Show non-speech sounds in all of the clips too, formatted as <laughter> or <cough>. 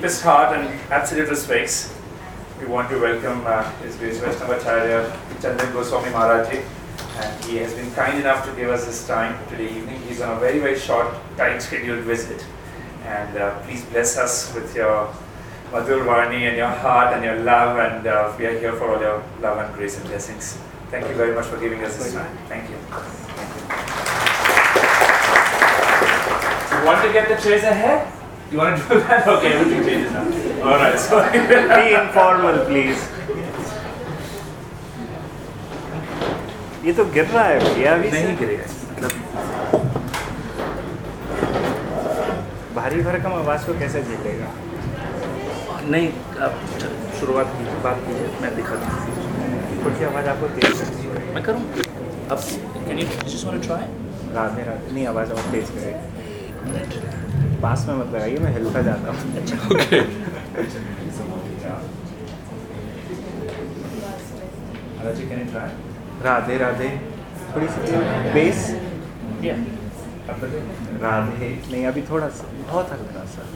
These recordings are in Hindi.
Deepest heart and absolute respects, we want to welcome uh, His Grace Vaishnavacharya Chandan Goswami Maharaj. And he has been kind enough to give us his time today evening. He's on a very, very short, tight scheduled visit. And uh, please bless us with your Madhur Varni and your heart and your love. And uh, we are here for all your love and grace and blessings. Thank you very much for giving us this time. Thank you. Thank you. You want to get the chairs ahead? You want to do that? Okay, everything changes now. All right. So <laughs> Be informal, please. ये तो गिर रहा है भैया अभी नहीं गिरेगा। मतलब भारी भरकम आवाज़ को कैसे झेलेगा? नहीं अब शुरुआत की बात कीजिए मैं दिखा हूँ। थोड़ी आवाज़ आपको तेज करनी है मैं करूँ? अब can you just want to try Radhe Radhe. नहीं आवाज़ और तेज करेगी। पास में मत लगाइए मैं हिलता जाता हूँ अच्छा try? राधे राधे थोड़ी सी बेस राधे नहीं अभी थोड़ा सा बहुत हल्का सा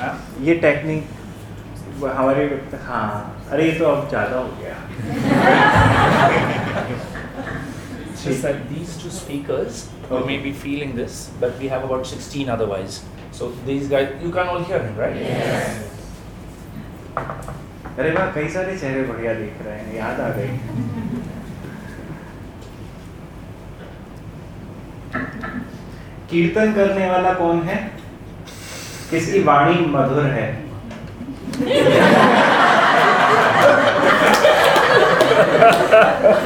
हाँ ये टेक्निक हमारे हाँ अरे ये तो अब ज़्यादा हो गया just these two speakers you may be feeling this, but we have about 16 otherwise. So these guys, you can all hear him, right? Yes. अरे वाह कई सारे चेहरे बढ़िया दिख रहे हैं याद आ गई कीर्तन करने वाला कौन है किसकी वाणी मधुर है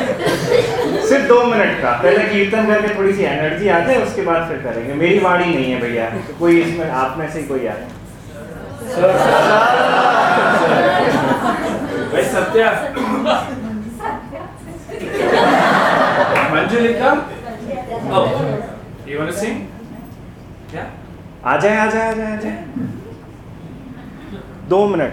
<laughs> सिर्फ़ दो मिनट का। पहले कीर्तन करके थोड़ी सी एनर्जी आ जाए उसके बाद फिर करेंगे। मेरी वाणी नहीं है भैया। कोई इसमें आप में से कोई आए? Oh, you want to sing? आ जाए आ जाए आ जाए आ जाए। दो मिनट।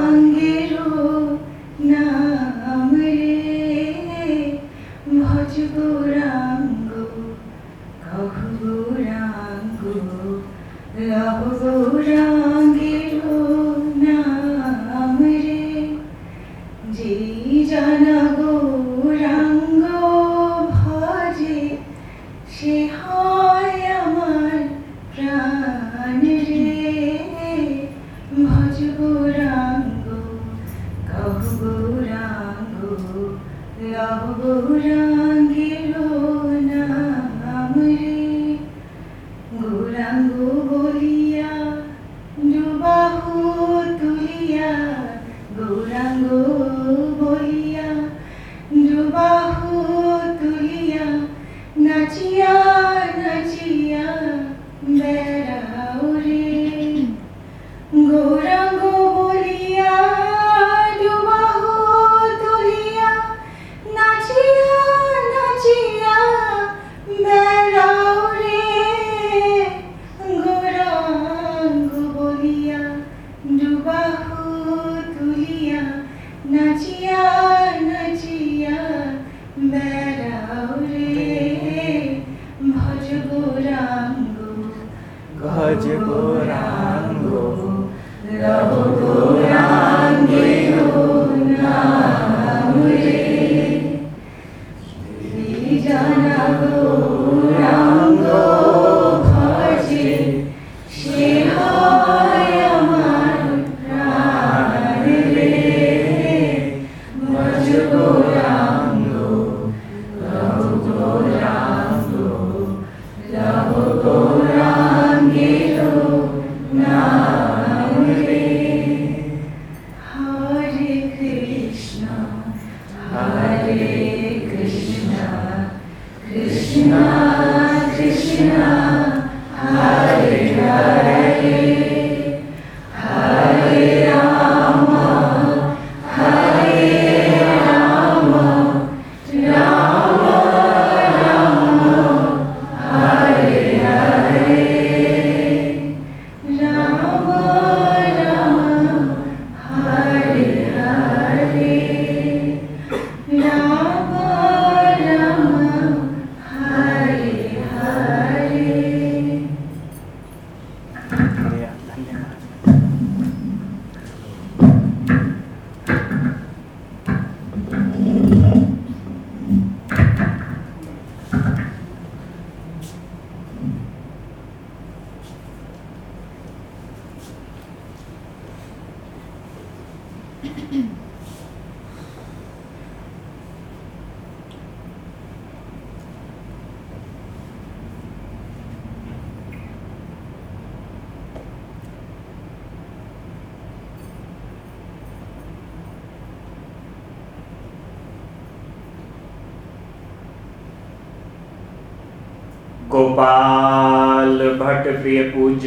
叫他呢。<laughs>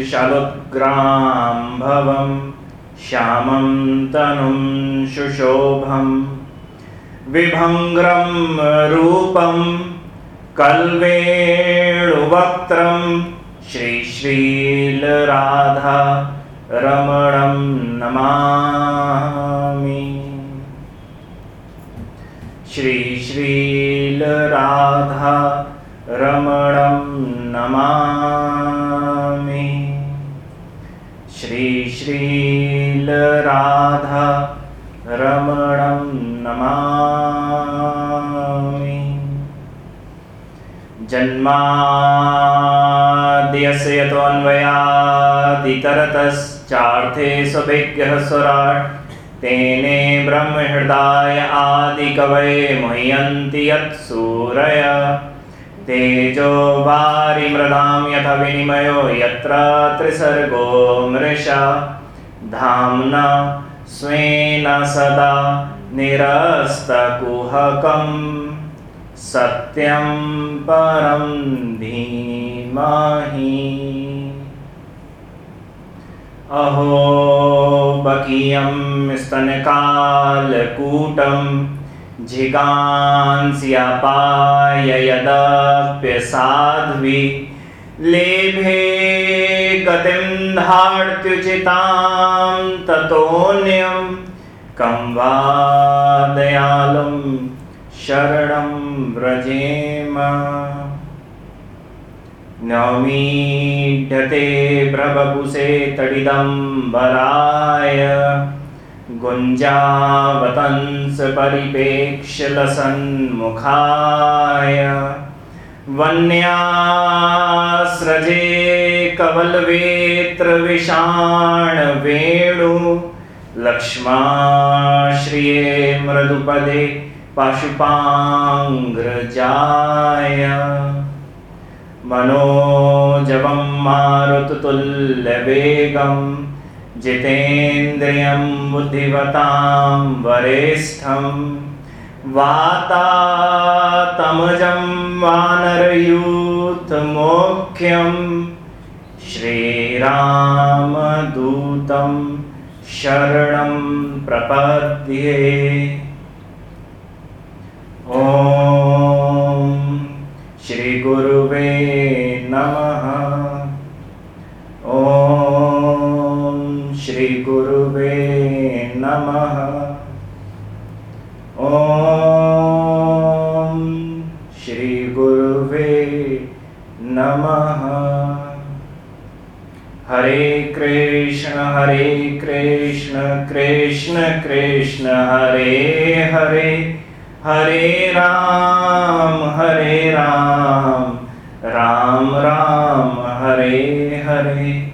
शालोग्राम भवम श्यामं तनुं सुशोभं विभङ्ग्रं रूपं कल्वेणुवक्त्रं श्रीश्रीलराधा रमणं नमामि। श्री श्रीलराधा रमणं नमामि। श्री श्रीलराधा रमणं नमामि। जन्माद्यस्य यतोऽन्वयादितरतश्चार्थे स्वभिज्ञः स्वराट् तेने ब्रह्महृदाय आदिकवये मुह्यन्ति यत्सूरय। तेजो वारिमृदां यथा विनिमयो यत्र त्रिसर्गो मृषा। धाम्ना स्वेन सदा निरस्तकुहकम्। सत्यं परं धीमहि। अहो, बकीयं स्तनकालकूटं जिगांस्यापाय यदप्यसाध्वी लेभे गतिं धार्त्युचितां ततोऽन्यं। कं वा दयालुं शरणं व्रजेम। नमीढ्यते प्रबपुसे तडिदम्बराय गुञ्जावतंस परिपेक्ष्यलसन्मुखाय वन्यास्रजे कवलवेत्रविषाणवेणु। लक्ष्माश्रिये मृदुपदे पाशुपाङ्ग्रजाय मनोजवं मारुततुल्यवेगं जितेन्द्रियं बुद्धिवतां वरेष्ठं वातातमजं वानरयूथमुख्यं श्रीरामदूतं शरणं प्रपद्ये। ॐ श्रीगुरुवे नमः। ॐ श्रीगुरुवे नमः। ॐ श्रीगुरुवे नमः। हरे कृष्ण हरे कृष्ण कृष्ण कृष्ण, हरे हरे हरे राम हरे राम राम राम, हरे हरे।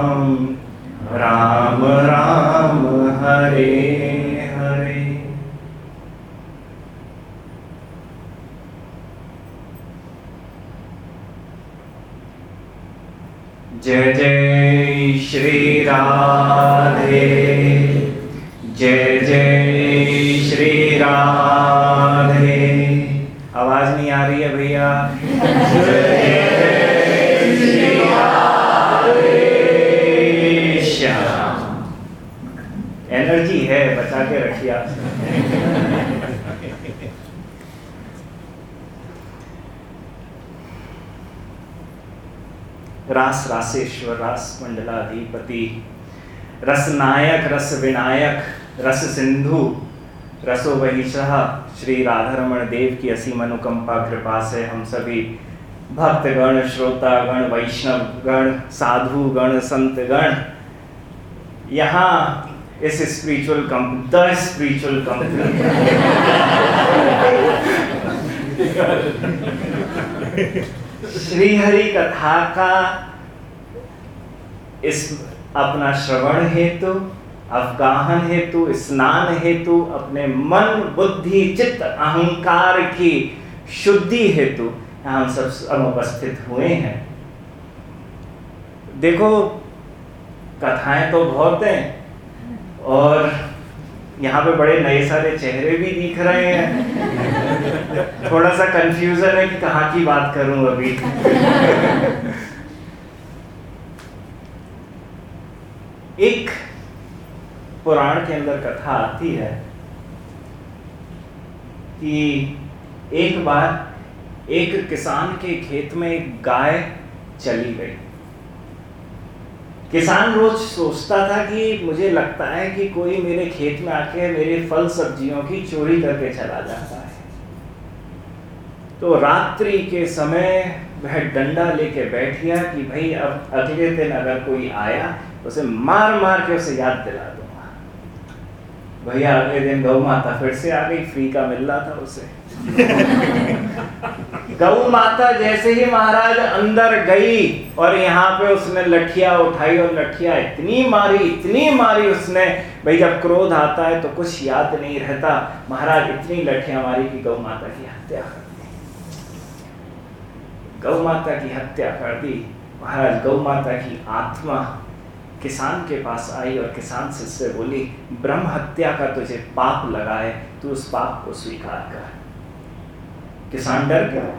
राम राम हरे हरे। जय जय श्री राधे। जय जय श्री राधे। बचा के रखिए आप रास रासेश्वर रास मंडलाधिपति रस नायक रस विनायक रस सिंधु रसो वही शाह श्री राधारमण देव की असीम अनुकंपा कृपा से हम सभी भक्तगण साधु गण संत गण यहाँ इस spiritual company the spiritual company Shri Hari कथा का इस अपना श्रवण हेतु, अवगाहन हेतु, स्नान हेतु, अपने मन, बुद्धि, चित्त, अहंकार की शुद्धि हेतु हम सब अनुपस्थित हुए हैं। देखो, कथाएँ तो बहुत हैं। और यहाँ पे बड़े नए सारे चेहरे भी दिख रहे हैं। थोड़ा सा कंफ्यूजन है कि कहाँ की बात करूँ अभी। एक पुराण के अंदर कथा आती है कि एक बार एक किसान के खेत में एक गाय चली गई। किसान रोज सोचता था कि मुझे लगता है कि कोई मेरे खेत में आके मेरे फल सब्जियों की चोरी करके चला जाता है। तो रात्रि के समय वह डंडा लेके बैठ गया कि भाई अब अगले दिन अगर कोई आया तो उसे मार मार के उसे याद दिला दूँगा। भैया अगले दिन गौ माता फिर से आ गई, फ्री का मिल रहा था उसे। गौ माता जैसे ही महाराज अंदर गई और यहाँ पे उसने लठिया उठाई और लठिया इतनी मारी इतनी मारी उसने, भाई जब क्रोध आता है तो कुछ याद नहीं रहता। महाराज इतनी लठिया मारी कि गौ माता की हत्या कर दी। गौ माता की हत्या कर दी। महाराज गौ माता की आत्मा किसान के पास आई और किसान से बोली, ब्रह्म हत्या का तुझे पाप लगा है तू उस पाप को स्वीकार कर। किसान डर गया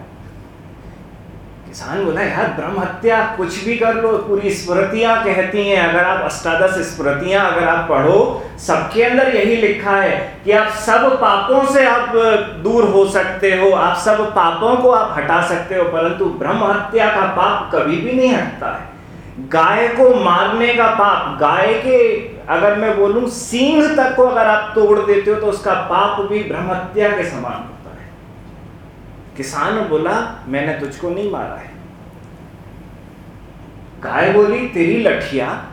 किसान बोला, यार, ब्रह्म हत्या कुछ भी कर लो, पूरी स्मृतियाँ कहती हैं। अगर आप अष्टादश स्मृतियाँ अगर आप पढ़ो, सबके अंदर यही लिखा है कि आप सब पापों से आप दूर हो सकते हो। आप सब पापों को आप हटा सकते हो, परंतु ब्रह्म हत्या का पाप कभी भी नहीं हटता है। गाय को मारने का पाप, गाय के, अगर मैं बोलूँ, सींग तक को अगर आप तोड़ देते हो तो उसका पाप भी ब्रह्म हत्या के समान किसान बोला, मैंने तुझको नहीं मारा है। गाय बोली, तेरी लठिया,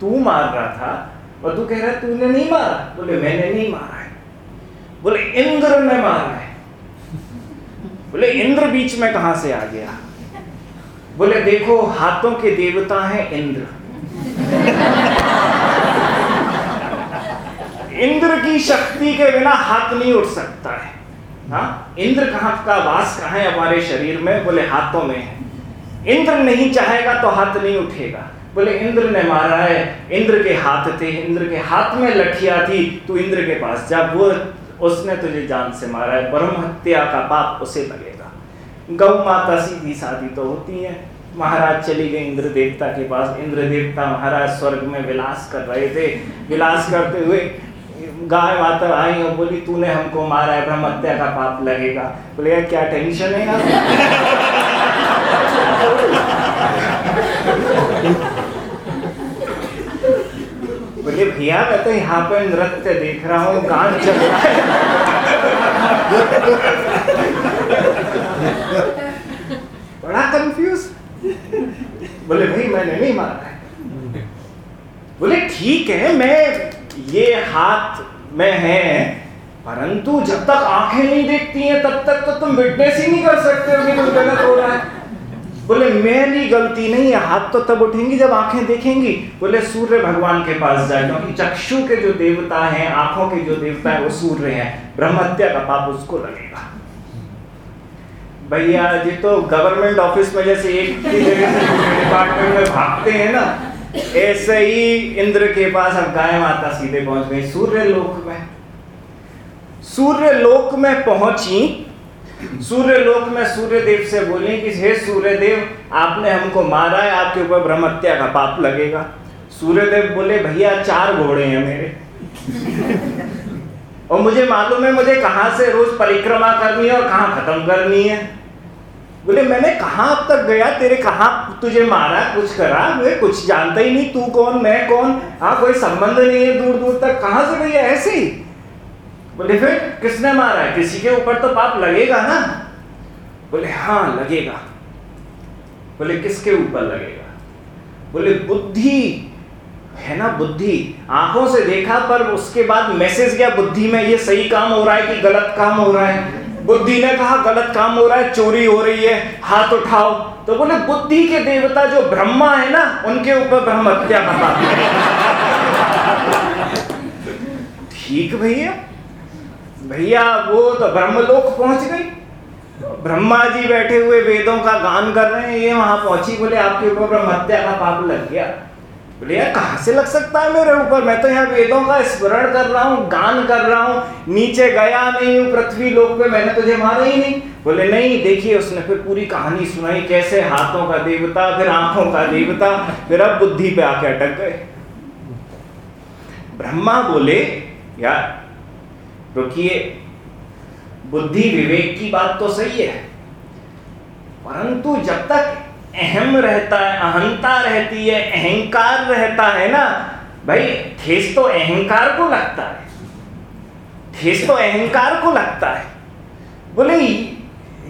तू मार रहा था और तू कह रहा है, तूने नहीं मारा। बोले, मैंने नहीं मारा है। बोले, इंद्र ने मारा है। बोले, इंद्र बीच में कहाँ से आ गया? बोले, देखो, हाथों के देवता हैं इंद्र। इंद्र की शक्ति के बिना हाथ नहीं उठ सकता है। हाँ इंद्र कहाँ का वास कहाँ है हमारे शरीर में? बोले, हाथों में है। इंद्र नहीं चाहेगा तो हाथ नहीं उठेगा। बोले, इंद्र ने मारा है। इंद्र के हाथ थे, इंद्र के हाथ में लठिया थी। तू इंद्र के पास जा, वो उसने तुझे जान से मारा है। ब्रह्म हत्या का पाप उसे लगेगा। गौ माता सीधी सादी तो होती है। महाराज चली गई इंद्र देवता के पास। इंद्र देवता महाराज स्वर्ग में विलास कर रहे थे। विलास करते हुए गाय माता आई और बोली, तूने हमको मारा है ब्रह्म हत्या का पाप लगेगा। बोले, यार, क्या टेंशन है यार? बोले, भैया, मैं तो यहाँ पे नृत्य देख रहा हूँ, गान चल रहा है। बड़ा कंफ्यूज बोले, भाई, मैंने नहीं मारा है। बोले, ठीक है, मैं ये हाथ में है, परंतु जब तक आँखें नहीं देखती हैं, तब तक तो तुम विटनेस ही नहीं कर सकते हो कि कुछ गलत हो रहा है। बोले मेरी गलती नहीं है। हाथ तो तब उठेंगी जब आँखें देखेंगी। बोले, सूर्य भगवान के पास जाए, क्योंकि चक्षु के जो देवता हैं, आँखों के जो देवता है, वो सूर्य हैं। ब्रह्मत्या का पाप उसको लगेगा। भैया जी तो गवर्नमेंट ऑफ़िस में जैसे एक डिपार्टमेंट में भागते हैं ना। ऐसे ही इंद्र के पास अब गाय माता सीधे पहुँच गई सूर्य लोक में। सूर्य लोक में पहुँची सूर्य लोक में सूर्य देव से बोली कि हे सूर्य देव आपने हमको मारा है, आपके ऊपर ब्रह्मत्या का पाप लगेगा। सूर्य देव बोले, भैया, चार घोड़े हैं मेरे। और मुझे मालूम है, मुझे कहाँ से रोज परिक्रमा करनी है और कहाँ खत्म करनी है। बोले, मैंने कहा अब तक गया? तेरे कहा तुझे मारा, कुछ करा? वे कुछ जानता ही नहीं, तू कौन, मैं कौन? हाँ कोई संबंध नहीं है दूर दूर तक। कहाँ से भैया ऐसे ही? बोले, फिर किसने मारा है? किसी के ऊपर तो पाप लगेगा ना? बोले हाँ लगेगा। बोले, किसके ऊपर लगेगा? बोले, बुद्धि। है ना, बुद्धि। आँखों से देखा, पर उसके बाद मैसेज गया, बुद्धि में ये सही काम हो रहा है कि गलत काम हो रहा है? बुद्धि ने कहा, गलत काम हो रहा है, चोरी हो रही है, हाथ उठाओ। तो बोले, बुद्धि के देवता जो ब्रह्मा है ना, उनके ऊपर ब्रह्म हत्या का ठीक भैया। भैया, वो तो ब्रह्मलोक पहुँच गई। ब्रह्मा जी बैठे हुए वेदों का गान कर रहे हैं, ये वहाँ पहुँची, बोले, आपके ऊपर ब्रह्म हत्या का पाप लग गया। बोले, यार, कहाँ से लग सकता है मेरे ऊपर? मैं तो यहाँ वेदों का स्मरण कर रहा हूँ, गान कर रहा हूँ। नीचे गया नहीं हूँ पृथ्वी लोक पे मैंने तुझे मारा ही नहीं। बोले, नहीं, देखिए, उसने फिर पूरी कहानी सुनाई, कैसे हाथों का देवता, फिर आँखों का देवता, फिर अब बुद्धि पे आके अटक गए। ब्रह्मा बोले, यार, रुकिए। बुद्धि विवेक की बात तो सही है, परंतु जब तक अहम रहता है, अहंता रहती है, अहंकार रहता है ना? भाई, ठेस तो अहंकार को लगता है। ठेस तो अहंकार को लगता है। बोले,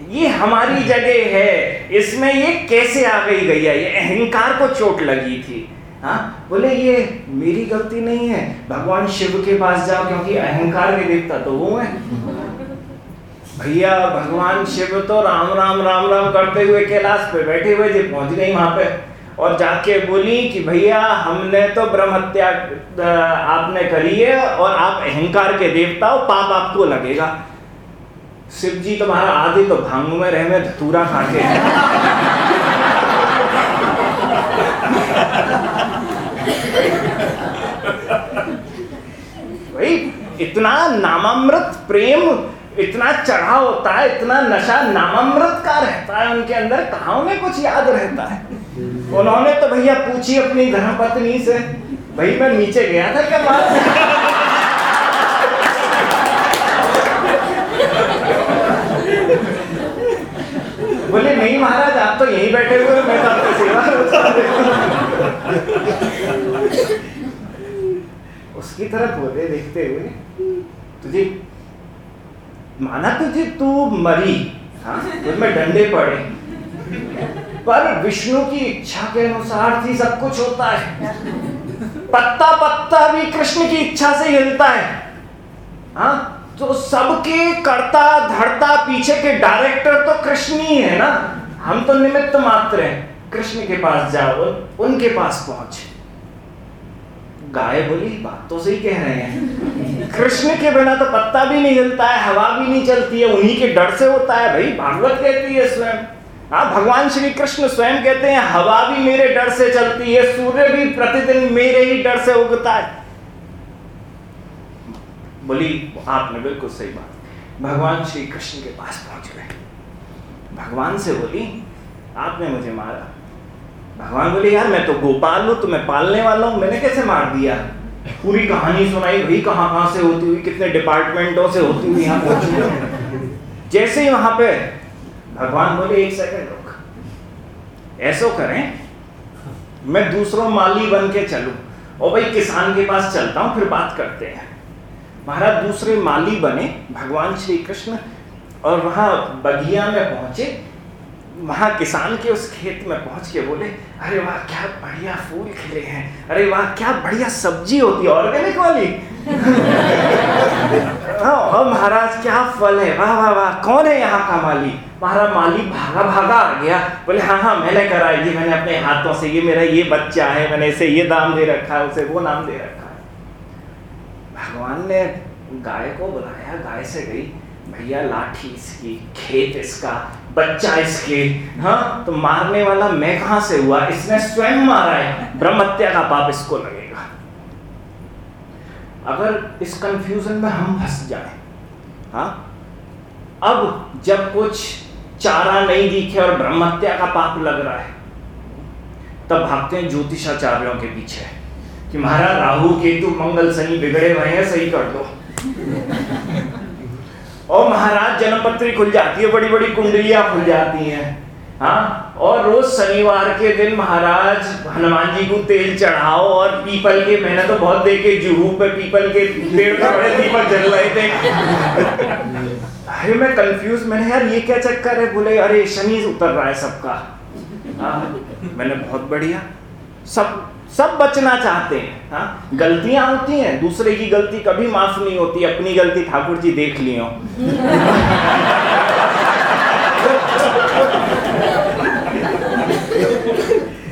ये हमारी जगह है, इसमें ये कैसे आ गई गैया? ये अहंकार को चोट लगी थी। हाँ? बोले, ये मेरी गलती नहीं है। भगवान शिव के पास जाओ, क्योंकि अहंकार के देवता तो वो है। भैया, भगवान शिव तो राम राम राम राम करते हुए कैलाश पे बैठे हुए थे, पहुँच गई वहाँ पे। और जाके बोली कि भैया, हमने तो ब्रह्म हत्या आपने करी है और आप अहंकार के देवता हो, पाप आपको लगेगा। शिव जी तुम्हारा आदि तो भाँग में रह में धतूरा खा के भाई इतना नामामृत प्रेम इतना चढ़ा होता है, इतना नशा नामामृत का रहता है उनके अंदर, कहा उन्हें कुछ याद रहता है? उन्होंने तो भैया पूछी अपनी धर्मपत्नी से, भाई मैं नीचे गया था क्या बात? बोले, नहीं महाराज, आप तो यहीं बैठे हुए मैं तो आपकी सेवा उसकी तरफ़ बोले देखते हुए, तुझे माना तुझे तू मरी हाँ? डंडे पड़े। पर विष्णु की इच्छा के अनुसार ही सब कुछ होता है। पत्ता पत्ता भी कृष्ण की इच्छा से हिलता है। हाँ? तो सबके करता धरता पीछे के डायरेक्टर तो कृष्ण ही है ना? हम तो निमित्त मात्र हैं। कृष्ण के पास जाओ, उनके पास पहुँच। गाय बोली बात तो सही कह रहे हैं। <laughs> कृष्ण के बिना तो पत्ता भी नहीं हिलता है हवा भी नहीं चलती है उन्हीं के डर से होता है। भाई भागवत कहती है स्वयं। हाँ भगवान श्री कृष्ण स्वयं कहते हैं हवा भी मेरे डर से चलती है सूर्य भी प्रतिदिन मेरे ही डर से उगता है। बोली आपने बिल्कुल सही बात। भगवान श्री कृष्ण के पास पहुँच गए। भगवान से बोली आपने मुझे मारा। भगवान बोले, यार, मैं तो गोपाल हूँ तो मैं पालने वाला हूँ, मैंने कैसे मार दिया? पूरी कहानी सुनाई, भाई कहाँ कहाँ से होती हुई, कितने डिपार्टमेंटों से होती हुई यहाँ पहुँची जैसे ही वहाँ पे, भगवान बोले, एक सेकंड रुक। ऐसो करें, मैं दूसरों माली बन के चलूँ और भाई किसान के पास चलता हूँ, फिर बात करते हैं। महाराज दूसरे माली बने, भगवान श्री कृष्ण और वहाँ बगिया में पहुँचे वहाँ किसान के उस खेत में पहुँच के बोले, अरे वाह, क्या बढ़िया फूल खिले हैं। अरे वाह, क्या बढ़िया सब्ज़ी होती है ऑर्गेनिक वाली? <laughs> हाँ महाराज, क्या फल है? वाह वाह वाह, कौन है यहाँ का माली महाराज माली भागा भागा आ गया। बोले हाँ हाँ मैंने करा ये मैंने अपने हाथों से, ये मेरा ये बच्चा है, मैंने इसे ये दाम दे रखा है, उसे वो नाम दे रखा है। भगवान ने गाय को बुलाया, गाय से गई भैया, लाठी इसकी, खेत इसका बच्चा इसके हाँ तो मारने वाला मैं कहाँ से हुआ? इसने स्वयं मारा है। ब्रह्म हत्या का पाप इसको लगेगा। अगर इस कंफ्यूजन में हम फंस जाए हाँ अब जब कुछ चारा नहीं दिखे और ब्रह्म हत्या का पाप लग रहा है, तब भागते हैं ज्योतिषाचार्यों के पीछे। कि महाराज, राहु, केतु, मंगल, शनि बिगड़े हुए हैं, सही कर दो। और महाराज जन्मपत्री खुल जाती है बड़ी बड़ी कुंडलियाँ खुल जाती हैं। हाँ? और रोज शनिवार के दिन महाराज हनुमान जी को तेल चढ़ाओ और पीपल के, मैंने तो बहुत देखे जुहू पे पीपल के पेड़ पे बड़े दीपक जल रहे थे। अरे, मैं कंफ्यूज मैंने यार, ये क्या चक्कर है? बोले, अरे, शनि उतर रहा है सबका। हाँ? मैंने, बहुत बढ़िया। सब सब बचना चाहते हैं हाँ? गलतियाँ होती हैं, दूसरे की गलती कभी माफ़ नहीं होती, अपनी गलती ठाकुर जी देख लियो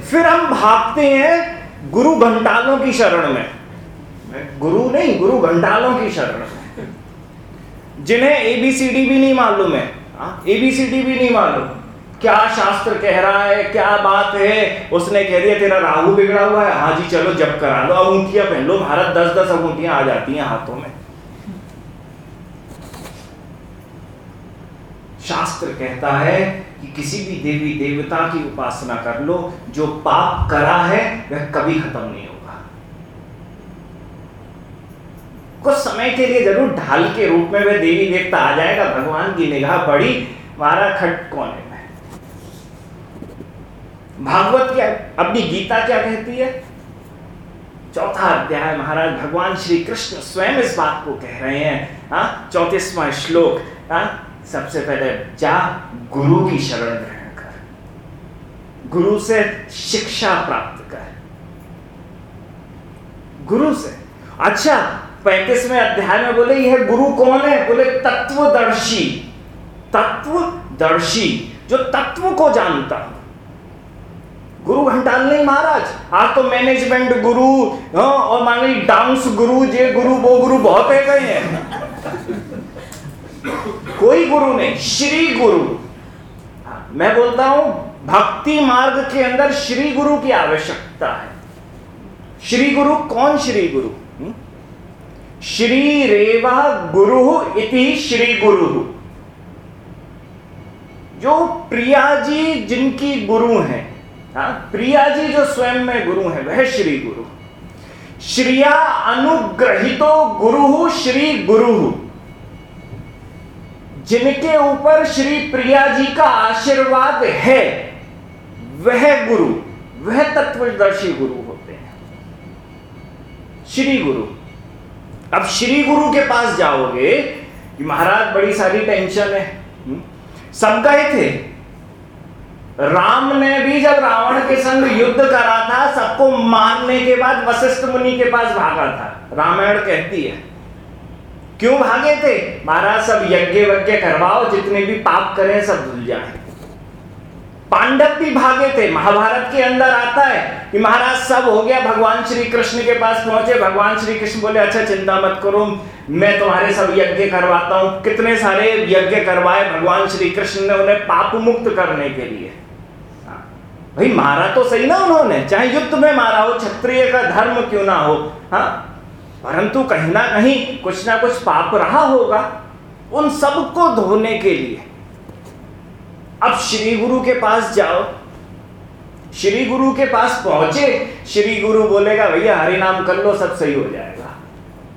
फिर हम भागते हैं गुरु घंटालों की शरण में। गुरु नहीं, गुरु घंटालों की शरण में। जिन्हें एबीसीडी भी नहीं मालूम है एबीसीडी भी नहीं मालूम। क्या शास्त्र कह रहा है? क्या बात है? उसने कह दिया, तेरा राहु बिगड़ा हुआ है। हाँ जी, चलो, जब करा लो। अंगूठियाँ पहन लो। भारत दस दस अंगूठियाँ आ जाती हैं हाथों में। शास्त्र कहता है कि किसी भी देवी देवता की उपासना कर लो। जो पाप करा है, वह कभी खत्म नहीं होगा। कुछ समय के लिए ज़रूर ढाल के रूप में वह देवी देवता आ जाएगा। भगवान की निगाह पड़ी मारा खट कौन में भागवत क्या अपनी गीता क्या कहती है? चौथा अध्याय, महाराज भगवान श्री कृष्ण स्वयं इस बात को कह रहे हैं हाँ चौतीसवा श्लोक हाँ सबसे पहले जा गुरु की शरण ग्रहण कर। गुरु से शिक्षा प्राप्त कर। गुरु से। अच्छा पैंतीसवें अध्याय में बोले, यह गुरु कौन है? बोले, तत्वदर्शी। तत्वदर्शी, जो तत्व को जानता गुरु घंटाल नहीं महाराज। आज तो मैनेजमेंट गुरु हाँ, और मान ली डांस गुरु जे गुरु वो गुरु बहुत है गए हैं। कोई गुरु नहीं श्री गुरु। हाँ, मैं बोलता हूँ भक्ति मार्ग के अंदर श्री गुरु की आवश्यकता है। श्री गुरु कौन श्री गुरु? हुँ? श्री रेवा गुरु इति श्री गुरु। जो प्रिया जी जिनकी गुरु हैं हाँ, प्रिया जी जो स्वयं में गुरु है वह श्री गुरु। श्रिया अनुग्रहितो गुरु श्री गुरु। जिनके ऊपर श्री प्रिया जी का आशीर्वाद है वह गुरु वह तत्वदर्शी गुरु होते हैं। श्री गुरु। अब श्री गुरु के पास जाओगे कि महाराज बड़ी सारी टेंशन है हम्म? सब गए थे? राम ने भी जब रावण के संग युद्ध करा था, सबको मारने के बाद वशिष्ठ मुनि के पास भागा था। रामायण कहती है, क्यों भागे थे? महाराज, सब यज्ञ वज्ञ करवाओ, जितने भी पाप करें, सब धुल जाए। पांडव भी भागे थे। महाभारत के अंदर आता है कि महाराज, सब हो गया, भगवान श्री कृष्ण के पास पहुँचे। भगवान श्री कृष्ण बोले अच्छा चिंता मत करो, मैं तुम्हारे सब यज्ञ करवाता हूँ। कितने सारे यज्ञ करवाए भगवान श्री कृष्ण ने उन्हें पाप मुक्त करने के लिए। भाई मारा तो सही ना उन्होंने, चाहे युद्ध में मारा हो, क्षत्रिय का धर्म क्यों ना हो हाँ? परंतु कहीं ना कहीं कुछ ना कुछ पाप रहा होगा उन सबको धोने के लिए। अब श्री गुरु के पास जाओ। श्री गुरु के पास पहुँचे, श्री गुरु बोलेगा, भैया हरि नाम कर लो, सब सही हो जाएगा।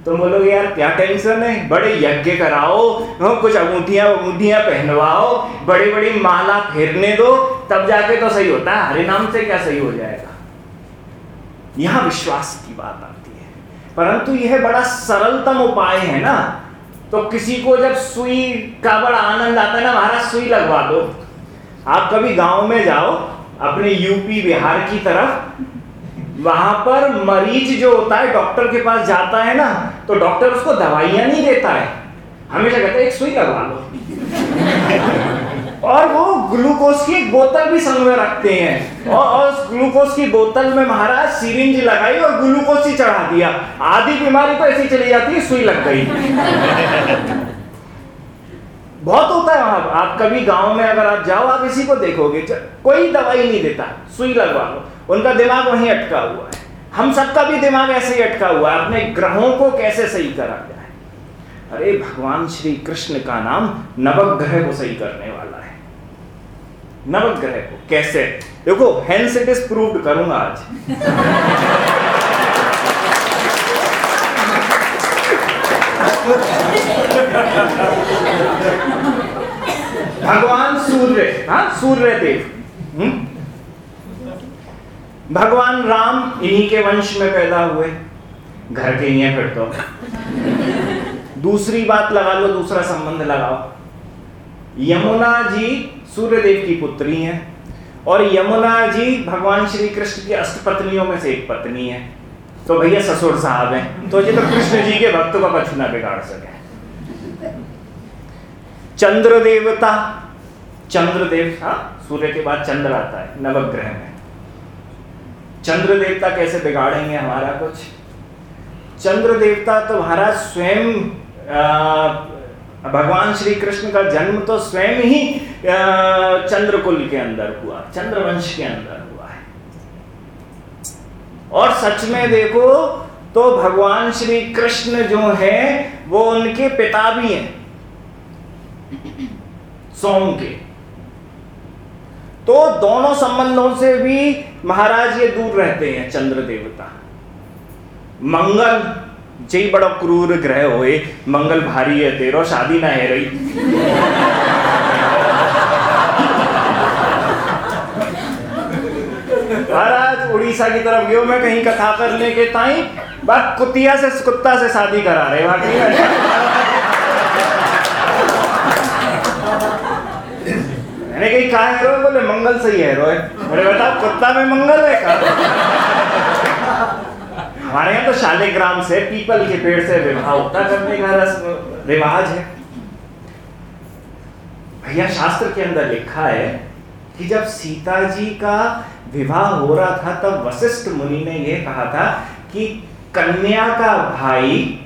तुम बोलोगे यार क्या टेंशन है? बड़े यज्ञ कराओ हाँ, कुछ अंगूठिया अंगूठियाँ पहनवाओ बड़ी बड़ी माला फेरने दो तब जाके तो सही होता है। हरि नाम से क्या सही हो जाएगा? यहाँ विश्वास की बात आती है। परंतु यह बड़ा सरलतम उपाय है ना। तो किसी को जब सुई का बड़ा आनंद आता है ना महाराज सुई लगवा दो। आप कभी गाँव में जाओ अपने यूपी बिहार की तरफ़ वहाँ पर मरीज़ जो होता है डॉक्टर के पास जाता है ना तो डॉक्टर उसको दवाइयाँ नहीं देता है। हमेशा कहता है एक सुई लगवा लो। <laughs> और वो ग्लूकोज की एक बोतल भी संग में रखते हैं। और, और उस ग्लूकोज की बोतल में महाराज सिरिंज लगाई और ग्लूकोज ही चढ़ा दिया। आधी बीमारी तो ऐसी चली जाती है सुई लग गई। <laughs> बहुत होता है वहाँ। आप कभी गाँव में अगर आप जाओ आप इसी को देखोगे। कोई दवाई नहीं देता। सुई लगवा लो। उनका दिमाग वहीं अटका हुआ है। हम सबका भी दिमाग ऐसे ही अटका हुआ अपने ग्रहों को कैसे सही करा जाए? अरे भगवान श्री कृष्ण का नाम नवग्रह को सही करने वाला है। नवग्रह को कैसे? देखो हेंस इट इज़ प्रूव्ड करूँगा आज। भगवान सूर्य हाँ सूर्य देव। हम्म? भगवान राम इन्हीं के वंश में पैदा हुए। घर के ही हैं फिर तो दूसरी बात लगा लो, दूसरा संबंध लगाओ। यमुना जी सूर्यदेव की पुत्री हैं और यमुना जी भगवान श्री कृष्ण की अष्टपत्नियों में से एक पत्नी है। तो भैया ससुर साहब हैं। तो ये तो कृष्ण जी के भक्त का कछु ना बिगाड़ सके। चंद्र देवता चंद्र देवता सूर्य के बाद चंद्र आता है, नवग्रह में। चंद्र देवता कैसे बिगाड़ेंगे हमारा कुछ? चंद्र देवता तो महाराज स्वयं भगवान श्री कृष्ण का जन्म तो स्वयं ही चंद्रकुल के अंदर हुआ, चंद्रवंश के अंदर हुआ है। और सच में देखो तो भगवान श्री कृष्ण जो है, वो उनके पिता भी हैं। सोम के। तो दोनों संबंधों से भी महाराज ये दूर रहते हैं चंद्र देवता मंगल जय बड़ा क्रूर ग्रह होए, मंगल भारी है तेरो, शादी ना है रही। महाराज, उड़ीसा की तरफ़ गयो, मैं कहीं कथा करने के ताई बात कुतिया से कुत्ता से शादी करा रहे बाकी मैंने कही कहा है बोले, मंगल सही है, रोए। मैंने बताओ कुत्ता में मंगल है का हमारे यहाँ तो शालिग्राम से पीपल के पेड़ से विवाह होता करने का रस्म रिवाज है। भैया, शास्त्र के अंदर लिखा है कि जब सीता जी का विवाह हो रहा था, तब वशिष्ठ मुनि ने यह कहा था कि कन्या का भाई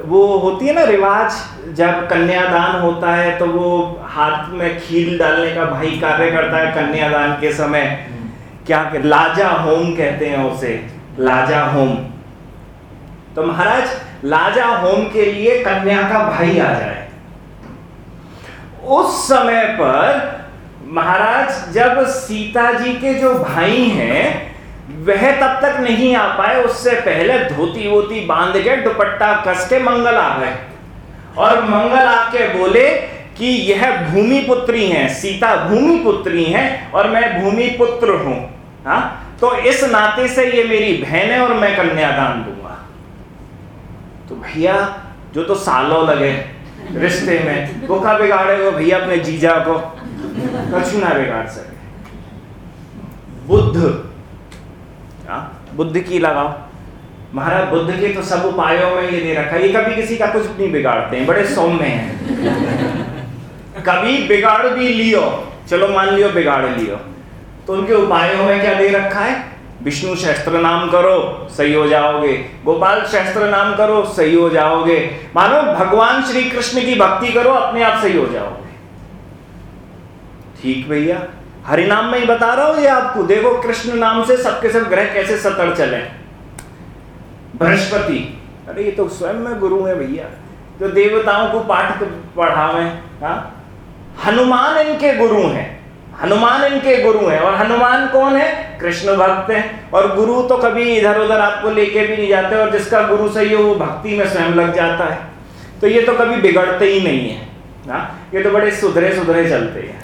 वो होती है ना रिवाज, जब कन्यादान होता है तो वो हाथ में खील डालने का भाई कार्य करता है कन्यादान के समय। क्या के लाजा होम कहते हैं उसे, लाजा होम। तो महाराज, लाजा होम के लिए कन्या का भाई आ जाए। उस समय पर महाराज, जब सीता जी के जो भाई हैं वह तब तक नहीं आ पाए, उससे पहले धोती वोती बाँध के दुपट्टा कस के मंगल आ गए। और मंगल आके बोले कि यह भूमि पुत्री है, सीता भूमि पुत्री है और मैं भूमि पुत्र हूँ। हा? तो इस नाते से ये मेरी बहन है और मैं कन्यादान दूँगा। तो भैया, जो तो सालों लगे रिश्ते में वो का बिगाड़े वो भैया अपने जीजा को कछु ना बिगाड़ सके। बुद्ध हाँ बुद्ध की लगाओ। महाराज, बुद्ध के तो सब उपायों में ये दे रखा ये कभी किसी का कुछ नहीं बिगाड़ते हैं, बड़े सौम्य हैं। कभी बिगाड़ भी लियो। चलो मान लियो बिगाड़ लियो। तो उनके उपायों में क्या दे रखा है? विष्णु शस्त्र नाम करो, सही हो जाओगे। गोपाल शस्त्र नाम करो, सही हो जाओगे। मानो भगवान श्री कृष्ण की भक्ति करो, अपने आप सही हो जाओगे। ठीक भैया? हरिनाम में ही बता रहा हूँ ये आपको। देखो कृष्ण नाम से सबके सब ग्रह कैसे सतर चले। बृहस्पति। अरे ये तो स्वयं में गुरु है भैया। तो देवताओं को पाठ पढ़ावे हाँ? हनुमान इनके गुरु हैं। हनुमान इनके गुरु हैं। और हनुमान कौन है? कृष्ण भक्त है। और गुरु तो कभी इधर उधर आपको लेके भी नहीं जाते, और जिसका गुरु सही हो वो भक्ति में स्वयं लग जाता है। तो ये तो कभी बिगड़ते ही नहीं है ना ये तो बड़े सुधरे सुधरे चलते हैं।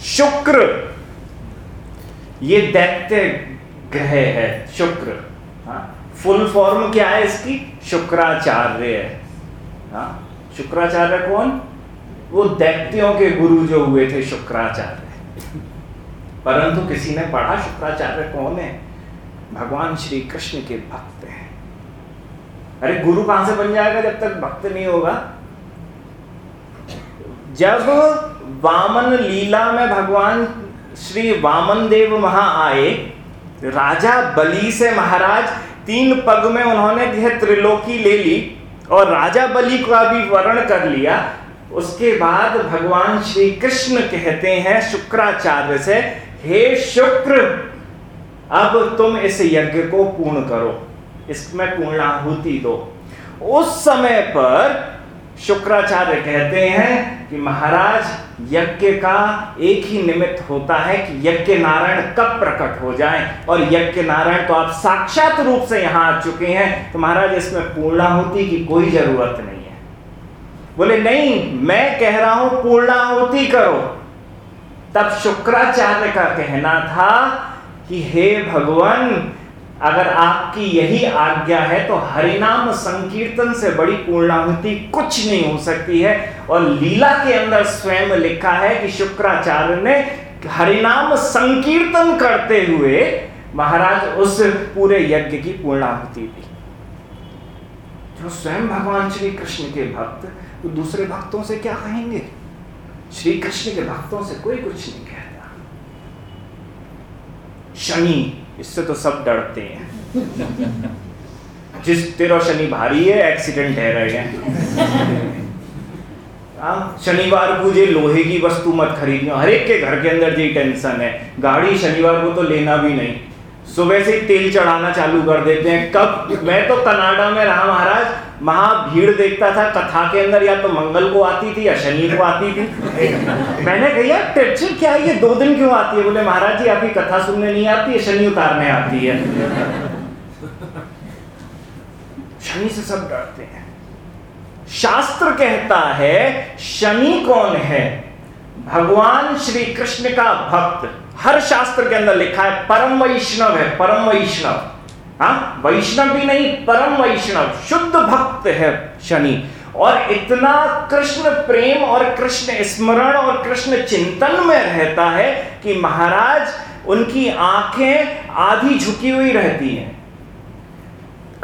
शुक्र। ये दैत्य ग्रह है, शुक्र। हाँ? फुल फॉर्म क्या है इसकी? शुक्राचार्य हाँ। शुक्राचार्य कौन? वो दैत्यों के गुरु जो हुए थे, शुक्राचार्य। परंतु किसी ने पढ़ा, शुक्राचार्य कौन है? भगवान श्री कृष्ण के भक्त हैं। अरे गुरु कहाँ से बन जाएगा जब तक भक्त नहीं होगा? जब वामन लीला में भगवान श्री वामन देव वहाँ आए, राजा बलि से महाराज तीन पग में उन्होंने यह त्रिलोकी ले ली और राजा बलि का भी वर्ण कर लिया। उसके बाद भगवान श्री कृष्ण कहते हैं शुक्राचार्य से, हे शुक्र, अब तुम इस यज्ञ को पूर्ण करो। इसमें पूर्णाहुति दो। उस समय पर शुक्राचार्य कहते हैं कि महाराज, यज्ञ का एक ही निमित्त होता है कि यज्ञ नारायण कब प्रकट हो जाए। और यज्ञ नारायण तो आप साक्षात रूप से यहाँ आ चुके हैं। तो महाराज, इसमें पूर्णाहुति की कोई ज़रूरत नहीं है। बोले, नहीं, मैं कह रहा हूँ, पूर्णाहुति करो। तब शुक्राचार्य का कहना था कि, हे भगवान अगर आपकी यही आज्ञा है तो हरिनाम संकीर्तन से बड़ी पूर्णाहुति कुछ नहीं हो सकती है। और लीला के अंदर स्वयं लिखा है कि शुक्राचार्य ने हरिनाम संकीर्तन करते हुए महाराज उस पूरे यज्ञ की पूर्णाहुति दी। जो स्वयं भगवान श्री कृष्ण के भक्त तो दूसरे भक्तों से क्या कहेंगे? श्री कृष्ण के भक्तों से कोई कुछ नहीं कहता। शनि इससे तो सब डरते हैं। जिस तेरह शनि भारी है एक्सीडेंट है रह गए हाँ, शनिवार को ये लोहे की वस्तु मत खरीदना। हर एक के घर के अंदर ये टेंशन है। गाड़ी शनिवार को तो लेना भी नहीं। सुबह से ही तेल चढ़ाना चालू कर देते हैं। कब? मैं तो कनाडा में रहा महाराज। महा भीड़ देखता था, कथा के अंदर या तो मंगल को आती थी या शनि को आती थी। मैंने कहा टेंशन क्या है? ये दो दिन क्यों आती है? बोले, महाराज जी, आपकी कथा सुनने नहीं आती है, शनि उतारने आती है। शनि से सब डरते हैं। शास्त्र कहता है, शनि कौन है? भगवान श्री कृष्ण का भक्त। हर शास्त्र के अंदर लिखा है, परम वैष्णव है, परम वैष्णव। हाँ वैष्णव भी नहीं, परम वैष्णव, शुद्ध भक्त है शनि। और इतना कृष्ण प्रेम और कृष्ण स्मरण और कृष्ण चिंतन में रहता है कि महाराज, उनकी आँखें आधी झुकी हुई रहती हैं।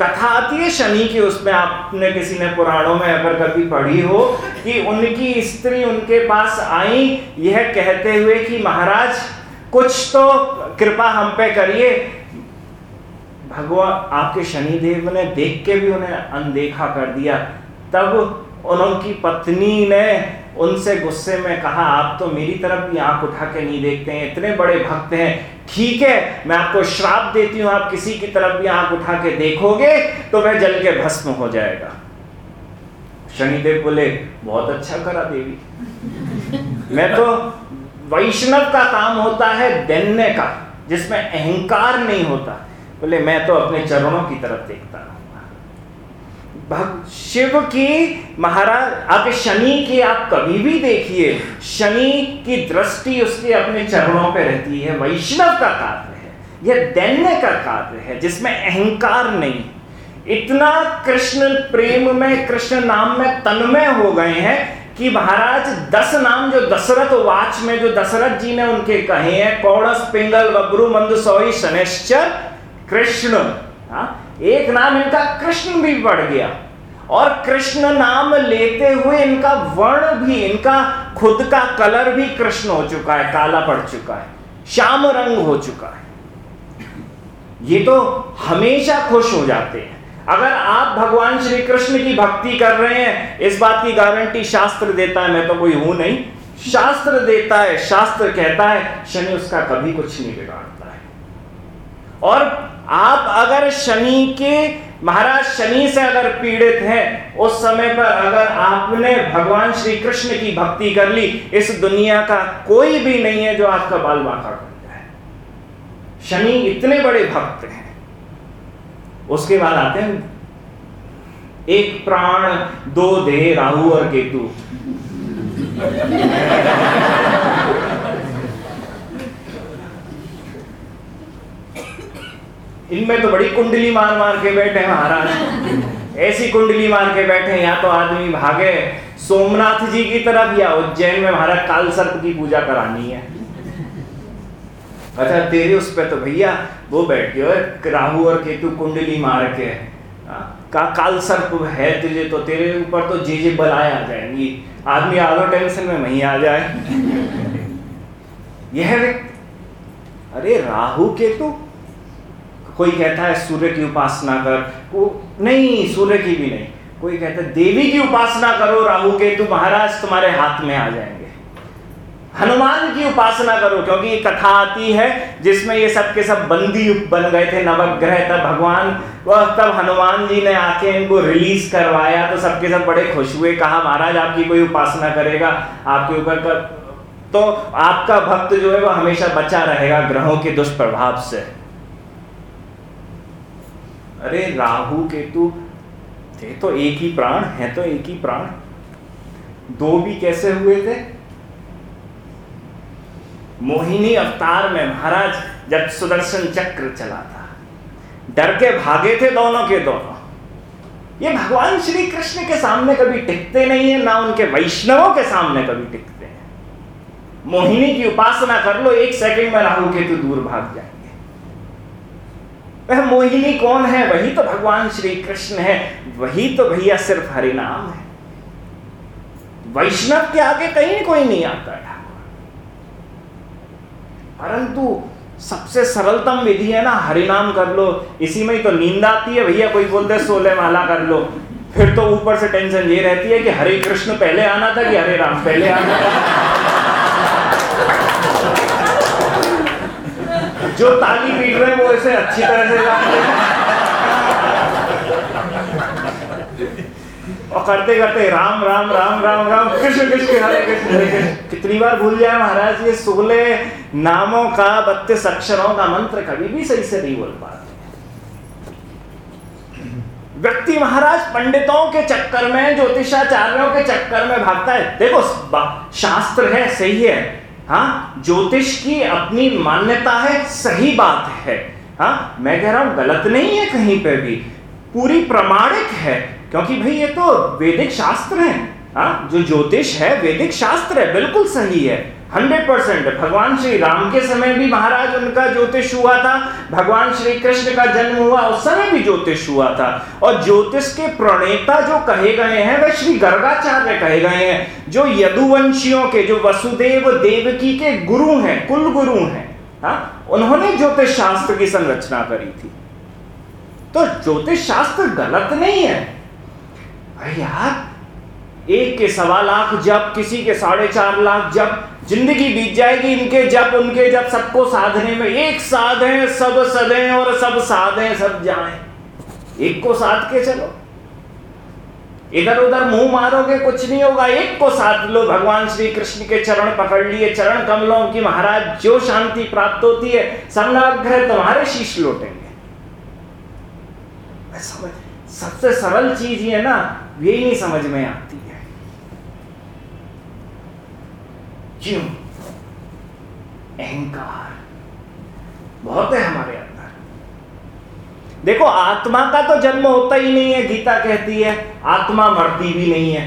कथा आती है शनि की, उसमें आपने किसी ने पुराणों में अगर कभी पढ़ी हो कि उनकी स्त्री उनके पास आई, यह कहते हुए कि महाराज, कुछ तो कृपा हम पे करिए भगवान आपके शनिदेव ने देख के भी उन्हें अनदेखा कर दिया। तब उनकी पत्नी ने उनसे गुस्से में कहा, आप तो मेरी तरफ़ भी आँख उठा के नहीं देखते हैं, इतने बड़े भक्त हैं। ठीक है, मैं आपको श्राप देती हूँ, आप किसी की तरफ़ भी आँख उठा के देखोगे तो वह जल के भस्म हो जाएगा। शनिदेव बोले, बहुत अच्छा करा देवी। <laughs> मैं तो वैष्णव का काम होता है दैन्य का, जिसमें अहंकार नहीं होता। बोले, मैं तो अपने चरणों की तरफ़ देखता हूँ शिव की महाराज, आप शनि की आप कभी भी देखिए, शनि की दृष्टि उसके अपने चरणों पे रहती है, वैष्णव का कार्य है, यह दैन्य का कार्य है, जिसमें अहंकार नहीं इतना कृष्ण प्रेम में, कृष्ण नाम में तन्मय हो गए हैं कि महाराज, दस नाम जो दशरथ वाच में, जो दशरथ जी ने उनके कहे हैं, कौड़स, पिंगल, वब्रु मंद सोई शनिश्चर कृष्ण। हाँ? एक नाम इनका कृष्ण भी बढ़ गया। और कृष्ण नाम लेते हुए इनका वर्ण भी, इनका खुद का कलर भी कृष्ण हो चुका है, काला पड़ चुका है, श्याम रंग हो चुका है। ये तो हमेशा खुश हो जाते हैं। अगर आप भगवान श्री कृष्ण की भक्ति कर रहे हैं, इस बात की गारंटी शास्त्र देता है, मैं तो कोई हूँ नहीं। शास्त्र देता है, शास्त्र कहता है, शनि उसका कभी कुछ नहीं बिगाड़ता है। और आप अगर शनि के, महाराज शनि से अगर पीड़ित हैं, उस समय पर अगर आपने भगवान श्री कृष्ण की भक्ति कर ली, इस दुनिया का कोई भी नहीं है जो आपका बाल बांका कर जाए शनि इतने बड़े भक्त हैं। उसके बाद आते हैं। एक प्राण, दो देह, राहु और केतु। इनमें तो बड़ी कुंडली मार मार के बैठे महाराज। ऐसी कुंडली मार के बैठे या तो आदमी भागे। सोमनाथ जी की तरफ़ या उज्जैन में महाराज काल सर्प की पूजा करानी है। अच्छा तेरे उस पे तो भैया, वो बैठ गए राहु और केतु कुंडली मार के। का काल सर्प है तुझे तो तेरे ऊपर तो जे जे बलाए आ जाएँगी। आदमी आगे टेंशन में वहीं आ जाए। यह अरे, राहु, केतु? कोई कहता है सूर्य की उपासना कर, वो नहीं, सूर्य की भी नहीं। कोई कहता है, देवी की उपासना करो, राहु केतु महाराज तुम्हारे हाथ में आ जाएँगे। हनुमान की उपासना करो, क्योंकि ये कथा आती है, जिसमें ये सब के सब बंदी बन गए थे, नवग्रह, तब भगवान, वह तब हनुमान जी ने आके इनको रिलीज़ करवाया तो सबके सब बड़े खुश हुए, कहा, महाराज, आपकी कोई उपासना करेगा, आपके ऊपर कर। तो आपका भक्त जो है, वो हमेशा बचा रहेगा ग्रहों के दुष्प्रभाव से। अरे राहु केतु, थे तो एक ही प्राण, है तो एक ही प्राण। दो भी कैसे हुए थे? मोहिनी अवतार में महाराज जब सुदर्शन चक्र चला था। डर के भागे थे दोनों के दोनों। ये भगवान श्री कृष्ण के सामने कभी टिकते नहीं है, ना उनके वैष्णवों के सामने कभी टिकते हैं। मोहिनी की उपासना कर लो, एक सेकंड में राहु केतु दूर भाग जाएँगे वह मोहिनी कौन है? वही तो भगवान श्री कृष्ण है। वही तो भैया सिर्फ़ हरिनाम है। वैष्णव के आगे कहीं कोई नहीं आता है परंतु सबसे सरलतम विधि है ना, हरिनाम कर लो। इसी में ही तो नींद आती है भैया, कोई बोलते सोलह माला कर लो। फिर तो ऊपर से टेंशन ये रहती है कि हरे कृष्ण पहले आना था कि हरे राम पहले आना था। जो ताली पीट रहे हैं, वो इसे अच्छी तरह से और करते करते राम राम राम राम राम, कृष्ण कृष्ण हरे कृष्ण हरे कृष्ण। कितनी बार भूल जाए महाराज, ये सोलह नामों का बत्तीस अक्षरों का मंत्र कभी भी सही से नहीं बोल पाते। व्यक्ति महाराज, पंडितों के चक्कर में, ज्योतिषाचार्यों के चक्कर में भागता है। देखो शास्त्र है, सही है। हाँ ज्योतिष की अपनी मान्यता है, सही बात है। हाँ मैं कह रहा हूँ, गलत नहीं है कहीं पर भी। पूरी प्रमाणिक है, क्योंकि भाई ये तो वैदिक शास्त्र है। हाँ जो ज्योतिष है, वैदिक शास्त्र है, बिल्कुल सही है। Hundred percent. भगवान श्री राम के समय भी महाराज उनका ज्योतिष हुआ था, भगवान श्री कृष्ण का जन्म हुआ, उस समय भी ज्योतिष हुआ था। और ज्योतिष के प्रणेता जो कहे गए हैं, वह श्री गर्गाचार्य कहे गए हैं, जो यदुवंशियों के, जो वसुदेव देवकी के गुरु हैं, कुल गुरु हैं हाँ उन्होंने ज्योतिष शास्त्र की संरचना करी थी। तो ज्योतिष शास्त्र गलत नहीं है। अरे यार, एक के सवा लाख जब किसी के साढ़े चार लाख जब ज़िंदगी बीत जाएगी इनके जब, उनके जब सबको साधने में एक साधे सब सदे और सब साधे सब जाए। एक को साध के चलो। इधर उधर मुँह मारोगे, कुछ नहीं होगा। एक को साध लो। भगवान श्री कृष्ण के चरण पकड़ लिए। चरण कमलों की महाराज, जो शांति प्राप्त होती है समनाग्रह तुम्हारे शीश लौटेंगे। सबसे सरल चीज़ ये ना यही नहीं समझ में आती। क्यों अहंकार, बहुत है हमारे अंदर। देखो, आत्मा का तो जन्म होता ही नहीं है, गीता कहती है, आत्मा मरती भी नहीं है।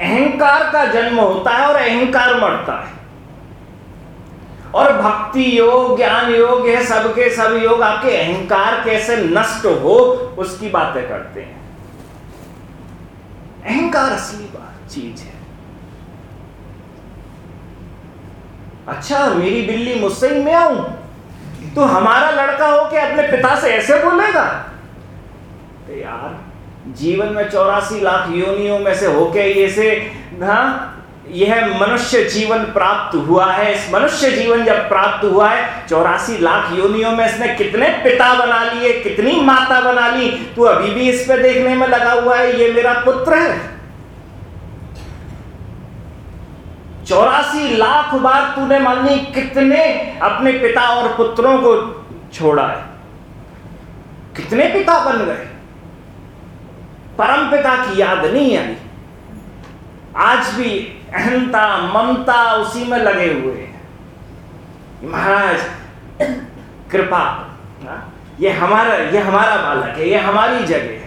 अहंकार का जन्म होता है और अहंकार मरता है। और भक्ति योग, ज्ञान योग है, सबके सब योग, आपके अहंकार कैसे नष्ट हो, उसकी बातें करते हैं। अहंकार असली बात, चीज़ है। अच्छा मेरी बिल्ली मुझसे ही मैं आऊँ? तो हमारा लड़का हो के अपने पिता से ऐसे बोलेगा? तो यार, जीवन में चौरासी लाख योनियों में से होके ये से हाँ यह मनुष्य जीवन प्राप्त हुआ है। इस मनुष्य जीवन जब प्राप्त हुआ है, चौरासी लाख योनियों में इसने कितने पिता बना लिए, कितनी माता बना ली? तू अभी भी इस पे देखने में लगा हुआ है, ये मेरा पुत्र है। चौरासी लाख बार तूने मान कितने अपने पिता और पुत्रों को छोड़ा है? कितने पिता बन गए? परम पिता की याद नहीं आई आज भी अहंता, ममता उसी में लगे हुए हैं। महाराज, कृपा हाँ? ये हमारा ये हमारा बालक है, ये हमारी जगह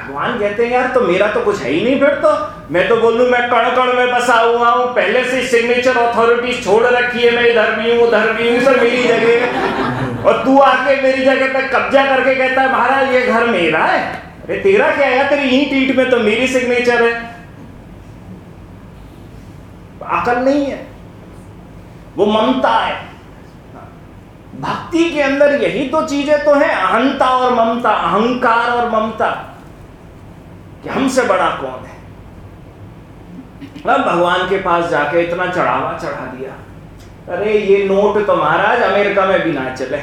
भगवान कहते हैं, यार तो मेरा तो कुछ है ही नहीं फिर तो। मैं तो बोलूँ, मैं कण कण में बसा हुआ हूँ। पहले से सिग्नेचर अथॉरिटी छोड़ रखी है, मैं इधर भी हूँ, उधर भी हूँ सर मेरी जगह। और तू आके मेरी जगह पे कब्जा करके कहता है, महाराज, ये घर मेरा है। अरे, तेरा क्या है? तेरी ईंट ईंट में तो मेरी सिग्नेचर है। अकल नहीं है। वो ममता है। भक्ति के अंदर यही तो चीज़ें तो है, अहंता और ममता, अहंकार और ममता। कि हमसे बड़ा कौन है? अब भगवान के पास जाके इतना चढ़ावा चढ़ा दिया। अरे, ये नोट तो महाराज अमेरिका में भी ना चले।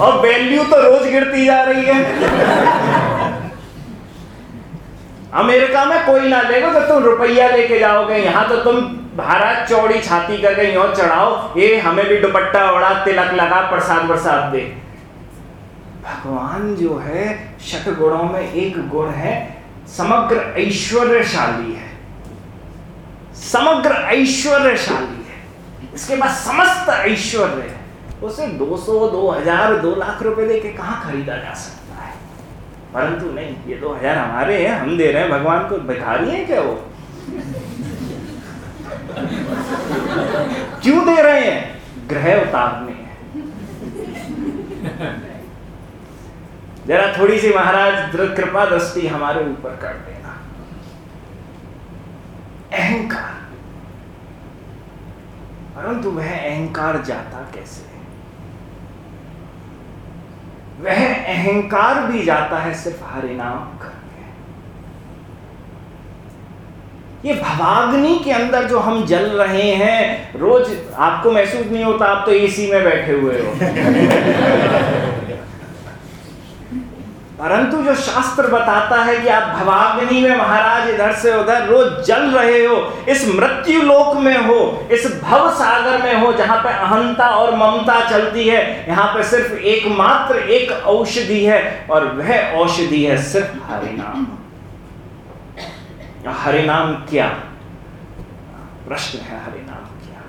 और वैल्यू तो रोज गिरती जा रही है। अमेरिका में कोई ना लेगा तो तुम रुपया लेके जाओगे, यहाँ तो तुम भारत चौड़ी छाती करके यहाँ चढ़ाओ ये हमें भी दुपट्टा ओढ़ा तिलक लगा प्रसाद प्रसाद दे। भगवान जो है शत गुणों में एक गुण है समग्र ऐश्वर्यशाली है। समग्र ऐश्वर्यशाली है। इसके पास समस्त ऐश्वर्य है। उसे 200, 2000, 2 लाख रुपए दे के कहाँ खरीदा जा सकता है? परंतु नहीं ये 2000 हमारे हैं हम दे रहे हैं भगवान को भिखारी है क्या वो? क्यों दे रहे हैं? ग्रह उतारने जरा थोड़ी सी महाराज कृपा दृष्टि हमारे ऊपर कर देना। अहंकार। परंतु वह अहंकार जाता कैसे वह अहंकार भी जाता है सिर्फ़ हरिनाम करके ये भवाग्नि के अंदर जो हम जल रहे हैं, रोज आपको महसूस नहीं होता, आप तो एसी में बैठे हुए हो। <laughs> परंतु जो शास्त्र बताता है कि आप भवाग्नि में महाराज इधर से उधर रोज जल रहे हो, इस मृत्यु लोक में हो, इस भव सागर में हो, जहाँ पर अहंता और ममता चलती है, यहाँ पर सिर्फ़ एकमात्र एक औषधि है, और वह औषधि है सिर्फ़ हरिनाम। हरिनाम क्या? प्रश्न है हरिनाम क्या?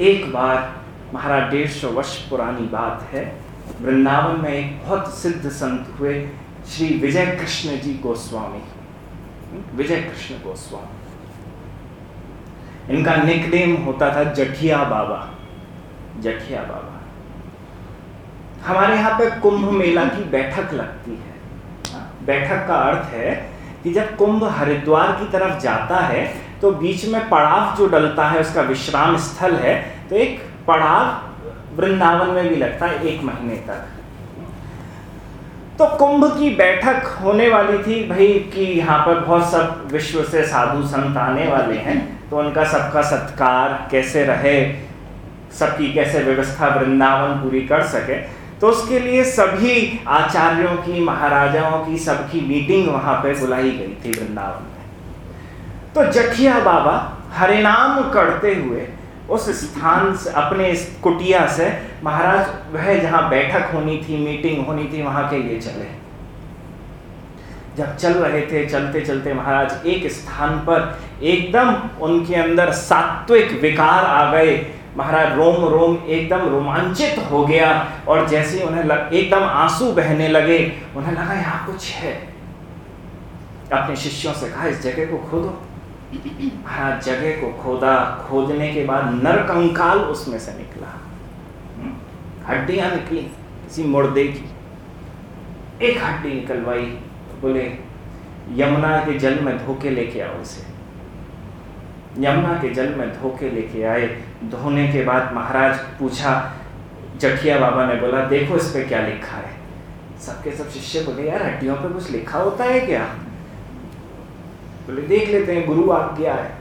एक बार महाराज डेढ़ सौ वर्ष पुरानी बात है। वृंदावन में एक बहुत सिद्ध संत हुए, श्री विजय कृष्ण जी गोस्वामी। विजय कृष्ण गोस्वामी। इनका निकनेम होता था जठिया बाबा। जठिया बाबा। हमारे यहाँ पे कुंभ मेला की बैठक लगती है, बैठक का अर्थ है कि जब कुंभ हरिद्वार की तरफ़ जाता है तो बीच में पड़ाव जो डलता है, उसका विश्राम स्थल है तो एक पड़ाव वृंदावन में भी लगता है, एक महीने तक। तो कुंभ की बैठक होने वाली थी, भाई, कि यहाँ पर बहुत सब विश्व से साधु संत आने वाले हैं तो उनका सबका सत्कार कैसे रहे, सबकी कैसे व्यवस्था वृंदावन पूरी कर सके। तो उसके लिए सभी आचार्यों की, महाराजाओं की, सबकी मीटिंग वहाँ पे बुलाई गई थी वृंदावन में। तो जठिया बाबा हरिनाम करते हुए उस स्थान से, अपने इस कुटिया से, महाराज, वह जहाँ बैठक होनी थी मीटिंग होनी थी, वहाँ के लिए चले। जब चल रहे थे, चलते चलते महाराज एक स्थान पर एकदम उनके अंदर सात्विक विकार आ गए। महाराज रोम रोम एकदम रोमांचित हो गया और जैसे उन्हें लग, एकदम आँसू बहने लगे उन्हें लगा यहाँ कुछ है। अपने शिष्यों से कहा इस जगह को खोदो। महाराज जगह को खोदा। खोदने के बाद नरकंकाल उसमें से निकला। हड्डियाँ निकली किसी मुर्दे की। एक हड्डी निकलवाई तो बोले यमुना के जल में धोके लेके आओ उसे यमुना के जल में धोखे लेके आए। धोने के बाद महाराज पूछा, जठिया बाबा ने बोला, देखो इस पे क्या लिखा है। सबके सब शिष्य बोले, यार, हड्डियों पे कुछ लिखा होता है क्या? बोले, देख लेते हैं, गुरु आज्ञा है?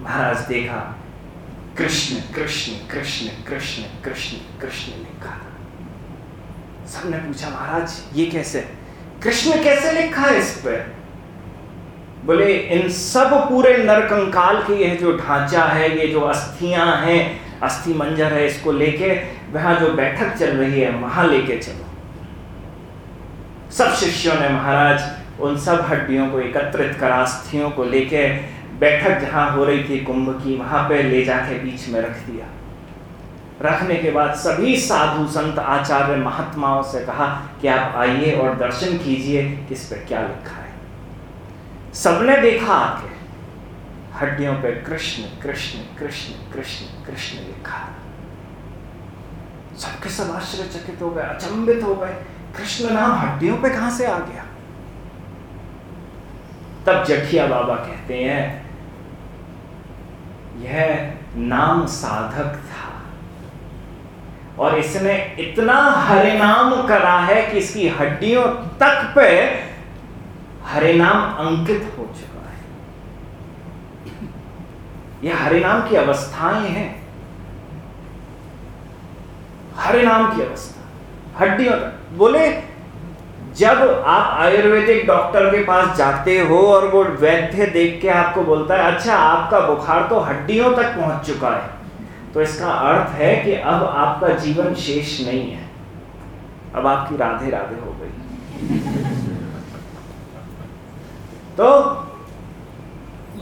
महाराज देखा, कृष्ण कृष्ण कृष्ण कृष्ण कृष्ण कृष्ण लिखा था। सबने पूछा, महाराज, ये कैसे? कृष्ण कैसे लिखा है इस पे? बोले, इन सब पूरे नरकंकाल के यह जो ढांचा है, ये जो अस्थियाँ हैं, अस्थि मंजर है, इसको लेके वहाँ जो बैठक चल रही है, वहाँ लेके चलो। सब शिष्यों ने महाराज, उन सब हड्डियों को एकत्रित करा, अस्थियों को लेके बैठक जहाँ हो रही थी कुंभ की, वहाँ पे ले जाके बीच में रख दिया। रखने के बाद सभी साधु संत आचार्य महात्माओं से कहा कि आप आइए और दर्शन कीजिए कि इस पे क्या लिखा है। सबने देखा आके। हड्डियों पे कृष्ण कृष्ण कृष्ण कृष्ण कृष्ण लिखा। सबके सब आश्चर्यचकित हो गए अचंबित हो गए। कृष्ण नाम हड्डियों पे कहाँ से आ गया? तब जठिया बाबा कहते हैं, यह नाम साधक था। और इसने इतना हरिनाम करा है कि इसकी हड्डियों तक पे हरिनाम अंकित हो चुका है। यह हरिनाम की अवस्थाएँ हैं। हरिनाम की अवस्था। हड्डियों बोले, जब आप आयुर्वेदिक डॉक्टर के पास जाते हो और वो वैद्य देख के आपको बोलता है अच्छा आपका बुखार तो हड्डियों तक पहुँच चुका है। तो इसका अर्थ है कि अब आपका जीवन शेष नहीं है। अब आपकी राधे राधे हो गई। तो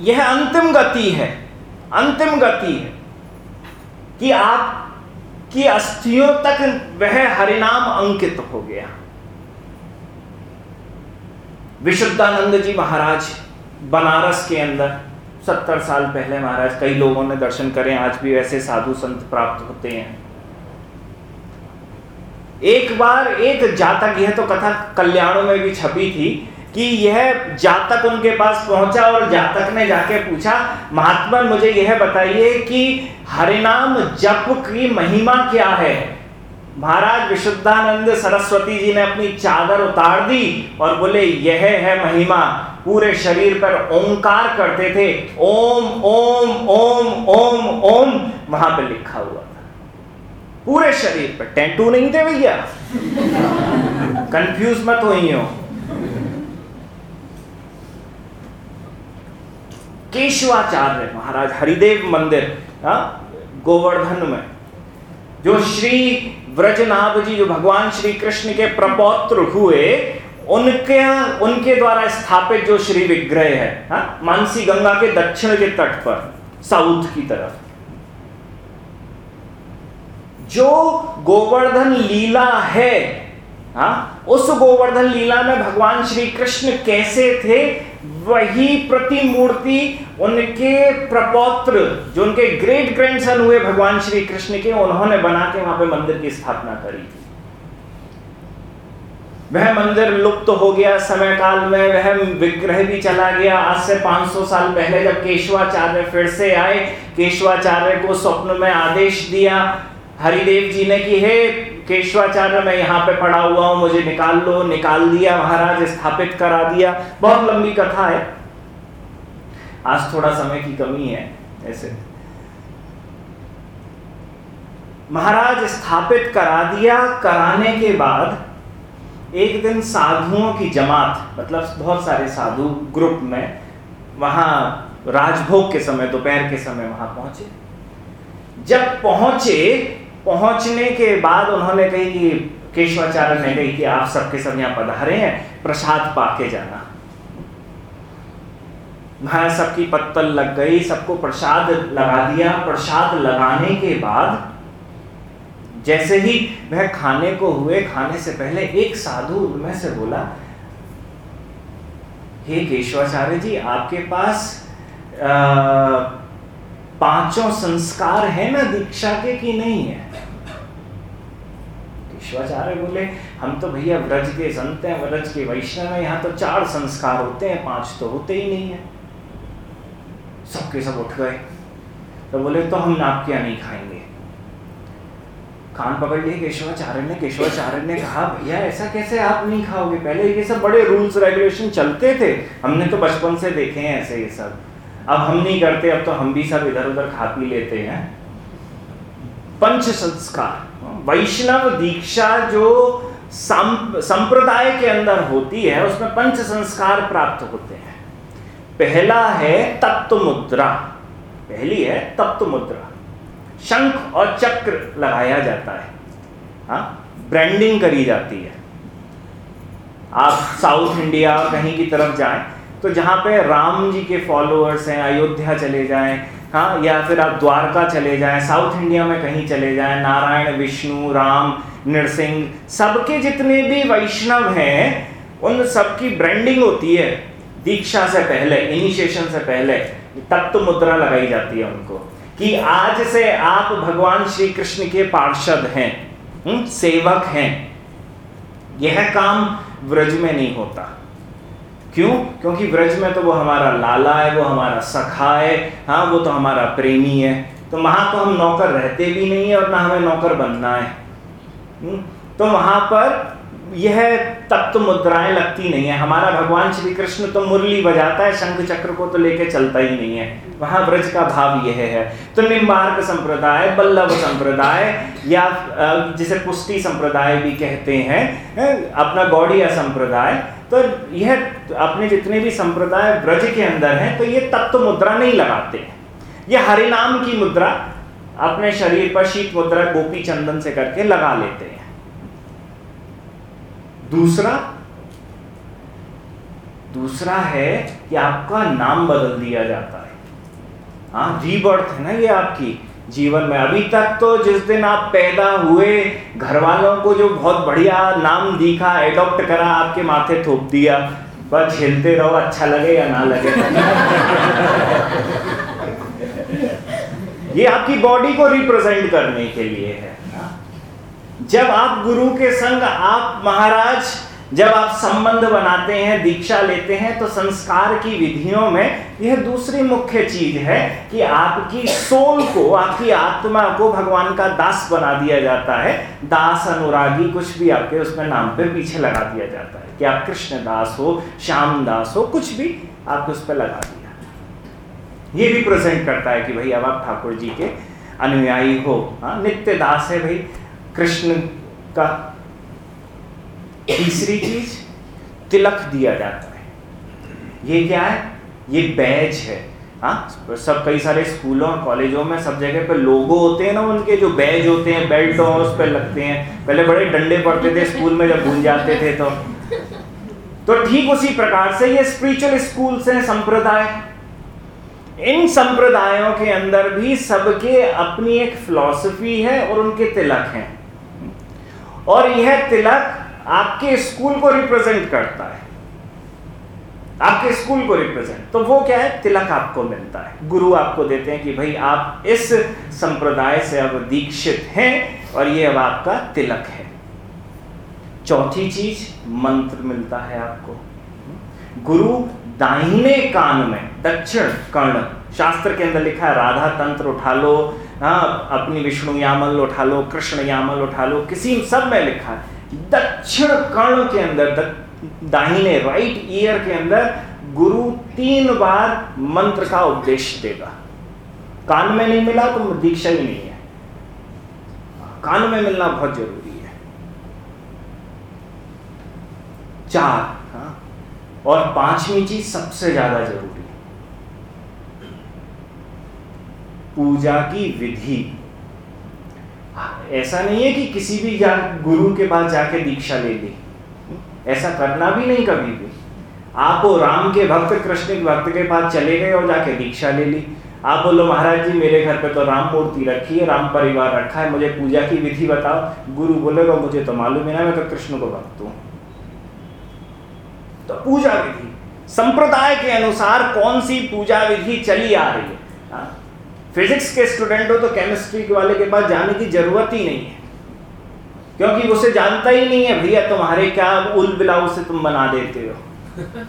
यह अंतिम गति है, अंतिम गति है कि आप, की अस्थियों तक वह हरिनाम अंकित हो गया। विशुद्धानंद जी महाराज बनारस के अंदर, सत्तर साल पहले महाराज, कई लोगों ने दर्शन करे, आज भी वैसे साधु संत प्राप्त होते हैं। एक बार एक जातक, यह तो कथा कल्याणों में भी छपी थी कि यह जातक उनके पास पहुँचा और जातक ने जाके पूछा, महात्मा मुझे यह बताइए कि हरिनाम जप की महिमा क्या है? महाराज विशुद्धानंद सरस्वती जी ने अपनी चादर उतार दी और बोले, यह है महिमा। पूरे शरीर पर ओंकार करते थे। ओम ओम ओम ओम ओम, वहाँ पे लिखा हुआ था। पूरे शरीर पर। टेंटू नहीं थे भैया? <laughs> कंफ्यूज मत हो केशवाचार्य महाराज हरिदेव मंदिर हाँ, गोवर्धन में जो श्री व्रजनाभ जी जो भगवान श्री कृष्ण के प्रपौत्र हुए उनके उनके द्वारा स्थापित जो श्री विग्रह है हा? मानसी गंगा के दक्षिण के तट पर साउथ की तरफ़ जो गोवर्धन लीला है हा? उस गोवर्धन लीला में भगवान श्री कृष्ण कैसे थे? वही प्रतिमूर्ति उनके प्रपौत्र, जो उनके ग्रेट ग्रैंडसन हुए भगवान श्री कृष्ण के, उन्होंने बना के वहाँ पे मंदिर की स्थापना करी थी। वह मंदिर लुप्त तो हो गया समय काल में, वह विग्रह भी चला गया। आज से 500 साल पहले जब केशवाचार्य फिर से आए, केशवाचार्य को स्वप्न में आदेश दिया। हरिदेव जी ने कि, हे केशवाचार्य, मैं यहाँ पे पड़ा हुआ हूँ, मुझे निकाल लो, निकाल दिया महाराज, स्थापित करा दिया। बहुत लंबी कथा है। आज थोड़ा समय की कमी है, ऐसे। महाराज, स्थापित करा दिया, कराने के बाद एक दिन साधुओं की जमात मतलब बहुत सारे साधु ग्रुप में, वहाँ राजभोग के समय, दोपहर के समय वहाँ पहुँचे। जब पहुँचे पहुँचने के बाद उन्होंने कही कि केशवाचार्य ने कही कि आप सबके सब यहाँ पधारे हैं प्रसाद पाके जाना। वहाँ सबकी पत्तल लग गई सबको प्रसाद लगा दिया। प्रसाद लगाने के बाद जैसे ही वह खाने को हुए खाने से पहले एक साधु उनमें से बोला हे केशवाचार्य जी आपके पास आ, पाँचों संस्कार है ना दीक्षा के कि नहीं है? विश्वाचार्य बोले, हम तो भैया व्रज के संत हैं, व्रज के वैष्णव हैं, यहाँ तो चार संस्कार होते हैं, पाँच तो होते ही नहीं है। सबके सब उठ गए। तो बोले तो हम आपके यहाँ नहीं खाएँगे। कान पकड़ लिए केशवाचार्य ने केशवाचार्य ने कहा, भैया, ऐसा कैसे आप नहीं खाओगे? पहले ये सब बड़े रूल्स रेगुलेशन चलते थे। हमने तो बचपन से देखे हैं ऐसे ये सब। अब हम नहीं करते, अब तो हम भी सब इधर उधर खा पी लेते हैं। पंच संस्कार, वैष्णव दीक्षा जो संप्रदाय के अंदर होती है, उसमें पंच संस्कार प्राप्त होते हैं। पहला है तत्व मुद्रा। पहली है तत्व मुद्रा। शंख और चक्र लगाया जाता है। हा? ब्रांडिंग करी जाती है। आप साउथ इंडिया कहीं की तरफ़ जाएँ तो जहाँ पे राम जी के फॉलोअर्स हैं, अयोध्या चले जाएँ हाँ या फिर आप द्वारका चले जाएँ, साउथ इंडिया में कहीं चले जाएँ, नारायण, विष्णु, राम नरसिंह सबके जितने भी वैष्णव हैं, उन सबकी ब्रांडिंग होती है, दीक्षा से पहले इनिशिएशन से पहले तत्व मुद्रा लगाई जाती है उनको, कि आज से आप भगवान श्री कृष्ण के पार्षद हैं हुँ? सेवक हैं, यह काम व्रज में नहीं होता क्यों? क्योंकि व्रज में तो वो हमारा लाला है वो हमारा सखा है हाँ वो तो हमारा प्रेमी है। तो वहाँ तो हम नौकर रहते भी नहीं है और ना हमें नौकर बनना है। हम्म, तो वहाँ पर यह तत्व मुद्राएँ लगती नहीं है। हमारा भगवान श्री कृष्ण तो मुरली बजाता है शंख चक्र को तो लेके चलता ही नहीं है। वहाँ ब्रज का भाव यह है। तो निम्बार्क संप्रदाय बल्लभ संप्रदाय या जिसे पुष्टि संप्रदाय भी कहते हैं अपना गौड़िया संप्रदाय तो यह अपने जितने भी संप्रदाय ब्रज के अंदर हैं तो ये तत्व तो मुद्रा नहीं लगाते ये हरिनाम की मुद्रा अपने शरीर पर शीत मुद्रा गोपी चंदन से करके लगा लेते हैं। दूसरा दूसरा है कि आपका नाम बदल दिया जाता है। हाँ रीबर्थ है ना ये आपकी। जीवन में। अभी तक तो जिस दिन आप पैदा हुए घर वालों को जो बहुत बढ़िया नाम दिखा एडॉप्ट करा, आपके माथे थोप दिया, बस झेलते रहो अच्छा लगे या ना लगे। ये आपकी बॉडी को रिप्रेजेंट करने के लिए है। जब आप गुरु के संग, आप महाराज जब आप संबंध बनाते हैं, दीक्षा लेते हैं तो संस्कार की विधियों में यह दूसरी मुख्य चीज़ है कि आपकी सोल को, आपकी आत्मा को भगवान का दास बना दिया जाता है। दास अनुरागी कुछ भी आपके उसमें नाम पे पीछे लगा दिया जाता है कि आप कृष्ण दास हो, श्याम दास हो, कुछ भी आप उस पर लगा दिया। ये भी प्रेजेंट करता है कि भाई अब आप ठाकुर जी के अनुयायी हो। हाँ नित्य दास है भाई, कृष्ण का तीसरी चीज़, तिलक दिया जाता है। ये क्या है? ये बैज है। हाँ सब कई सारे स्कूलों और कॉलेजों में सब जगह पे लोगो होते हैं ना उनके, जो बैज होते हैं, बेल्ट और उस पर लगते हैं। पहले बड़े डंडे पड़ते थे स्कूल में, जब भूल जाते थे तो। तो ठीक उसी प्रकार से ये स्पिरिचुअल स्कूल से संप्रदाय। इन संप्रदायों के अंदर भी सबके अपनी एक फिलॉसफी है और उनके तिलक हैं। और यह तिलक आपके स्कूल को रिप्रेजेंट करता है। आपके स्कूल को रिप्रेजेंट। तो वो क्या है? तिलक आपको मिलता है। गुरु आपको देते हैं कि भाई, आप इस संप्रदाय से अब दीक्षित हैं और ये अब आपका तिलक है। चौथी चीज़, मंत्र मिलता है आपको। गुरु दाहिने कान में, दक्षिण कर्ण, शास्त्र के अंदर लिखा है, राधा तंत्र उठा लो हाँ अपनी विष्णु यामल उठा लो, कृष्ण यामल उठा लो, किसी सब में लिखा है। दक्षिण कर्ण के अंदर दाहिने राइट ईयर के अंदर गुरु तीन बार मंत्र का उपदेश देगा। कान में नहीं मिला तो दीक्षा ही नहीं है। कान में मिलना बहुत ज़रूरी है। चार हाँ। और पांचवी चीज़ सबसे ज़्यादा ज़रूरी पूजा की विधि। ऐसा नहीं है कि किसी भी जा गुरु के पास जाके दीक्षा ले ली। ऐसा करना भी नहीं कभी भी। आप वो राम के भक्त, कृष्ण के भक्त के पास चले गए और जाके दीक्षा ले ली। आप बोलो, महाराज जी, मेरे घर पे तो राम मूर्ति रखी है, राम परिवार रखा है, मुझे पूजा की विधि बताओ। गुरु बोलेगा, मुझे तो मालूम है ना, मैं तो कृष्ण को भक्त हूँ। तो पूजा विधि, संप्रदाय के अनुसार कौन सी पूजा विधि चली आ रही है? हाँ? फिजिक्स के स्टूडेंट हो तो केमिस्ट्री वाले के पास जाने की ज़रूरत ही नहीं है। क्योंकि उसे जानता ही नहीं है, भैया, तुम्हारे क्या उल बिलाऊ से तुम बना देते हो? <laughs>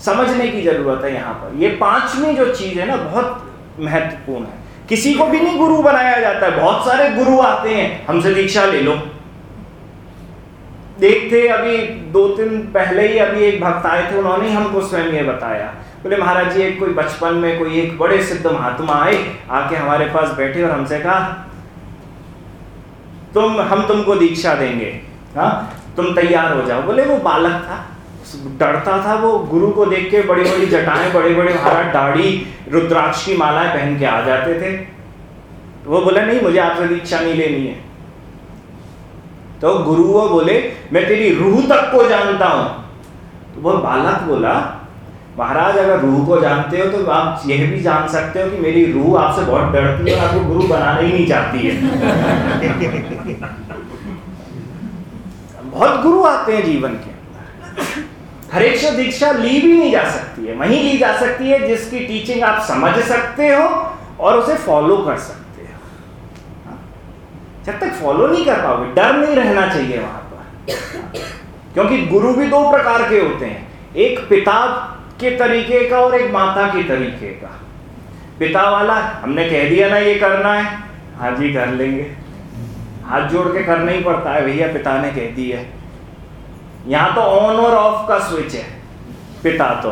समझने की ज़रूरत है यहाँ पर। ये पांचवी जो चीज़ है ना, बहुत महत्वपूर्ण है। किसी को भी नहीं गुरु बनाया जाता है। बहुत सारे गुरु आते हैं। हमसे दीक्षा ले लो। देखते अभी दो तीन पहले ही अभी एक भक्त आए थे, उन्होंने हमको स्वयं ये बताया। बोले, महाराज जी, एक कोई बचपन में कोई एक बड़े सिद्ध महात्मा आए, आके हमारे पास बैठे और हमसे कहा, तुम, हम तुमको दीक्षा देंगे हाँ? तुम तैयार हो जाओ। बोले, वो बालक था, डरता था वो, गुरु को देख के बड़ी बड़ी जटाएँ बड़े बड़े महाराज, दाढ़ी, रुद्राक्ष की मालाएँ पहन के आ जाते थे। वो बोला, नहीं, मुझे आपसे दीक्षा नहीं लेनी है। तो गुरु वो बोले, मैं तेरी रूह तक को जानता हूँ। तो वो बालक बोला महाराज, अगर रूह को जानते हो तो आप यह भी जान सकते हो कि मेरी रूह आपसे बहुत डरती है और आपको गुरु बनाना ही नहीं चाहती है। बहुत गुरु आते हैं जीवन के अंदर। हरेक दीक्षा ली भी नहीं जा सकती है, वहीं ली जा सकती है जिसकी टीचिंग आप समझ सकते हो और उसे फॉलो कर सकते हाँ? जब तक फॉलो नहीं कर पाओगे, डर नहीं रहना चाहिए वहाँ पर। क्योंकि गुरु भी दो प्रकार के होते हैं। एक पिता के तरीके का और एक माता के तरीके का। पिता वाला, हमने कह दिया ना ये करना है हाँ जी कर लेंगे। हाथ जोड़ के करना ही पड़ता है, भैया पिता ने कह दी है। यहाँ तो ऑन और ऑफ़ का स्विच है, पिता तो।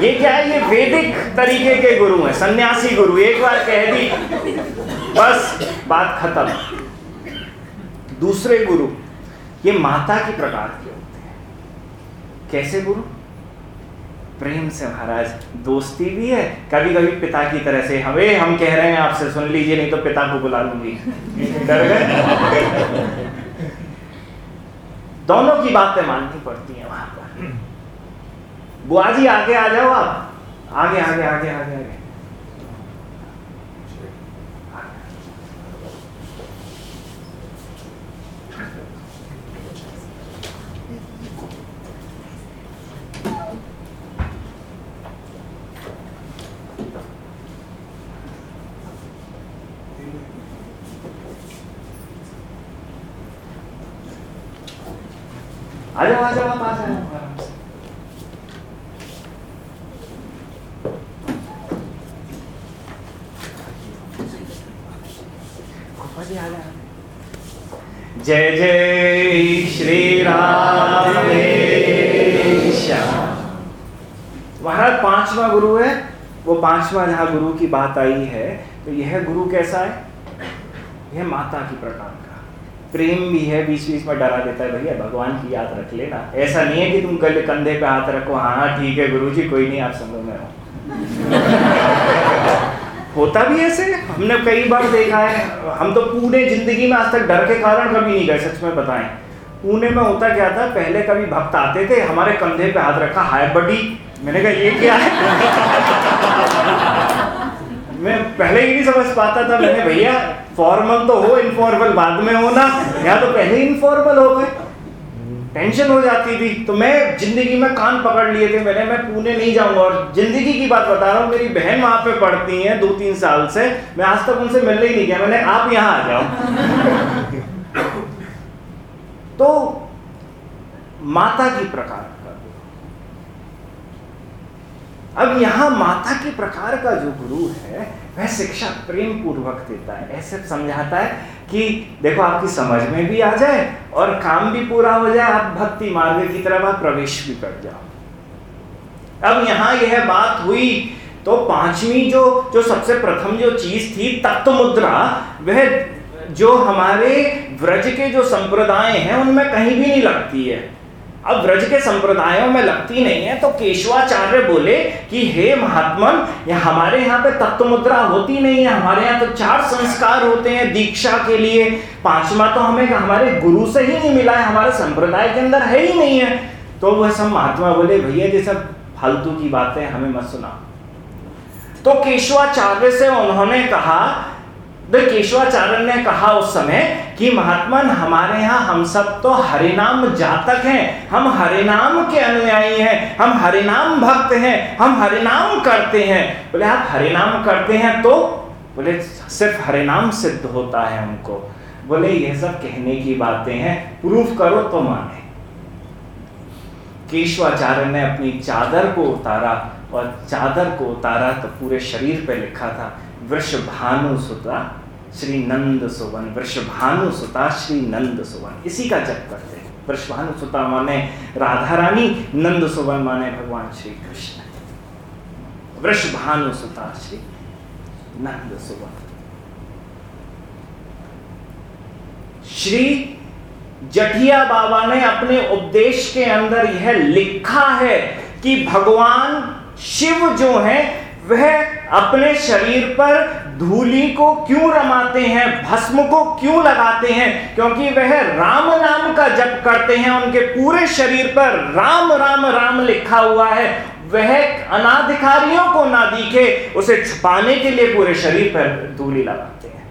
ये क्या है, ये वैदिक तरीके के गुरु हैं, सन्यासी गुरु, एक बार कह दी। बस, बात खत्म। दूसरे गुरु, ये माता के प्रकार के होते हैं। कैसे गुरु? प्रेम से महाराज, दोस्ती भी है। कभी कभी पिता की तरह से हमें हम कह रहे हैं आपसे, सुन लीजिए, नहीं तो पिता को बुला लूँगी। डर गए? दोनों की बातें माननी पड़ती हैं वहाँ पर। बुआ जी, आगे आ जाओ आप। आगे आगे आगे आगे आगे। आप आ से फूफा जी आ जय जय श्री राम महाराज पांचवा गुरु है वो पांचवा जहाँ गुरु की बात आई है तो यह गुरु कैसा है? यह माता की प्रकार। प्रेम भी है, बीच बीच में डरा देता है, भैया, भगवान की याद रख लेना। ऐसा नहीं है कि तुम गले कंधे पे हाथ रखो हाँ हाँ ठीक है गुरु जी कोई नहीं, आप संग में रहो। <laughs> होता भी ऐसे, हमने कई बार देखा है, हम तो पूरे ज़िंदगी में आज तक डर के कारण कभी नहीं गए, सच में बताएँ। पुणे में होता क्या था, पहले कभी भक्त आते थे, हमारे कंधे पे हाथ रखा, हाय बडी। मैंने कहा, ये क्या है? <laughs> मैं पहले ही नहीं समझ पाता था, मैंने भैया फॉर्मल तो हो इनफॉर्मल बाद में हो ना। यहाँ तो पहले इनफॉर्मल हो गए। टेंशन हो जाती थी। तो मैं ज़िंदगी में कान पकड़ लिए थे मैंने मैं पुणे नहीं जाऊँगा। और ज़िंदगी की बात बता रहा हूँ मेरी बहन वहाँ पे पढ़ती है दो तीन साल से। मैं आज तक उनसे मिलने ही नहीं गया। मैंने आप यहाँ आ जाओ। <laughs> तो माता की प्रकार। अब यहाँ माता के प्रकार का जो गुरु है, वह शिक्षा प्रेम पूर्वक देता है। ऐसे समझाता है कि देखो, आपकी समझ में भी आ जाए और काम भी पूरा हो जाए, आप भक्ति मार्ग की तरफ़ आप प्रवेश भी कर जाओ। अब यहाँ यह बात हुई तो पांचवी जो जो सबसे प्रथम जो चीज़ थी तत्व मुद्रा वह जो हमारे व्रज के जो संप्रदाय हैं, उनमें कहीं भी नहीं लगती है। अब व्रज के संप्रदायों में लगती नहीं है तो केशवाचार्य बोले कि, हे महात्मन, ये हमारे यहाँ पे तत्व मुद्रा होती नहीं है, हमारे यहाँ तो चार संस्कार होते हैं दीक्षा के लिए। पांचवा तो हमें हमारे गुरु से ही नहीं मिला है, हमारे संप्रदाय के अंदर है ही नहीं है। तो वह सब महात्मा बोले, भैया सब फालतू की बातें हमें मत सुना तो केशवाचार्य से उन्होंने कहा तो केशवाचार्य ने कहा उस समय कि महात्मन, हमारे यहाँ हम सब तो हरिनाम जातक हैं। हम हरिनाम के अनुयायी हैं। हम हरिनाम भक्त हैं। हम हरिनाम करते हैं। बोले, आप हरिनाम करते हैं तो? बोले, सिर्फ़ हरिनाम सिद्ध होता है हमको। बोले, ये सब कहने की बातें हैं। प्रूफ करो तो माने। केशवाचार्य ने अपनी चादर को उतारा और चादर को उतारा तो पूरे शरीर पे लिखा था वृषभानु सुता श्री नंद सुवन, वृषभानु सुता, श्री नंद सुवन। इसी का जप करते हैं। वृषभानु सुता माने राधा रानी, नंद सुवन माने भगवान श्री कृष्ण। वृषभानु सुता, श्री नंद सुवन। श्री जठिया बाबा ने अपने उपदेश के अंदर यह लिखा है कि भगवान शिव जो है, वह अपने शरीर पर धूली को क्यों रमाते हैं? भस्म को क्यों लगाते हैं? क्योंकि वह राम नाम का जप करते हैं, उनके पूरे शरीर पर राम राम राम लिखा हुआ है। वह अनाधिकारियों को ना दिखे, उसे छुपाने के लिए पूरे शरीर पर धूली लगाते हैं।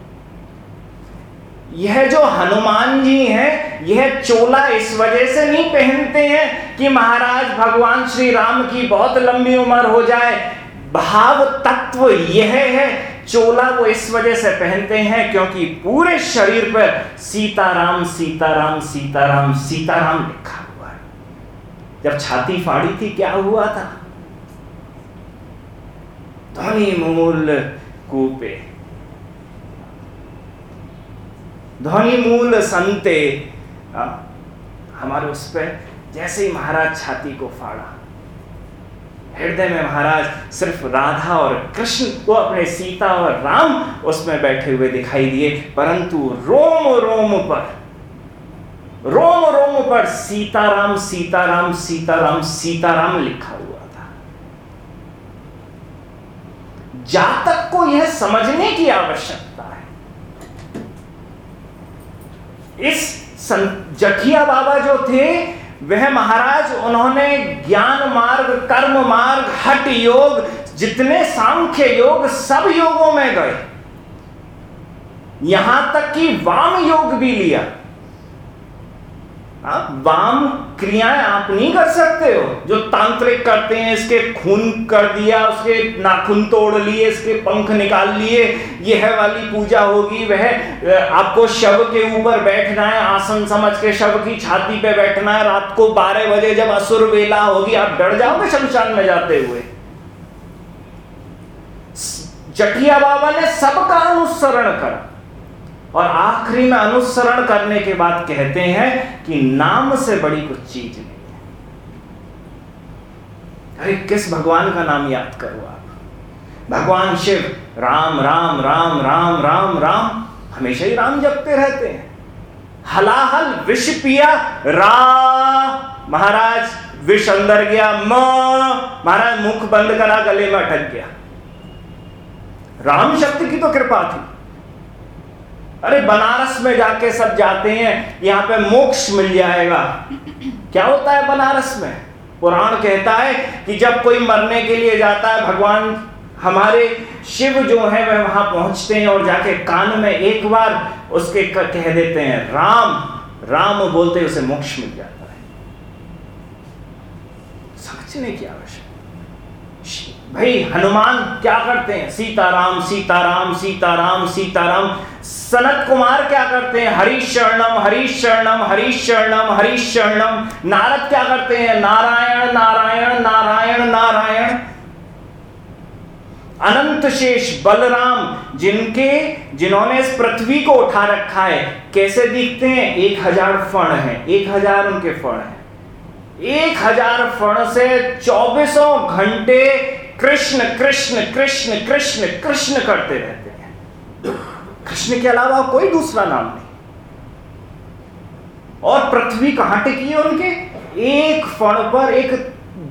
यह जो हनुमान जी हैं, यह चोला इस वजह से नहीं पहनते हैं कि महाराज भगवान श्री राम की बहुत लंबी उम्र हो जाए। भाव तत्व यह है चोला वो इस वजह से पहनते हैं क्योंकि पूरे शरीर पर सीताराम सीताराम सीताराम सीताराम लिखा हुआ है। जब छाती फाड़ी थी, क्या हुआ था? ध्वनि मूल कूपे। ध्वनि मूल संते। हमारे उस पर जैसे ही महाराज छाती को फाड़ा हृदय में महाराज सिर्फ़ राधा और कृष्ण को अपने सीता और राम उसमें बैठे हुए दिखाई दिए, परंतु रोम रोम पर, रोम रोम पर सीताराम सीताराम सीताराम सीताराम लिखा हुआ था। जातक को यह समझने की आवश्यकता है। इस जठिया बाबा जो थे वह महाराज, उन्होंने ज्ञान मार्ग, कर्म मार्ग, हट योग, जितने सांख्य योग, सब योगों में गए। यहाँ तक कि वाम योग भी लिया। वाम क्रियाएँ आप नहीं कर सकते हो। जो तांत्रिक करते हैं, इसके खून कर दिया, उसके नाखून तोड़ लिए, इसके पंख निकाल लिए, यह वाली पूजा होगी। वह आपको शव के ऊपर बैठना है, आसन समझ के शव की छाती पे बैठना है। रात को बारह बजे जब असुर वेला होगी, आप डर जाओगे शमशान में जाते हुए? जटिया बाबा ने सबका अनुसरण करा। और आखिरी में अनुसरण करने के बाद कहते हैं कि नाम से बड़ी कुछ चीज़ नहीं है। अरे, किस भगवान का नाम याद करो आप? भगवान शिव, राम राम राम राम राम राम, हमेशा ही राम जपते रहते हैं। हलाहल विष पिया, रा, महाराज, विष अंदर गया, म, महाराज, मुख बंद करा, गले में अटक गया। राम शक्ति की तो कृपा थी। अरे बनारस में जाके सब जाते हैं, यहाँ पे मोक्ष मिल जाएगा। क्या होता है बनारस में? पुराण कहता है कि जब कोई मरने के लिए जाता है, भगवान हमारे शिव जो है वह वहाँ पहुँचते हैं और जाके कान में एक बार उसके कह देते हैं, राम राम, बोलते उसे मोक्ष मिल जाता है। समझने की आवश्यक भाई, हनुमान क्या करते हैं? सीताराम सीताराम सीताराम सीताराम। सनत कुमार क्या करते हैं? हरीश शरणम हरीश शरणम हरीश शरणम हरीश शरणम नारद क्या करते हैं? नारायण नारायण नारायण नारायण। अनंत शेष बलराम, जिनके, जिन्होंने इस पृथ्वी को उठा रखा है, कैसे दिखते हैं? एक हज़ार फण है। एक हज़ार उनके फण है। एक हज़ार फण से चौबीसों घंटे कृष्ण कृष्ण कृष्ण कृष्ण कृष्ण करते रहते हैं। कृष्ण के अलावा कोई दूसरा नाम नहीं। और पृथ्वी कहाँ टिकी है उनके? एक फण पर, एक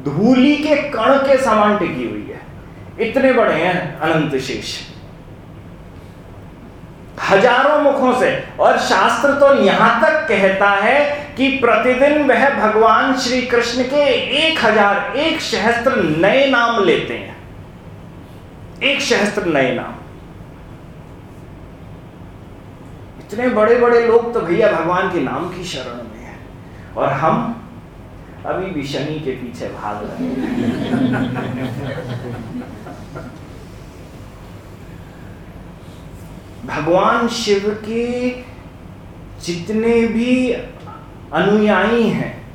धूली के कण के समान टिकी हुई है। इतने बड़े हैं अनंत शेष। हज़ारों मुखों से। और शास्त्र तो यहाँ तक कहता है कि प्रतिदिन वह भगवान श्री कृष्ण के एक हज़ार एक सहस्त्र नए नाम लेते हैं। एक सहस्त्र नए नाम। इतने बड़े बड़े लोग तो भैया भगवान के नाम की शरण में है। और हम अभी भी शनि के पीछे भाग रहे हैं। भगवान शिव के जितने भी अनुयायी हैं,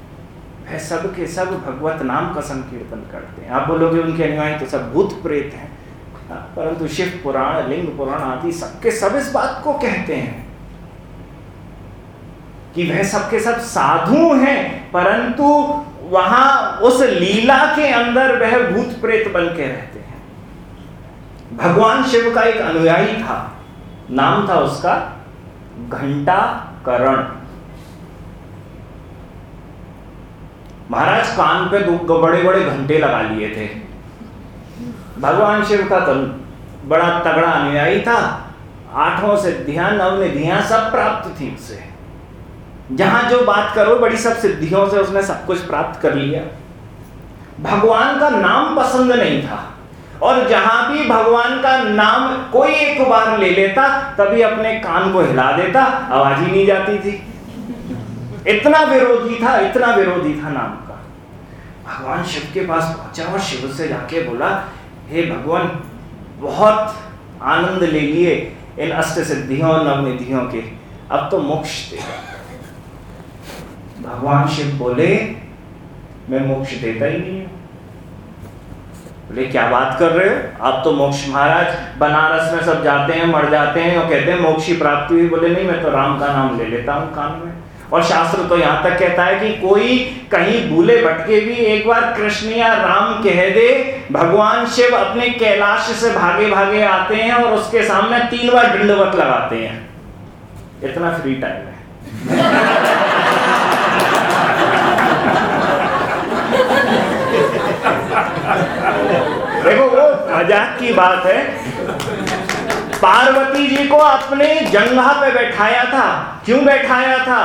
वह सब के सब भगवत नाम का संकीर्तन करते हैं। आप बोलोगे उनके अनुयायी तो सब भूत प्रेत हैं। परंतु शिव पुराण, लिंग पुराण आदि सबके सब इस बात को कहते हैं कि वह सबके सब साधु हैं, परंतु वहाँ उस लीला के अंदर वह भूत प्रेत बन के रहते हैं। भगवान शिव का एक अनुयायी था। नाम था उसका घंटा करण महाराज कान पे दो बड़े बड़े घंटे लगा लिए थे। भगवान शिव का तो बड़ा तगड़ा अनुयायी था। आठों सिद्धियाँ, नव निधियाँ सब प्राप्त थी उसे। जहाँ जो बात करो, बड़ी सब सिद्धियों से उसने सब कुछ प्राप्त कर लिया। भगवान का नाम पसंद नहीं था। और जहाँ भी भगवान का नाम कोई एक बार ले लेता, तभी अपने कान को हिला देता, आवाज़ ही नहीं जाती थी। इतना विरोधी था, इतना विरोधी था नाम का। भगवान शिव के पास पहुँचा और शिव से जाके बोला, हे भगवान, बहुत आनंद ले लिए इन अष्ट सिद्धियों और नवनिधियों के। अब तो मोक्ष दे। भगवान शिव बोले, मैं मोक्ष देता ही नहीं हूँ। बोले, क्या बात कर रहे हो? आप तो मोक्ष महाराज, बनारस में सब जाते हैं, मर जाते हैं और कहते हैं, मोक्ष प्राप्ति हुई। बोले, नहीं, मैं तो राम का नाम ले लेता हूँ कान में। और शास्त्र तो यहाँ तक कहता है कि कोई कहीं भूले भटके भी एक बार कृष्ण या राम कह दे, भगवान शिव अपने कैलाश से भागे भागे आते हैं और उसके सामने तीन बार दंडवत लगाते हैं। इतना फ्री टाइम है। देखो वो मज़ाक की बात है। पार्वती जी को अपने जंगा पे बैठाया था। क्यों बैठाया था?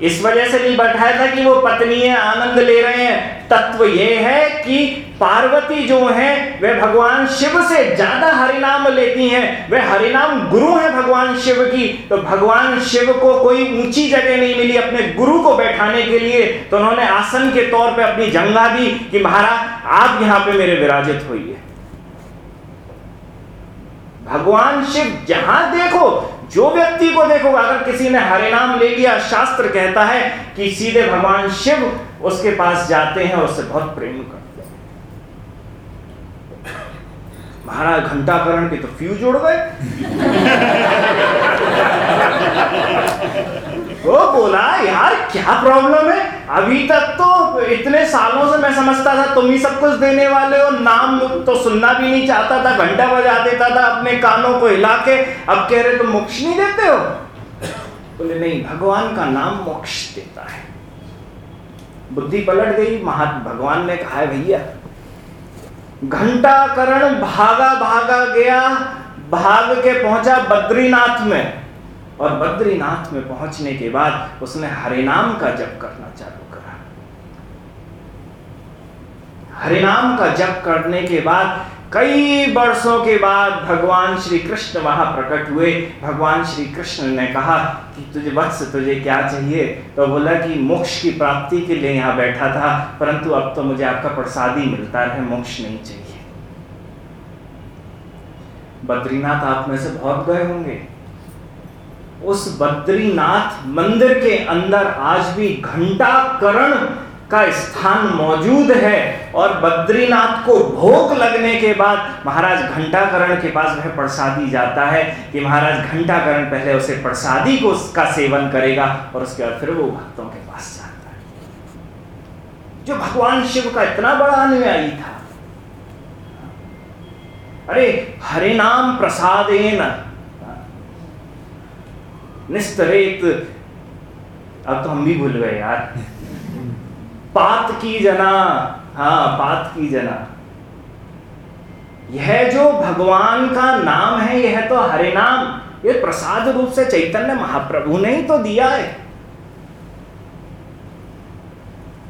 इस वजह से नहीं बैठाया था कि वो पत्नी है आनंद ले रहे हैं। तत्व ये है कि पार्वती जो है, वे भगवान शिव से ज़्यादा हरिनाम लेती हैं। वे हरिनाम गुरु है भगवान शिव की। तो भगवान शिव को कोई ऊँची जगह नहीं मिली अपने गुरु को बैठाने के लिए। तो उन्होंने आसन के तौर पे अपनी जंगा दी कि महाराज, आप यहाँ पे मेरे विराजित होइए। भगवान शिव, जहाँ देखो जो व्यक्ति को देखो, अगर किसी ने हरे नाम ले लिया, शास्त्र कहता है कि सीधे भगवान शिव उसके पास जाते हैं और उससे बहुत प्रेम करते हैं। महाराज, घंटाकरण के तो फ्यूज उड़ गए। <laughs> वो बोला, यार, क्या प्रॉब्लम है? अभी तक तो इतने सालों से मैं समझता था, तुम ही सब कुछ देने वाले हो। नाम तो सुनना भी नहीं चाहता था, घंटा बजा देता था अपने कानों को हिला के। अब कह रहे, तुम मोक्ष नहीं देते हो? बोले, नहीं, भगवान का नाम मोक्ष देता है। बुद्धि पलट गई महा भगवान ने कहा, है भैया, घंटा करण भागा भागा गया, भाग के पहुँचा बद्रीनाथ में। और बद्रीनाथ में पहुँचने के बाद उसने हरिनाम का जप करना चालू करा। हरिनाम का जप करने के बाद, कई वर्षों के बाद भगवान श्री कृष्ण वहाँ प्रकट हुए। भगवान श्री कृष्ण ने कहा कि तुझे वत्स, तुझे क्या चाहिए? तो बोला कि मोक्ष की प्राप्ति के लिए यहाँ बैठा था, परंतु अब तो मुझे आपका प्रसाद ही मिलता है, मोक्ष नहीं चाहिए। बद्रीनाथ आप में से बहुत गए होंगे। उस बद्रीनाथ मंदिर के अंदर आज भी घंटा करण का स्थान मौजूद है और बद्रीनाथ को भोग लगने के बाद महाराज घंटाकरण के पास वह प्रसादी जाता है कि महाराज घंटाकरण पहले उसे प्रसादी को उसका सेवन करेगा और उसके बाद फिर वो भक्तों के पास जाता है। जो भगवान शिव का इतना बड़ा अनुयायी था। अरे हरे नाम प्रसादेन। निस्तरेत। अब तो हम भी भूल गए यार। पात की जना। हाँ पात की जना। यह जो भगवान का नाम है, यह तो हरे नाम। ये प्रसाद रूप से चैतन्य महाप्रभु ने ही तो दिया है।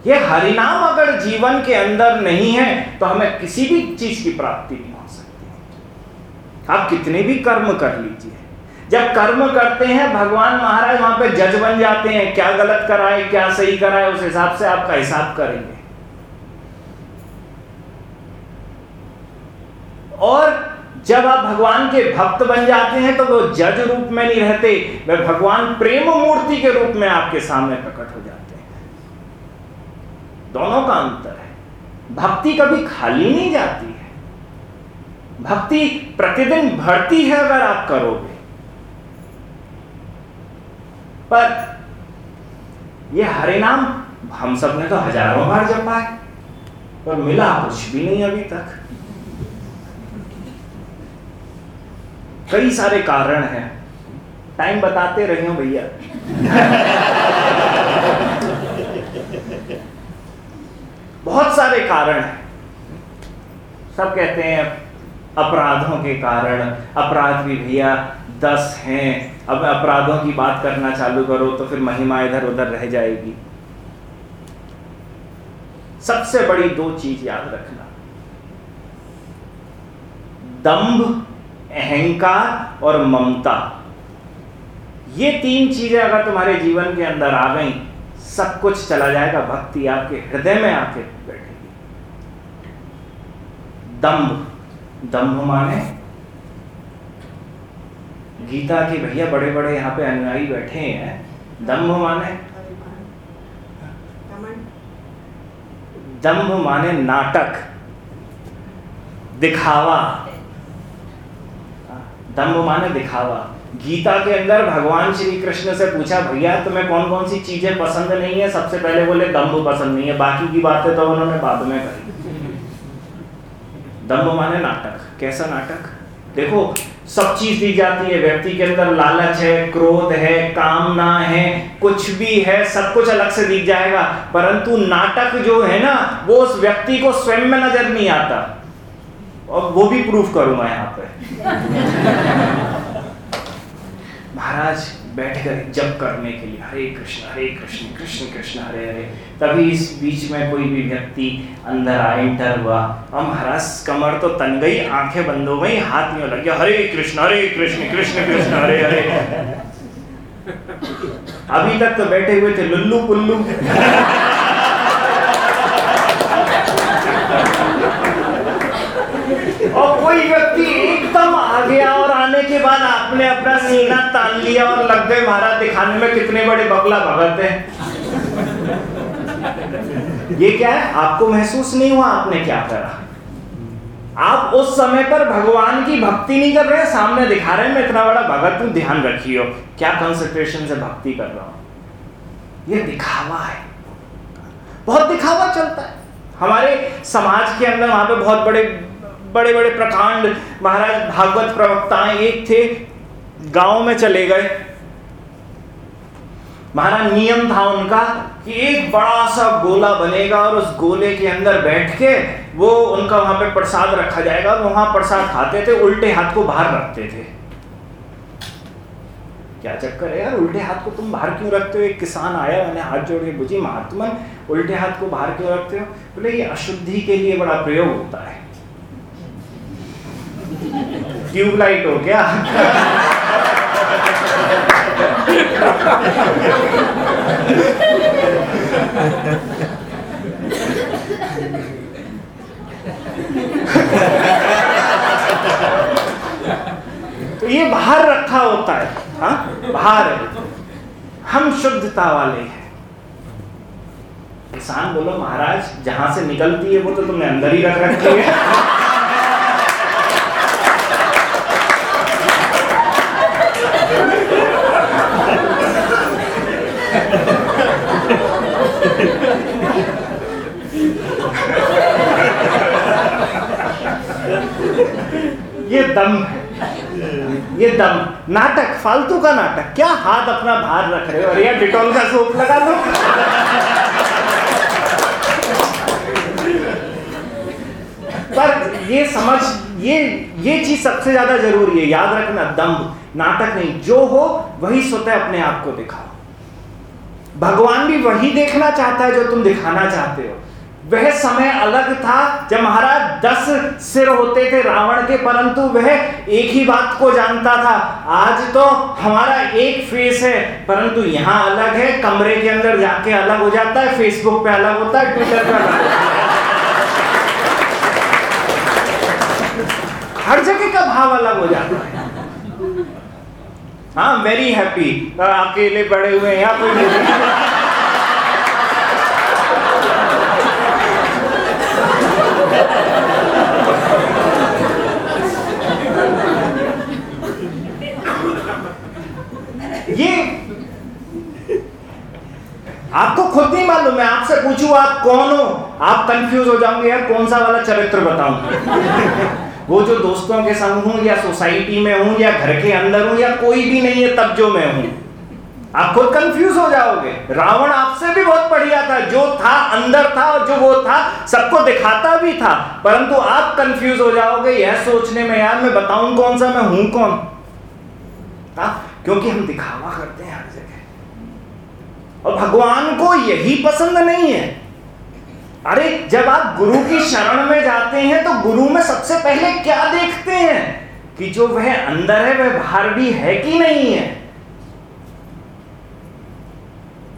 ये हरिनाम अगर जीवन के अंदर नहीं है तो हमें किसी भी चीज़ की प्राप्ति नहीं हो सकती। आप कितने भी कर्म कर लीजिए। जब कर्म करते हैं, भगवान महाराज वहाँ पे जज बन जाते हैं, क्या गलत कराए, क्या सही कराए, उस हिसाब से आपका हिसाब करेंगे। और जब आप भगवान के भक्त बन जाते हैं तो वो जज रूप में नहीं रहते, वे भगवान प्रेम मूर्ति के रूप में आपके सामने प्रकट हो जाते हैं। दोनों का अंतर है। भक्ति कभी खाली नहीं जाती है। भक्ति प्रतिदिन भरती है अगर आप करोगे। पर ये हरिनाम हम सबने तो हज़ारों बार जपा है पर मिला कुछ भी नहीं अभी तक। कई सारे कारण हैं। टाइम बताते रहे हो भैया। बहुत सारे कारण हैं। सब कहते हैं अपराधों के कारण, अपराध भी भैया दस हैं। अब अपराधों की बात करना चालू करो तो फिर महिमा इधर उधर रह जाएगी। सबसे बड़ी दो चीज़ याद रखना। दंभ, अहंकार और ममता। ये तीन चीज़ें अगर तुम्हारे जीवन के अंदर आ गई, सब कुछ चला जाएगा, भक्ति आपके हृदय में आके बैठेगी। दंभ। दंभ माने गीता के भैया बड़े बड़े यहाँ पे अनुयायी बैठे हैं। दम्भ माने? दम्भ माने नाटक। दिखावा। दम्भ माने दिखावा। गीता के अंदर भगवान श्री कृष्ण से पूछा भैया तुम्हें कौन कौन सी चीज़ें पसंद नहीं है? सबसे पहले बोले दम्भ पसंद नहीं है बाकी की बातें तो उन्होंने बाद में कही दम्भ माने नाटक। कैसा नाटक? देखो, सब चीज़ दी जाती है व्यक्ति के अंदर, लालच है, क्रोध है, कामना है, कुछ भी है, सब कुछ अलग से दिख जाएगा। परंतु नाटक जो है ना, वो उस व्यक्ति को स्वयं में नज़र नहीं आता। और वो भी प्रूफ करूँगा यहाँ पे। <laughs> महाराज बैठ गए जप करने के लिए हरे कृष्ण हरे कृष्ण कृष्ण कृष्ण हरे हरे। तभी इस बीच में कोई भी व्यक्ति अंदर आए इंटर हुआ। और हरस कमर तो तन गई आँखें बंद हो गई हाथ में लग गया हरे कृष्ण हरे कृष्ण कृष्ण कृष्ण हरे हरे। <laughs> अभी तक तो बैठे हुए थे लुल्लू पुल्लू <laughs> और कोई व्यक्ति एकदम आ गया और आने के बाद आपने अपना सीना तान लिया और लग गए महाराज दिखाने में कितने बड़े बगला भगत हैं। ये क्या है? आपको महसूस नहीं हुआ आपने क्या करा? आप उस समय पर भगवान की भक्ति नहीं कर रहे सामने दिखा रहे हैं, मैं इतना बड़ा भगत हूँ, ध्यान रखियो। क्या कंसंट्रेशन से भक्ति कर रहा हूँ? ये दिखावा है। बहुत दिखावा चलता है। हमारे समाज के अंदर वहाँ पे बहुत बड़े बड़े बड़े प्रकांड महाराज भागवत प्रवक्ताएँ एक थे गाँव में चले गए। महाराज, नियम था उनका कि एक बड़ा सा गोला बनेगा और उस गोले के अंदर बैठ के वो उनका वहाँ पे प्रसाद रखा जाएगा और वहाँ प्रसाद खाते थे, उल्टे हाथ को बाहर रखते थे। क्या चक्कर है यार? उल्टे हाथ को तुम बाहर क्यों रखते हो? एक किसान आया मैंने हाथ जोड़ के बुझी महात्मन, उल्टे हाथ को बाहर क्यों रखते हो? बोले, ये अशुद्धि के लिए बड़ा प्रयोग होता है। ट्यूबलाइट हो क्या तो ये बाहर रखा होता है, हा? बाहर है। हम शुद्धता वाले हैं। किसान बोलो, महाराज, जहाँ से निकलती है वो तो तुमने अंदर ही रख रखी है। ये दम है। ये दम। नाटक फालतू का नाटक। क्या हाथ अपना बाहर रख रहे हो? अरे यार डिटॉल का सोप लगा दो। पर ये समझ ये ये चीज़ सबसे ज़्यादा ज़रूरी है। याद रखना दम। नाटक नहीं जो हो वही स्वतः अपने आप को दिखाओ। भगवान भी वही देखना चाहता है जो तुम दिखाना चाहते हो। वह समय अलग था जब महाराज दस सिर होते थे रावण के, परंतु वह एक ही बात को जानता था, आज तो हमारा एक फेस है, परंतु यहाँ अलग है, कमरे के अंदर जाके अलग हो जाता है फेसबुक पे अलग होता है ट्विटर पे अलग हर जगह का भाव अलग हो जाता है। हाँ वेरी हैप्पी अकेले पड़े हुए हैं या कोई नहीं ये आपको खुद नहीं मालूम, मैं आपसे पूछूँ, आप कौन हो? आप कंफ्यूज हो जाओगे, यार, कौन सा वाला चरित्र बताऊँ? <laughs> वो जो दोस्तों के संग हूँ, या सोसाइटी में हूँ, या घर के अंदर हूँ, या कोई भी नहीं है, तब जो मैं हूँ। आप खुद कंफ्यूज हो जाओगे। रावण आपसे भी बहुत बढ़िया था, जो था, अंदर था, और जो वो था, सबको दिखाता भी था। परंतु आप कंफ्यूज हो जाओगे, यह सोचने में, यार, मैं बताऊँ कौन सा, मैं हूँ कौन? हा? क्योंकि हम दिखावा करते हैं, हर जगह। और भगवान को यही पसंद नहीं है। अरे, जब आप गुरु की शरण में जाते हैं तो गुरु में सबसे पहले क्या देखते हैं? कि जो वह अंदर है, वह बाहर भी है कि नहीं है?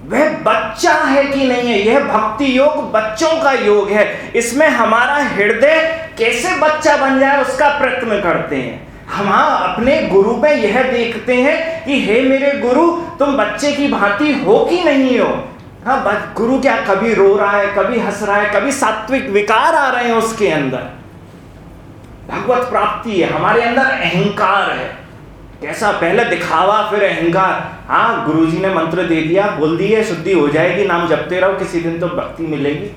वह बच्चा है कि नहीं है? यह भक्ति योग बच्चों का योग है। इसमें हमारा हृदय कैसे बच्चा बन जाए, उसका प्रयत्न करते हैं। हम अपने गुरु में यह देखते हैं कि हे मेरे गुरु, तुम बच्चे की भांति हो कि नहीं हो? हाँ बस गुरु क्या कभी रो रहा है, कभी हंस रहा है, कभी सात्विक विकार आ रहे हैं उसके अंदर? भगवत प्राप्ति है, हमारे अंदर अहंकार है। कैसा पहले दिखावा, फिर अहंकार। हाँ गुरुजी ने मंत्र दे दिया, बोल दिए, शुद्धि हो जाएगी, नाम जपते रहो, किसी दिन तो भक्ति मिलेगी।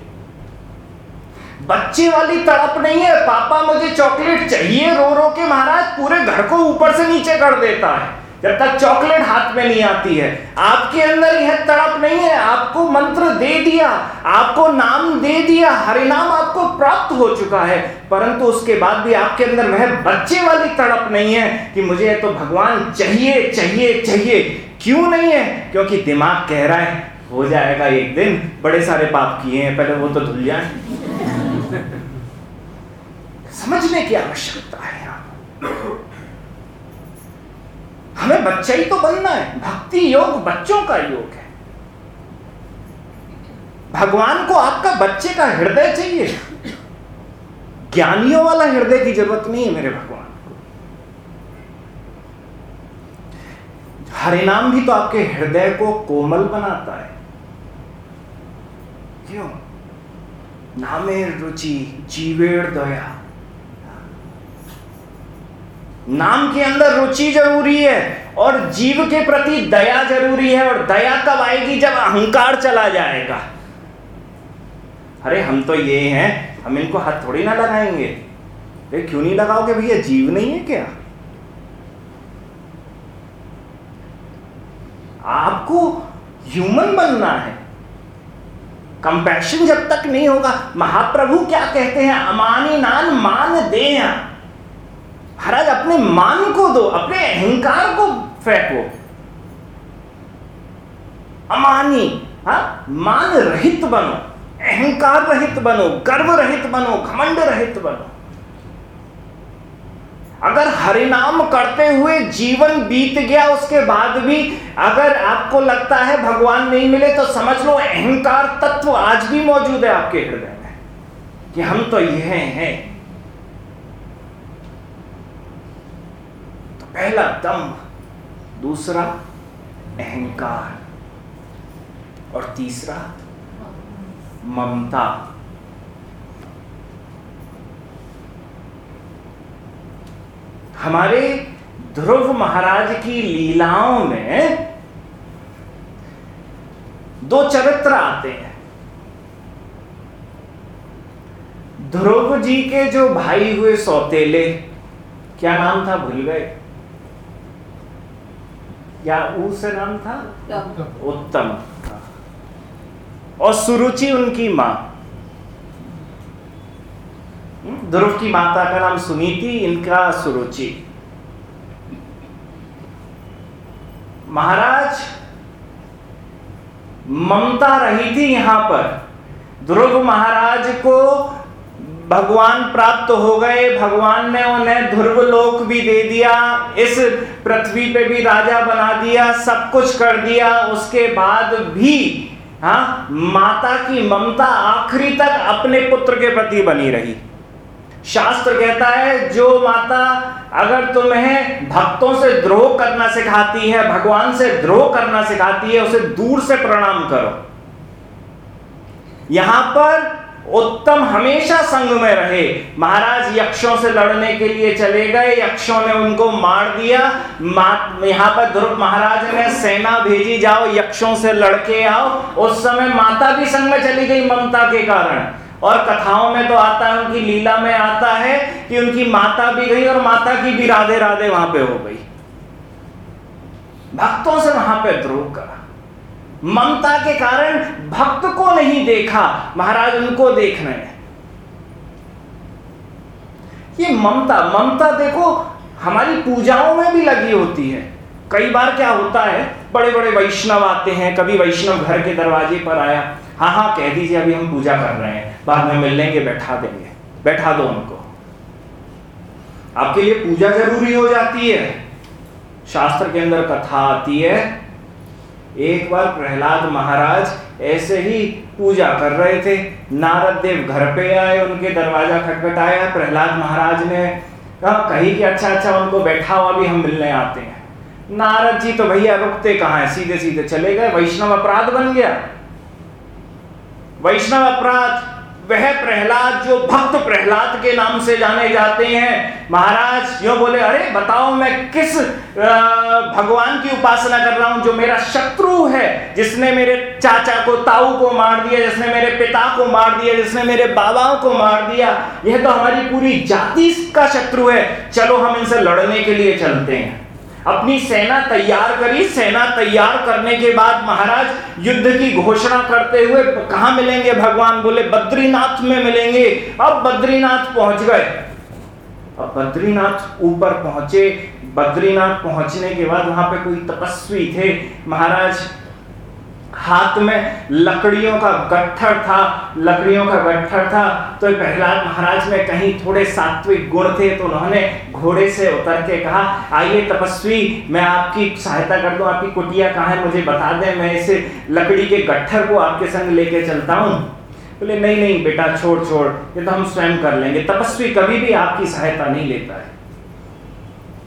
बच्चे वाली तड़प नहीं है, पापा मुझे चॉकलेट चाहिए, रो रो के महाराज पूरे घर को ऊपर से नीचे कर देता है। जब तक चॉकलेट हाथ में नहीं आती है। आपके अंदर यह तड़प नहीं है, आपको मंत्र दे दिया, आपको नाम दे दिया, हरिनाम आपको प्राप्त हो चुका है। परंतु उसके बाद भी आपके अंदर वह बच्चे वाली तड़प नहीं है कि मुझे तो भगवान चाहिए चाहिए चाहिए। क्यों नहीं है? क्योंकि दिमाग कह रहा है, हो जाएगा एक दिन, बड़े सारे पाप किए हैं, पहले वो तो धुल जाए। समझने की आवश्यकता है यहाँ हमें बच्चा ही तो बनना है। भक्ति योग बच्चों का योग है। भगवान को आपका बच्चे का हृदय चाहिए। ज्ञानियों वाला हृदय की ज़रूरत नहीं है मेरे भगवान को। हरिनाम भी तो आपके हृदय को कोमल बनाता है। क्यों? नामेर रुचि जीवेर दया। नाम के अंदर रुचि ज़रूरी है और जीव के प्रति दया ज़रूरी है और दया कब आएगी जब अहंकार चला जाएगा। अरे, हम तो ये हैं, हम इनको हाथ थोड़ी ना लगाएँगे। अरे, क्यों नहीं लगाओगे भैया? जीव नहीं है क्या? आपको ह्यूमन बनना है। कंपैशन जब तक नहीं होगा, महाप्रभु क्या कहते हैं? अमानी नान मान दे। महाराज अपने मान को दो, अपने अहंकार को फेंको। अमानी, हा, मान रहित बनो, अहंकार रहित बनो, गर्व रहित बनो, घमंड रहित बनो। अगर हरिनाम करते हुए जीवन बीत गया, उसके बाद भी अगर आपको लगता है भगवान नहीं मिले तो समझ लो अहंकार तत्व आज भी मौजूद है आपके हृदय में। कि हम तो यह हैं। तो पहला दम दूसरा अहंकार, और तीसरा ममता। हमारे ध्रुव महाराज की लीलाओं में दो चरित्र आते हैं। ध्रुव जी के जो भाई हुए सौतेले क्या नाम था भूल गए? क्या ऊ से नाम था? उत्तम। और सुरुचि उनकी माँ। ध्रुव की माता का नाम सुनीति, इनका सुरुचि। महाराज, ममता रही थी यहाँ पर। ध्रुव महाराज को भगवान प्राप्त हो गए। भगवान ने उन्हें ध्रुव लोक भी दे दिया, इस पृथ्वी पे भी राजा बना दिया, सब कुछ कर दिया। उसके बाद भी हाँ माता की ममता आखिरी तक अपने पुत्र के प्रति बनी रही। शास्त्र कहता है, जो माता अगर तुम्हें भक्तों से द्रोह करना सिखाती है, भगवान से द्रोह करना सिखाती है, उसे दूर से प्रणाम करो। यहाँ पर उत्तम हमेशा संग में रहे। महाराज यक्षों से लड़ने के लिए चले गए, यक्षों ने उनको मार दिया। यहाँ पर ध्रुव महाराज ने सेना भेजी, जाओ यक्षों से लड़के आओ। उस समय माता भी संग में चली गई ममता के कारण। और कथाओं में तो आता है, उनकी लीला में आता है कि उनकी माता भी गई और माता की भी राधे राधे वहाँ पे हो गई। भक्तों से वहाँ पे द्रोह करा। ममता के कारण भक्त को नहीं देखा, महाराज उनको देख रहे हैं। ये ममता ममता देखो, हमारी पूजाओं में भी लगी होती है। कई बार क्या होता है बड़े बड़े वैष्णव आते हैं, कभी वैष्णव घर के दरवाजे पर आया हाँ हाँ कह दीजिए, अभी हम पूजा कर रहे हैं। बाद में मिल लेंगे बैठा देंगे। बैठा दो उनको। आपके लिए पूजा ज़रूरी हो जाती है। शास्त्र के अंदर कथा आती है, एक बार प्रहलाद महाराज ऐसे ही पूजा कर रहे थे। नारद देव घर पे आए, उनके दरवाज़ा खटखटाया। प्रहलाद महाराज ने कहा, कही कि अच्छा अच्छा उनको बैठा हुआ भी हम मिलने आते हैं। नारद जी तो भैया रुकते कहा है? सीधे सीधे चले गए। वैष्णव अपराध बन गया। वैष्णव अपराध, वह प्रहलाद जो भक्त प्रहलाद के नाम से जाने जाते हैं। महाराज, यो बोले, अरे, बताओ मैं किस भगवान की उपासना कर रहा हूँ जो मेरा शत्रु है, जिसने मेरे चाचा को, ताऊ को मार दिया, जिसने मेरे पिता को मार दिया, जिसने मेरे बाबाओं को मार दिया? यह तो हमारी पूरी जाति का शत्रु है। चलो, हम इनसे लड़ने के लिए चलते हैं। अपनी सेना तैयार करी। सेना तैयार करने के बाद महाराज युद्ध की घोषणा करते हुए कहा मिलेंगे भगवान? बोले, बद्रीनाथ में मिलेंगे। अब बद्रीनाथ पहुँच गए। अब बद्रीनाथ ऊपर पहुँचे। बद्रीनाथ पहुँचने के बाद वहाँ पे कोई तपस्वी थे। महाराज हाथ में लकड़ियों का गट्ठर था, लकड़ियों का गट्ठर था तो प्रहलाद महाराज में कहीं थोड़े सात्विक गुण थे तो उन्होंने घोड़े से उतर के कहा, आइए तपस्वी, मैं आपकी सहायता कर दूँ, आपकी कुटिया कहाँ है, मुझे बता दें, मैं इसे लकड़ी के गट्ठर को आपके संग लेके चलता हूँ। बोले, नहीं नहीं बेटा, छोड़ छोड़, ये तो हम स्वयं कर लेंगे, तपस्वी कभी भी आपकी सहायता नहीं लेता है।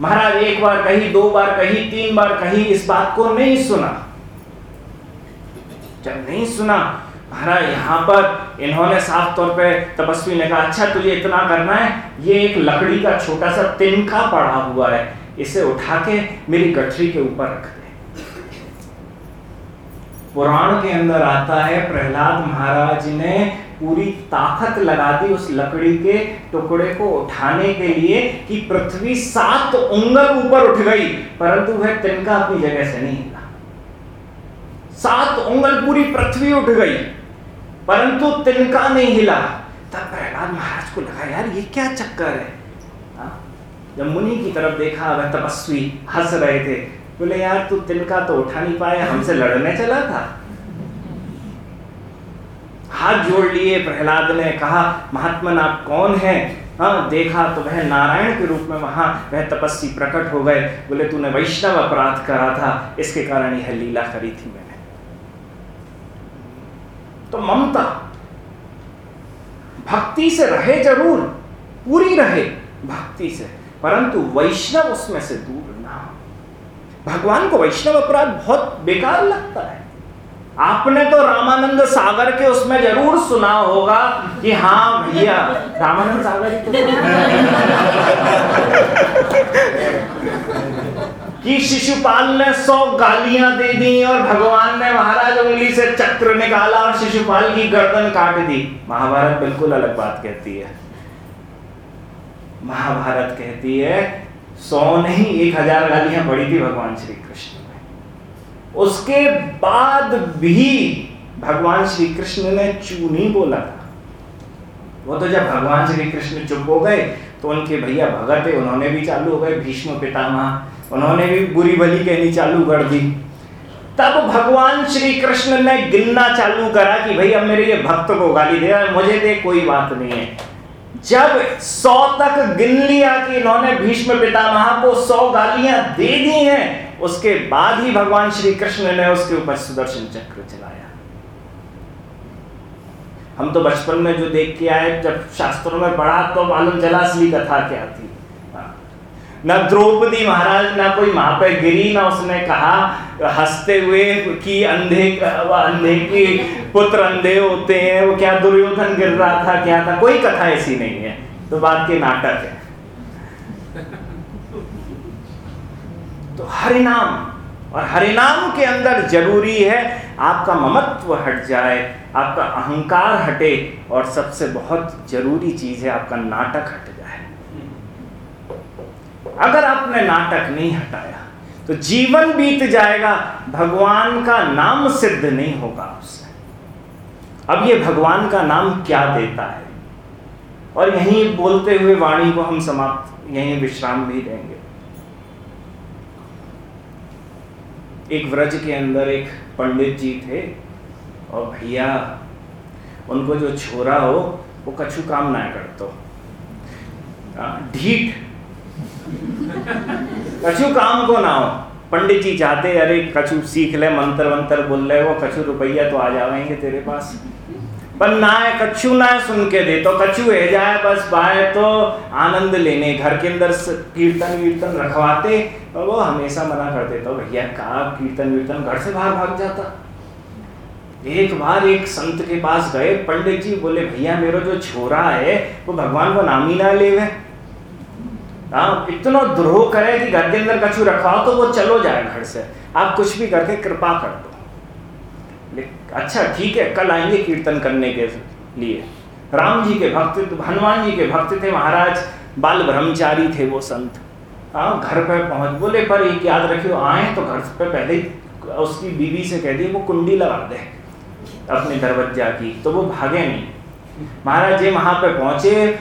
महाराज एक बार कही, दो बार कही, तीन बार कही इस बात को नहीं सुना। जब नहीं सुना, महाराज, यहाँ पर इन्होंने साफ़ तौर पे तपस्वी ने कहा अच्छा तुझे इतना करना है? ये एक लकड़ी का छोटा सा तिनका पड़ा हुआ है। इसे उठा के मेरी गठरी के ऊपर रख दे। पुराण के अंदर आता है, प्रहलाद महाराज ने पूरी ताकत लगा दी उस लकड़ी के टुकड़े को उठाने के लिए कि पृथ्वी सात उंगल ऊपर उठ गई, परंतु वह तिनका अपनी जगह से नहीं हिला सात उंगल पूरी पृथ्वी उठ गई, परंतु तिनका नहीं हिला। तब प्रहलाद महाराज को लगा, यार, ये क्या चक्कर है? जब मुनि की तरफ़ देखा, वह तपस्वी हंस रहे थे। बोले, यार, तू तिनका तो उठा नहीं पाया, हमसे लड़ने चला था। हाथ जोड़ लिए प्रहलाद ने, कहा, महात्मन, आप कौन हैं? हाँ देखा तो वह नारायण के रूप में वहाँ वह तपस्वी प्रकट हो गए। बोले, तूने वैष्णव अपराध करा था, इसके कारण यह लीला करी थी मैंने। तो ममता। भक्ति से रहे ज़रूर, पूरी रहे, भक्ति से। परंतु वैष्णव उसमें से दूर ना भगवान को वैष्णव अपराध बहुत बेकार लगता है। आपने तो रामानंद सागर के उसमें ज़रूर सुना होगा कि हाँ भैया, रामानंद सागर <laughs> कि शिशुपाल ने सौ गालियाँ दे दी और भगवान ने महाराज उंगली से चक्र निकाला और शिशुपाल की गर्दन काट दी। महाभारत बिल्कुल अलग बात कहती है। महाभारत कहती है, सौ नहीं, एक हज़ार गालियाँ पड़ी थी भगवान श्री कृष्ण में। उसके बाद भी भगवान श्री कृष्ण ने चू नहीं बोला था। वो तो जब भगवान श्री कृष्ण चुप हो गए तो उनके भैया भगत है उन्होंने भी चालू हो गए, भीष्म पितामह उन्होंने भी बुरी भली कहनी चालू कर दी। तब भगवान श्री कृष्ण ने गिनना चालू करा कि भाई अब मेरे ये भक्त को गाली दे मुझे दे, कोई बात नहीं है। जब सौ तक गिन लिया कि इन्होंने भीष्म पितामह को सौ गालियाँ दे दी हैं, उसके बाद ही भगवान श्री कृष्ण ने उसके ऊपर सुदर्शन चक्र चलाया। हम तो बचपन में जो देख के आए, जब शास्त्रों में पढ़ा तो मालूम चला असली कथा क्या थी? न द्रौपदी महाराज, ना कोई वहाँ पर गिरी ना उसने कहा, हँसते हुए कि अंधे अंधे की पुत्र अंधे होते हैं, वो क्या दुर्योधन गिर रहा था, क्या था? कोई कथा ऐसी नहीं है। तो बात के नाटक है। तो हरिनाम, और हरिनाम के अंदर ज़रूरी है, आपका ममत्व हट जाए, आपका अहंकार हटे, और सबसे बहुत ज़रूरी चीज़ है, आपका नाटक हट। अगर आपने नाटक नहीं हटाया तो जीवन बीत जाएगा, भगवान का नाम सिद्ध नहीं होगा उससे। अब ये भगवान का नाम क्या देता है? और यहीं बोलते हुए वाणी को हम समाप्त, यहीं विश्राम भी देंगे। एक व्रज के अंदर एक पंडित जी थे, और भैया, उनको जो छोरा हो, वो कछु काम ना करतो। ढीठ कछु काम को ना हो। पंडित जी चाहते अरे, कछु सीख ले, मंत्र वंत्र बोल रहे वो कछु रुपया तो आ जाएँगे तेरे पास। पर ना है, कछु ना है सुन के दे तो कछु है जाए, बस बाय तो आनंद लेने, घर के अंदर कीर्तन वीर्तन रखवाते, और वो हमेशा मना करते तो भैया कहा कीर्तन वीर्तन घर से बाहर भाग जाता। एक बार एक संत के पास गए, पंडित जी बोले, भैया, मेरा जो छोरा है, वो भगवान को नाम ही ना ले हाँ इतना द्रोह करे कि घर के अंदर कछु रखवाओ तो वो चलो जाए घर से। आप कुछ भी करके कृपा कर दो। अच्छा ठीक है, कल आएँगे कीर्तन करने के लिए। राम जी के भक्त, हनुमान जी के भक्त थे महाराज, बाल ब्रह्मचारी थे वो संत। हाँ घर पे पहुँच, बोले, पर एक याद रखियो, आए तो घर पे पहले उसकी बीवी से कह दी, वो कुंडी लगा दे अपने दरवाज़ा की तो वो भागे नहीं। महाराज जी वहाँ पे पहुँचे,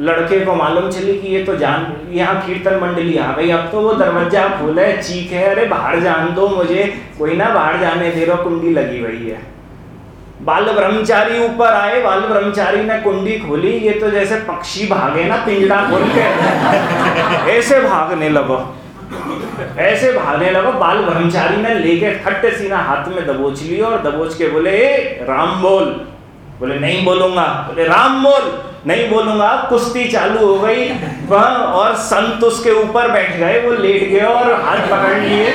लड़के को मालूम चली कि ये तो जान यहाँ कीर्तन मंडली आ गई अब तो वो दरवाज़ा खोले चीखे अरे बाहर जान दो मुझे। कोई ना, बाहर जाने दे रहा कुंडी लगी हुई है। बाल ब्रह्मचारी ऊपर आए, बाल ब्रह्मचारी ने कुंडी खोली। ये तो जैसे पक्षी भागे ना पिंजड़ा खोल के। ऐसे भागने लगो। ऐसे भागने लगो। बाल ब्रह्मचारी ने लेके खट्टे सीना हाथ में दबोच लिया और दबोच के बोले राम बोल। बोले, नहीं बोलूँगा। बोले, राम बोल। नहीं बोलूँगा, कुश्ती चालू हो गई और संत उसके ऊपर बैठ गए, वो लेट गए और हाथ पकड़ लिए।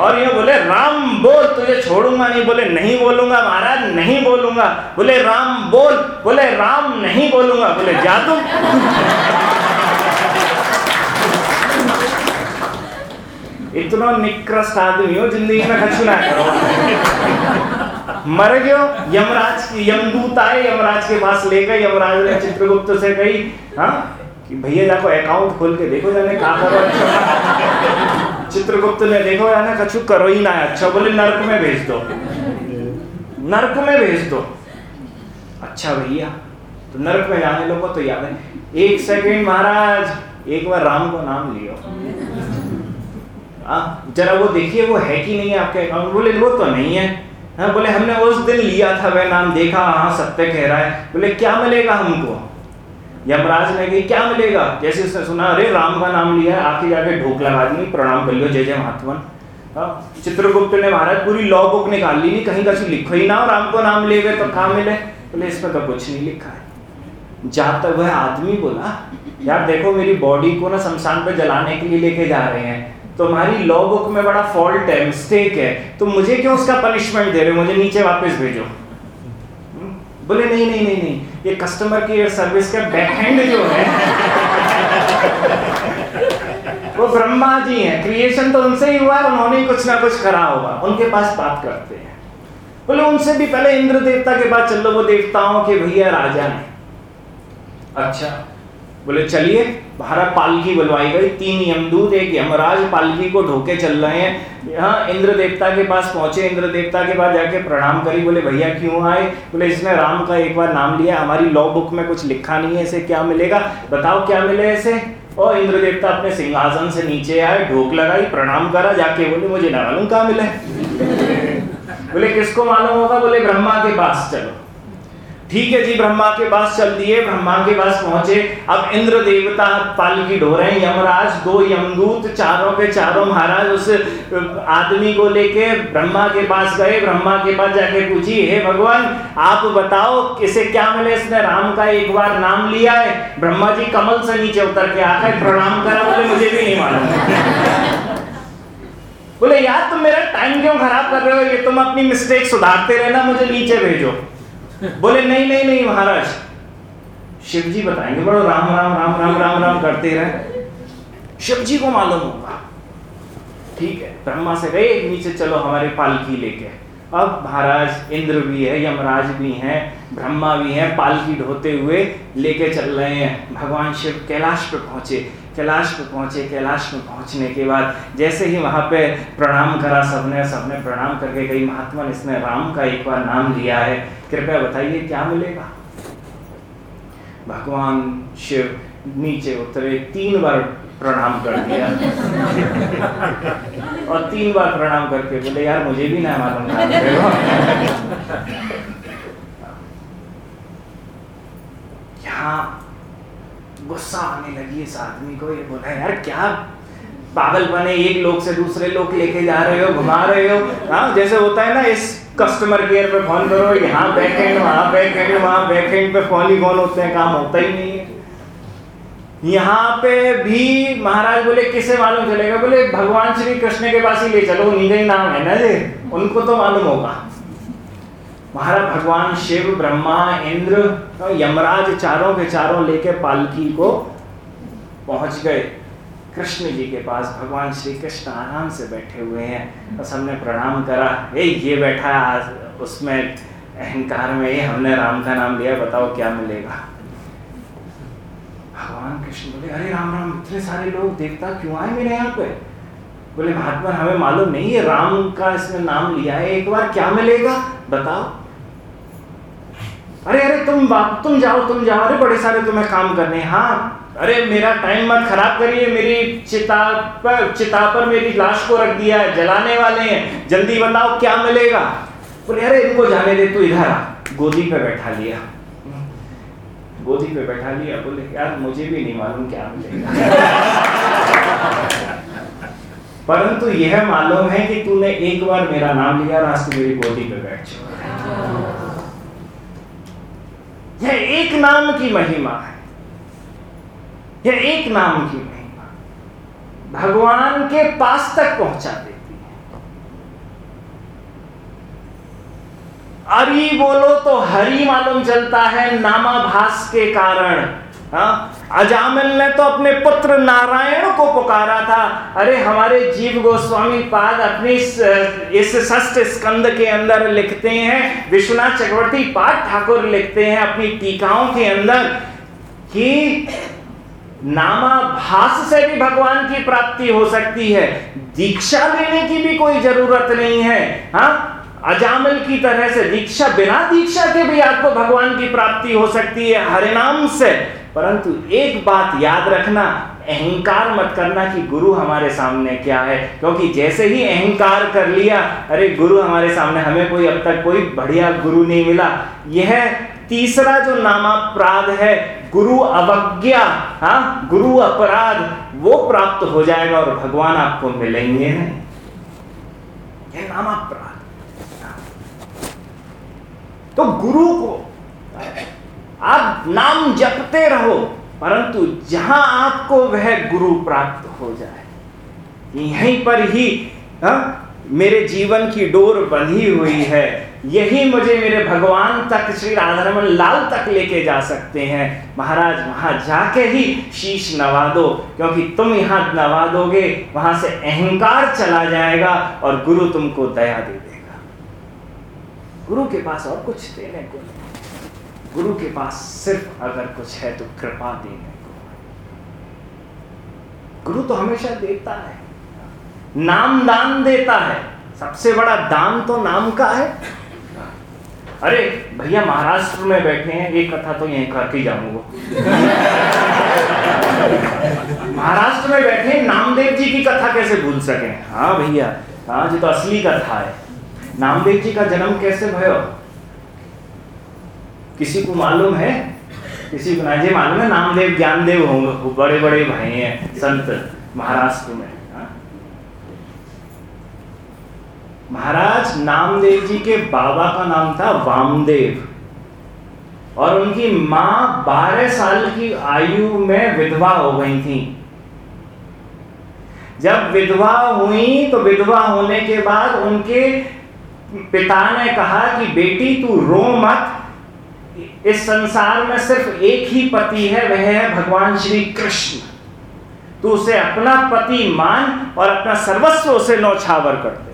और ये बोले, राम बोल, तुझे छोड़ूँगा नहीं। बोले, नहीं बोलूँगा महाराज, नहीं बोलूँगा। बोले, राम बोल, बोले, राम नहीं बोलूँगा। बोले, जा तुम इतना निकृष्ट आदमी हो ज़िंदगी में कछु ना करो। मर गयो, यमराज यमदूत आए, यमराज के पास ले गए, यमराज ने चित्रगुप्त से कही हाँ कि भैया जाको अकाउंट खोल के देखो जाने का करो चित्रगुप्त ने देखो जाने कछु करो ही ना अच्छा बोले, नरक में भेज दो। नरक में भेज दो। अच्छा भैया तो नरक में जाने लोगों तो याद है। एक सेकेंड महाराज, एक बार राम को नाम लियो। हाँ जरा वो देखिए, वो है कि नहीं है आपके अकाउंट बोले, वो तो नहीं है। हाँ बोले हमने उस दिन लिया था वह नाम देखा हाँ सत्य कह रहा है। बोले क्या मिलेगा हमको? यमराज ने कही क्या मिलेगा? जैसे उसने सुना अरे राम का नाम लिया है आके जाके ढोक लगा दी प्रणाम कर लियो जय जय महात्मन। हाँ, चित्रगुप्त ने महाराज पूरी लॉ बुक निकाल ली नहीं कहीं कहीं लिखो ही ना राम को नाम ले गए तो कहा मिले? बोले इसमें तो कुछ नहीं लिखा है। जाता वह आदमी बोला यार देखो मेरी बॉडी को ना शमशान पे जलाने के लिए लेके जा रहे हैं। तुम्हारी लॉ बुक में बड़ा फॉल्ट है मिस्टेक है तो मुझे क्यों उसका पनिशमेंट दे रहे हो? मुझे नीचे वापस भेजो। हम्म? बोले, नहीं नहीं नहीं नहीं, ये कस्टमर केयर सर्विस का बैकहैंड जो है, <laughs> वो ब्रह्मा जी हैं। क्रिएशन तो उनसे ही हुआ है उन्होंने कुछ ना कुछ करा होगा। उनके पास बात करते हैं। बोले, उनसे भी पहले इंद्र देवता के पास चलो वो देवताओं के भैया राजा ने अच्छा। बोले, चलिए, भारत पालकी बुलवाई गई। तीन यमदूत, एक यमराज पालकी को ढोके चल रहे हैं। यहाँ इंद्र देवता के पास पहुँचे। इंद्र देवता के पास जाके प्रणाम करी। बोले, भैया, क्यों आए? बोले, इसने राम का एक बार नाम लिया। हमारी लॉ बुक में कुछ लिखा नहीं है। इसे क्या मिलेगा? बताओ, क्या मिले इसे? और इंद्र देवता अपने सिंहासन से नीचे आए, ढोक लगाई, प्रणाम करा। जाके बोले, मुझे ना मालूम कहाँ मिले? बोले, किसको मालूम होगा? बोले, ब्रह्मा के पास चलो। ठीक है जी, ब्रह्मा के पास चल दिए, ब्रह्मा के पास पहुँचे। अब इंद्र देवता पालकी ढो रहे हैं, यमराज दो यमदूत चारों के चारों महाराज उस आदमी को लेके ब्रह्मा के पास गए। ब्रह्मा के पास जाके पूछी, हे भगवान, आप बताओ इसे क्या मिले इसने? राम का एक बार नाम लिया है। ब्रह्मा जी कमल से नीचे उतर के आकर प्रणाम करा, बोले, मुझे भी नहीं मालूम। बोले, यार, तुम मेरा टाइम क्यों खराब कर रहे हो? ये तुम अपनी मिस्टेक सुधारते रहना, मुझे नीचे भेजो। बोले, नहीं नहीं नहीं, महाराज। शिव जी बताएँगे बड़ो राम राम राम राम राम राम करते रहे। शिव जी को मालूम होगा। ठीक है, ब्रह्मा से गए नीचे चलो, हमारे पालकी लेके। अब महाराज, इंद्र भी है, यमराज भी हैं, ब्रह्मा भी हैं, पालकी ढोते हुए लेके चल रहे हैं। भगवान शिव कैलाश पे पहुँचे, कैलाश पे पहुँचे, कैलाश में पहुँचने के बाद जैसे ही वहाँ पे प्रणाम करा सबने सबने प्रणाम करके कही महात्मा ने इसने राम का एक बार नाम लिया है। कृपया बताइए, क्या मिलेगा? भगवान शिव नीचे उतरे, तीन बार प्रणाम कर दिया। और तीन बार प्रणाम करके बोले, यार, मुझे भी ना मालूम यहाँ गुस्सा आने लगी इस आदमी को। ये बोला, यार, क्या पागल बने, एक लोग से दूसरे लोग लेके जा रहे हो, घुमा रहे हो? हाँ जैसे होता है ना, इस कस्टमर केयर पे फ़ोन करो, यहाँ बैक एंड वहाँ बैक एंड वहाँ बैक एंड पे फ़ोन ही कौन होते हैं, काम होता ही नहीं है। यहाँ पे भी महाराज बोले, किसे मालूम चलेगा? बोले, भगवान श्री कृष्ण के पास ही ले चलो, उन्हीं का ही नाम है ना जी? उनको तो मालूम होगा। महाराज, भगवान शिव, ब्रह्मा, इंद्र यमराज चारों के चारों लेके पालकी को पहुँच गए। कृष्ण जी के पास भगवान श्री कृष्ण आराम से बैठे हुए हैं। और सबने प्रणाम करा। ए, ये बैठा है उसमें अहंकार में ये हमने राम का नाम लिया, बताओ क्या मिलेगा? भगवान कृष्ण बोले, अरे राम राम, इतने सारे लोग देवता क्यों आए मेरे यहाँ पे? बोले, महात्मा, हमें मालूम नहीं है राम का इसमें नाम लिया है, एक बार क्या मिलेगा? बताओ। अरे अरे, तुम बाप, तुम जाओ तुम जाओ। अरे, बड़े सारे तुम्हें काम करने हैं। अरे मेरा टाइम मत खराब करिए, मेरी चिता पर चिता पर मेरी लाश को रख दिया है, जलाने वाले हैं। जल्दी बताओ क्या मिलेगा? बोले, अरे इनको जाने दे, तू इधर आ। गोदी पे बैठा लिया। गोदी पे बैठा लिया, बोले, यार मुझे भी नहीं मालूम क्या मिलेगा। परंतु यह मालूम है कि तूने एक बार मेरा नाम लिया आज मेरी गोदी पे बैठ यह एक नाम की महिमा है। यह एक नाम की महिमा भगवान के पास तक पहुँचा देती है। अरी बोलो तो हरी मालूम चलता है नामाभास के कारण। हाँ अजामिल ने तो अपने पुत्र नारायण को पुकारा था। अरे हमारे जीव गोस्वामी पाद अपनी इस- षष्ठ स्कंद के अंदर लिखते हैं, विश्वनाथ चक्रवर्ती पाद ठाकुर लिखते हैं अपनी टीकाओं के अंदर कि नामाभास से भी भगवान की प्राप्ति हो सकती है। दीक्षा लेने की भी कोई ज़रूरत नहीं है हाँ? अजामिल की तरह से दीक्षा, बिना दीक्षा के भी आपको भगवान की प्राप्ति हो सकती है, हरिनाम से। परंतु एक बात याद रखना, अहंकार मत करना कि गुरु हमारे सामने क्या है। क्योंकि जैसे ही अहंकार कर लिया, अरे गुरु हमारे सामने, हमें कोई अब तक कोई बढ़िया गुरु नहीं मिला। यह तीसरा जो नामापराध है, गुरु अवज्ञा हाँ गुरु अपराध, वो प्राप्त हो जाएगा और भगवान आपको मिलेंगे यह नामापराध तो गुरु को आप नाम जपते रहो, परंतु जहाँ आपको वह गुरु प्राप्त हो जाए, यहीं पर ही, हा? मेरे जीवन की डोर बंधी हुई है यही मुझे मेरे भगवान तक, श्री राधारमन लाल तक लेके जा सकते हैं। महाराज, वहाँ जाके ही शीश नवा दो, क्योंकि तुम यहाँ नवा दोगे, वहाँ से अहंकार चला जाएगा और गुरु तुमको दया दे देगा। गुरु के पास और कुछ देने को नहीं। गुरु के पास सिर्फ़ अगर कुछ है तो कृपा देने को। गुरु तो हमेशा देता है। नाम दान देता है। सबसे बड़ा दान तो नाम का है। अरे, भैया महाराष्ट्र में बैठे हैं, एक कथा तो यहीं करके जाऊँगा। महाराष्ट्र में बैठे नामदेव जी की कथा कैसे भूल सके? हाँ भैया हाँ जी तो असली कथा है। नामदेव जी का जन्म कैसे भयो? किसी को मालूम है? किसी को नहीं मालूम है, नामदेव, ज्ञानदेव होंगे बड़े बड़े भाई हैं, संत महाराष्ट्र में हाँ? महाराज, नामदेव जी के बाबा का नाम था वामदेव। और उनकी माँ बारह साल की आयु में विधवा हो गई थी। जब विधवा हुई तो विधवा होने के बाद उनके पिता ने कहा कि, बेटी, तू रो मत। इस संसार में सिर्फ़ एक ही पति है, वह है भगवान श्री कृष्ण। तू उसे अपना पति मान और अपना सर्वस्व उसे नौछावर कर दे।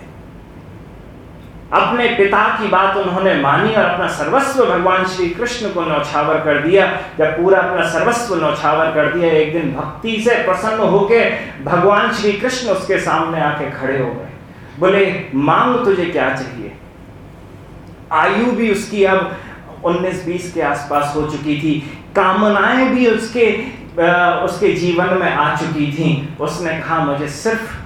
अपने पिता की बात उन्होंने मानी और अपना सर्वस्व भगवान श्री कृष्ण को नौछावर कर दिया। जब पूरा अपना सर्वस्व नौछावर कर दिया, एक दिन भक्ति से प्रसन्न होके भगवान श्री कृष्ण उसके सामने आके खड़े हो गए। बोले, मांग तुझे क्या चाहिए? आयु भी उसकी अब 19-20 के आसपास हो चुकी थी। कामनाएँ भी उसके उसके जीवन में आ चुकी थी। उसने कहा, मुझे सिर्फ़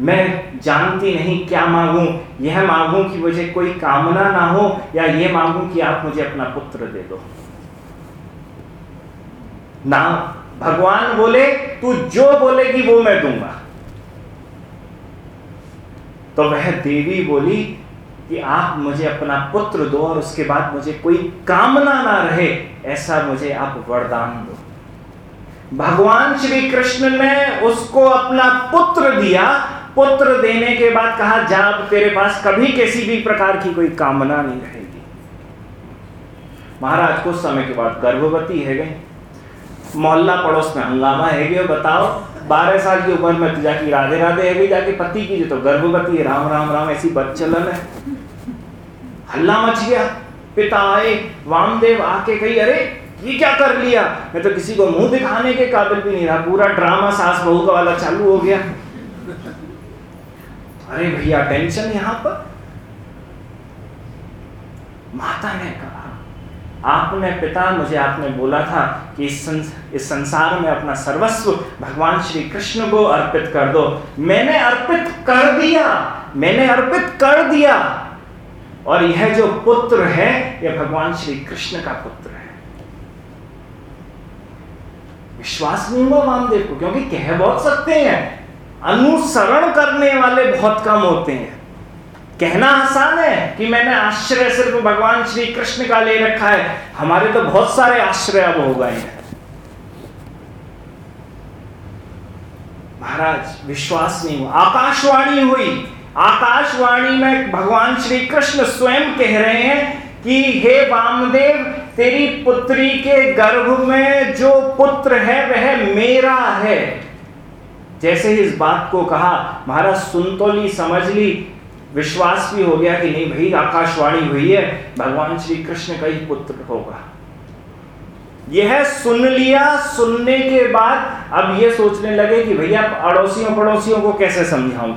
मैं जानती नहीं क्या मांगूं, यह मांगूं कि मुझे कोई कामना ना हो, या यह मांगूं कि आप मुझे अपना पुत्र दे दो। ना, भगवान बोले, तू जो बोलेगी वो मैं दूँगा। तो वह देवी बोली कि आप मुझे अपना पुत्र दो और उसके बाद मुझे कोई कामना ना रहे, ऐसा मुझे आप वरदान दो। भगवान श्री कृष्ण ने उसको अपना पुत्र दिया पुत्र देने के बाद कहा जा तेरे पास, कभी किसी भी प्रकार की कोई कामना नहीं रहेगी. महाराज कुछ समय के बाद गर्भवती है गई मोहल्ला पड़ोस में हंगामा है गए बताओ, बारह साल की उम्र में जाके राधे राधे है गई जाके पति की जो तो गर्भवती है, राम राम राम, ऐसी बच्चलन है। हल्ला मच गया। पिता आए, वामदेव आके कही, अरे, ये क्या कर लिया? मैं तो किसी को मुँह दिखाने के काबिल भी नहीं रहा, पूरा ड्रामा सास बहू का वाला चालू हो गया। अरे भैया टेंशन यहाँ पर? माता ने कहा आपने पिता मुझे आपने बोला था कि इस, संस, इस संसार में अपना सर्वस्व भगवान श्री कृष्ण को अर्पित कर दो। मैंने अर्पित कर दिया मैंने अर्पित कर दिया। और यह जो पुत्र है यह भगवान श्री कृष्ण का पुत्र है। विश्वास नहीं हुआ वामदेव को क्योंकि कह बहुत सकते हैं अनुसरण करने वाले बहुत कम होते हैं। कहना आसान है कि मैंने आश्रय सिर्फ़ भगवान श्री कृष्ण का ले रखा है। हमारे तो बहुत सारे आश्रय अब हो गए हैं। महाराज, विश्वास नहीं हुआ। आकाशवाणी हुई। आकाशवाणी में भगवान श्री कृष्ण स्वयं कह रहे हैं कि, हे वामदेव, तेरी पुत्री के गर्भ में जो पुत्र है, वह मेरा है। जैसे ही इस बात को कहा, महाराज, सुन तो ली, समझ ली। विश्वास भी हो गया कि नहीं भाई, आकाशवाणी हुई है, भगवान श्री कृष्ण का ही पुत्र होगा। यह सुन लिया, सुनने के बाद अब यह सोचने लगे कि भैया पड़ोसियों पड़ोसियों को कैसे समझाऊं?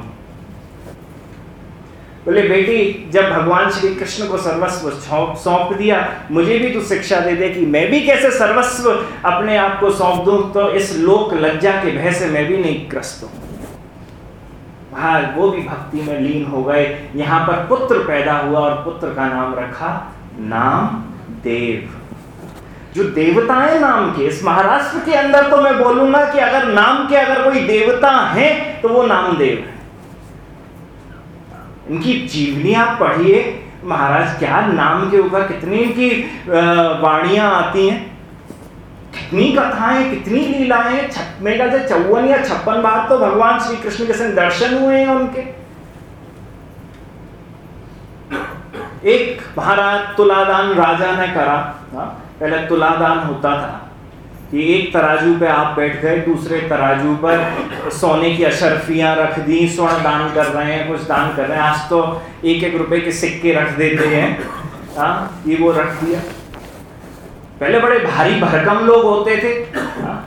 बोले, बेटी, जब भगवान श्री कृष्ण को सर्वस्व सौंप दिया, मुझे भी तू शिक्षा दे दे कि मैं भी कैसे सर्वस्व अपने आप को सौंप दूँ तो इस लोक लज्जा के भय से मैं भी नहीं ग्रस्त हूँ। हाँ वो भी भक्ति में लीन हो गए। यहाँ पर पुत्र पैदा हुआ और पुत्र का नाम रखा नाम देव। जो देवताएँ नाम के, इस महाराष्ट्र के अंदर तो मैं बोलूँगा कि अगर नाम के अगर कोई देवता हैं तो वो नामदेव है। इनकी आप पढ़िए। महाराज, क्या नाम के ऊपर कितनी इनकी वाणियाँ आती हैं? कितनी कथाएँ, कितनी लीलाएँ मेरे ख्याल से चौवन या छप्पन बार तो भगवान श्री कृष्ण के संग दर्शन हुए हैं उनके। एक महाराज, तुलादान राजा ने करा। हा? पहले तुलादान होता था। कि एक तराजू पे आप बैठ गए, दूसरे तराजू पर सोने की अशरफियाँ रख दी, स्वर्ण दान कर रहे हैं, कुछ दान कर रहे हैं। आज तो एक एक रुपए के सिक्के रख देते हैं। हाँ ये वो रख दिया। पहले बड़े भारी भरकम लोग होते थे। हाँ?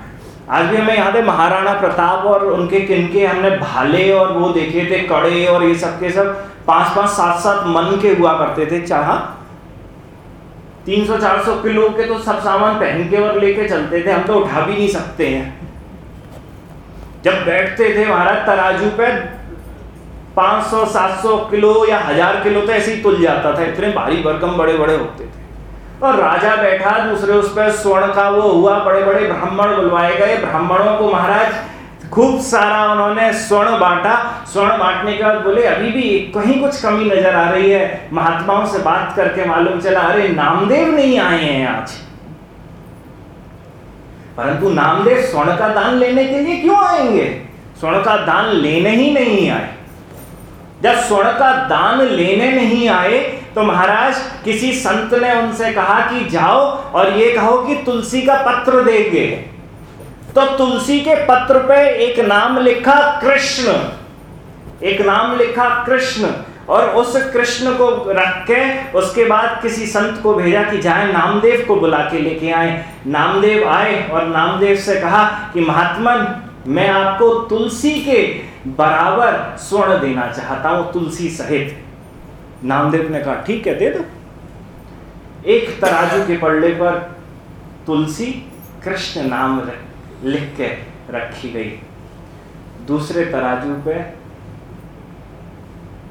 आज भी हमें याद है, महाराणा प्रताप और उनके किनके हमने भाले और वो देखे थे, कड़े और ये सब के सब पाँच पाँच, सात सात मन के हुआ करते थे। चाह तीन सौ, चार सौ किलो के तो सब सामान पहन के और लेके चलते थे, हम तो उठा भी नहीं सकते हैं। जब बैठते थे महाराज, तराजू पे 500 700 किलो या हज़ार किलो तो ऐसे ही तुल जाता था, इतने भारी भरकम बड़े बड़े होते थे। और राजा बैठा, दूसरे उस पर स्वर्ण का वो हुआ बड़े बड़े ब्राह्मण बुलवाए गए, ब्राह्मणों को महाराज खूब सारा उन्होंने स्वर्ण बांटा। स्वर्ण बांटने के बाद बोले, अभी भी कहीं कुछ कमी नज़र आ रही है। महात्माओं से बात करके मालूम चला, अरे, नामदेव नहीं आए हैं आज। परंतु नामदेव स्वर्ण का दान लेने के लिए क्यों आएँगे? स्वर्ण का दान लेने ही नहीं आए। जब स्वर्ण का दान लेने नहीं आए तो महाराज, किसी संत ने उनसे कहा कि जाओ और ये कहो कि तुलसी का पत्र देंगे। तो तुलसी के पत्र पे एक नाम लिखा कृष्ण। एक नाम लिखा कृष्ण। और उस कृष्ण को रख के उसके बाद किसी संत को भेजा कि जाए, नामदेव को बुला के लेके आए। नामदेव आए और नामदेव से कहा कि महात्मन मैं आपको तुलसी के बराबर स्वर्ण देना चाहता हूँ, तुलसी सहित। नामदेव ने कहा, ठीक है, दे दो। एक तराजू के पल्ले पर तुलसी, कृष्ण नाम रख लिख के रखी गई। दूसरे तराजू पे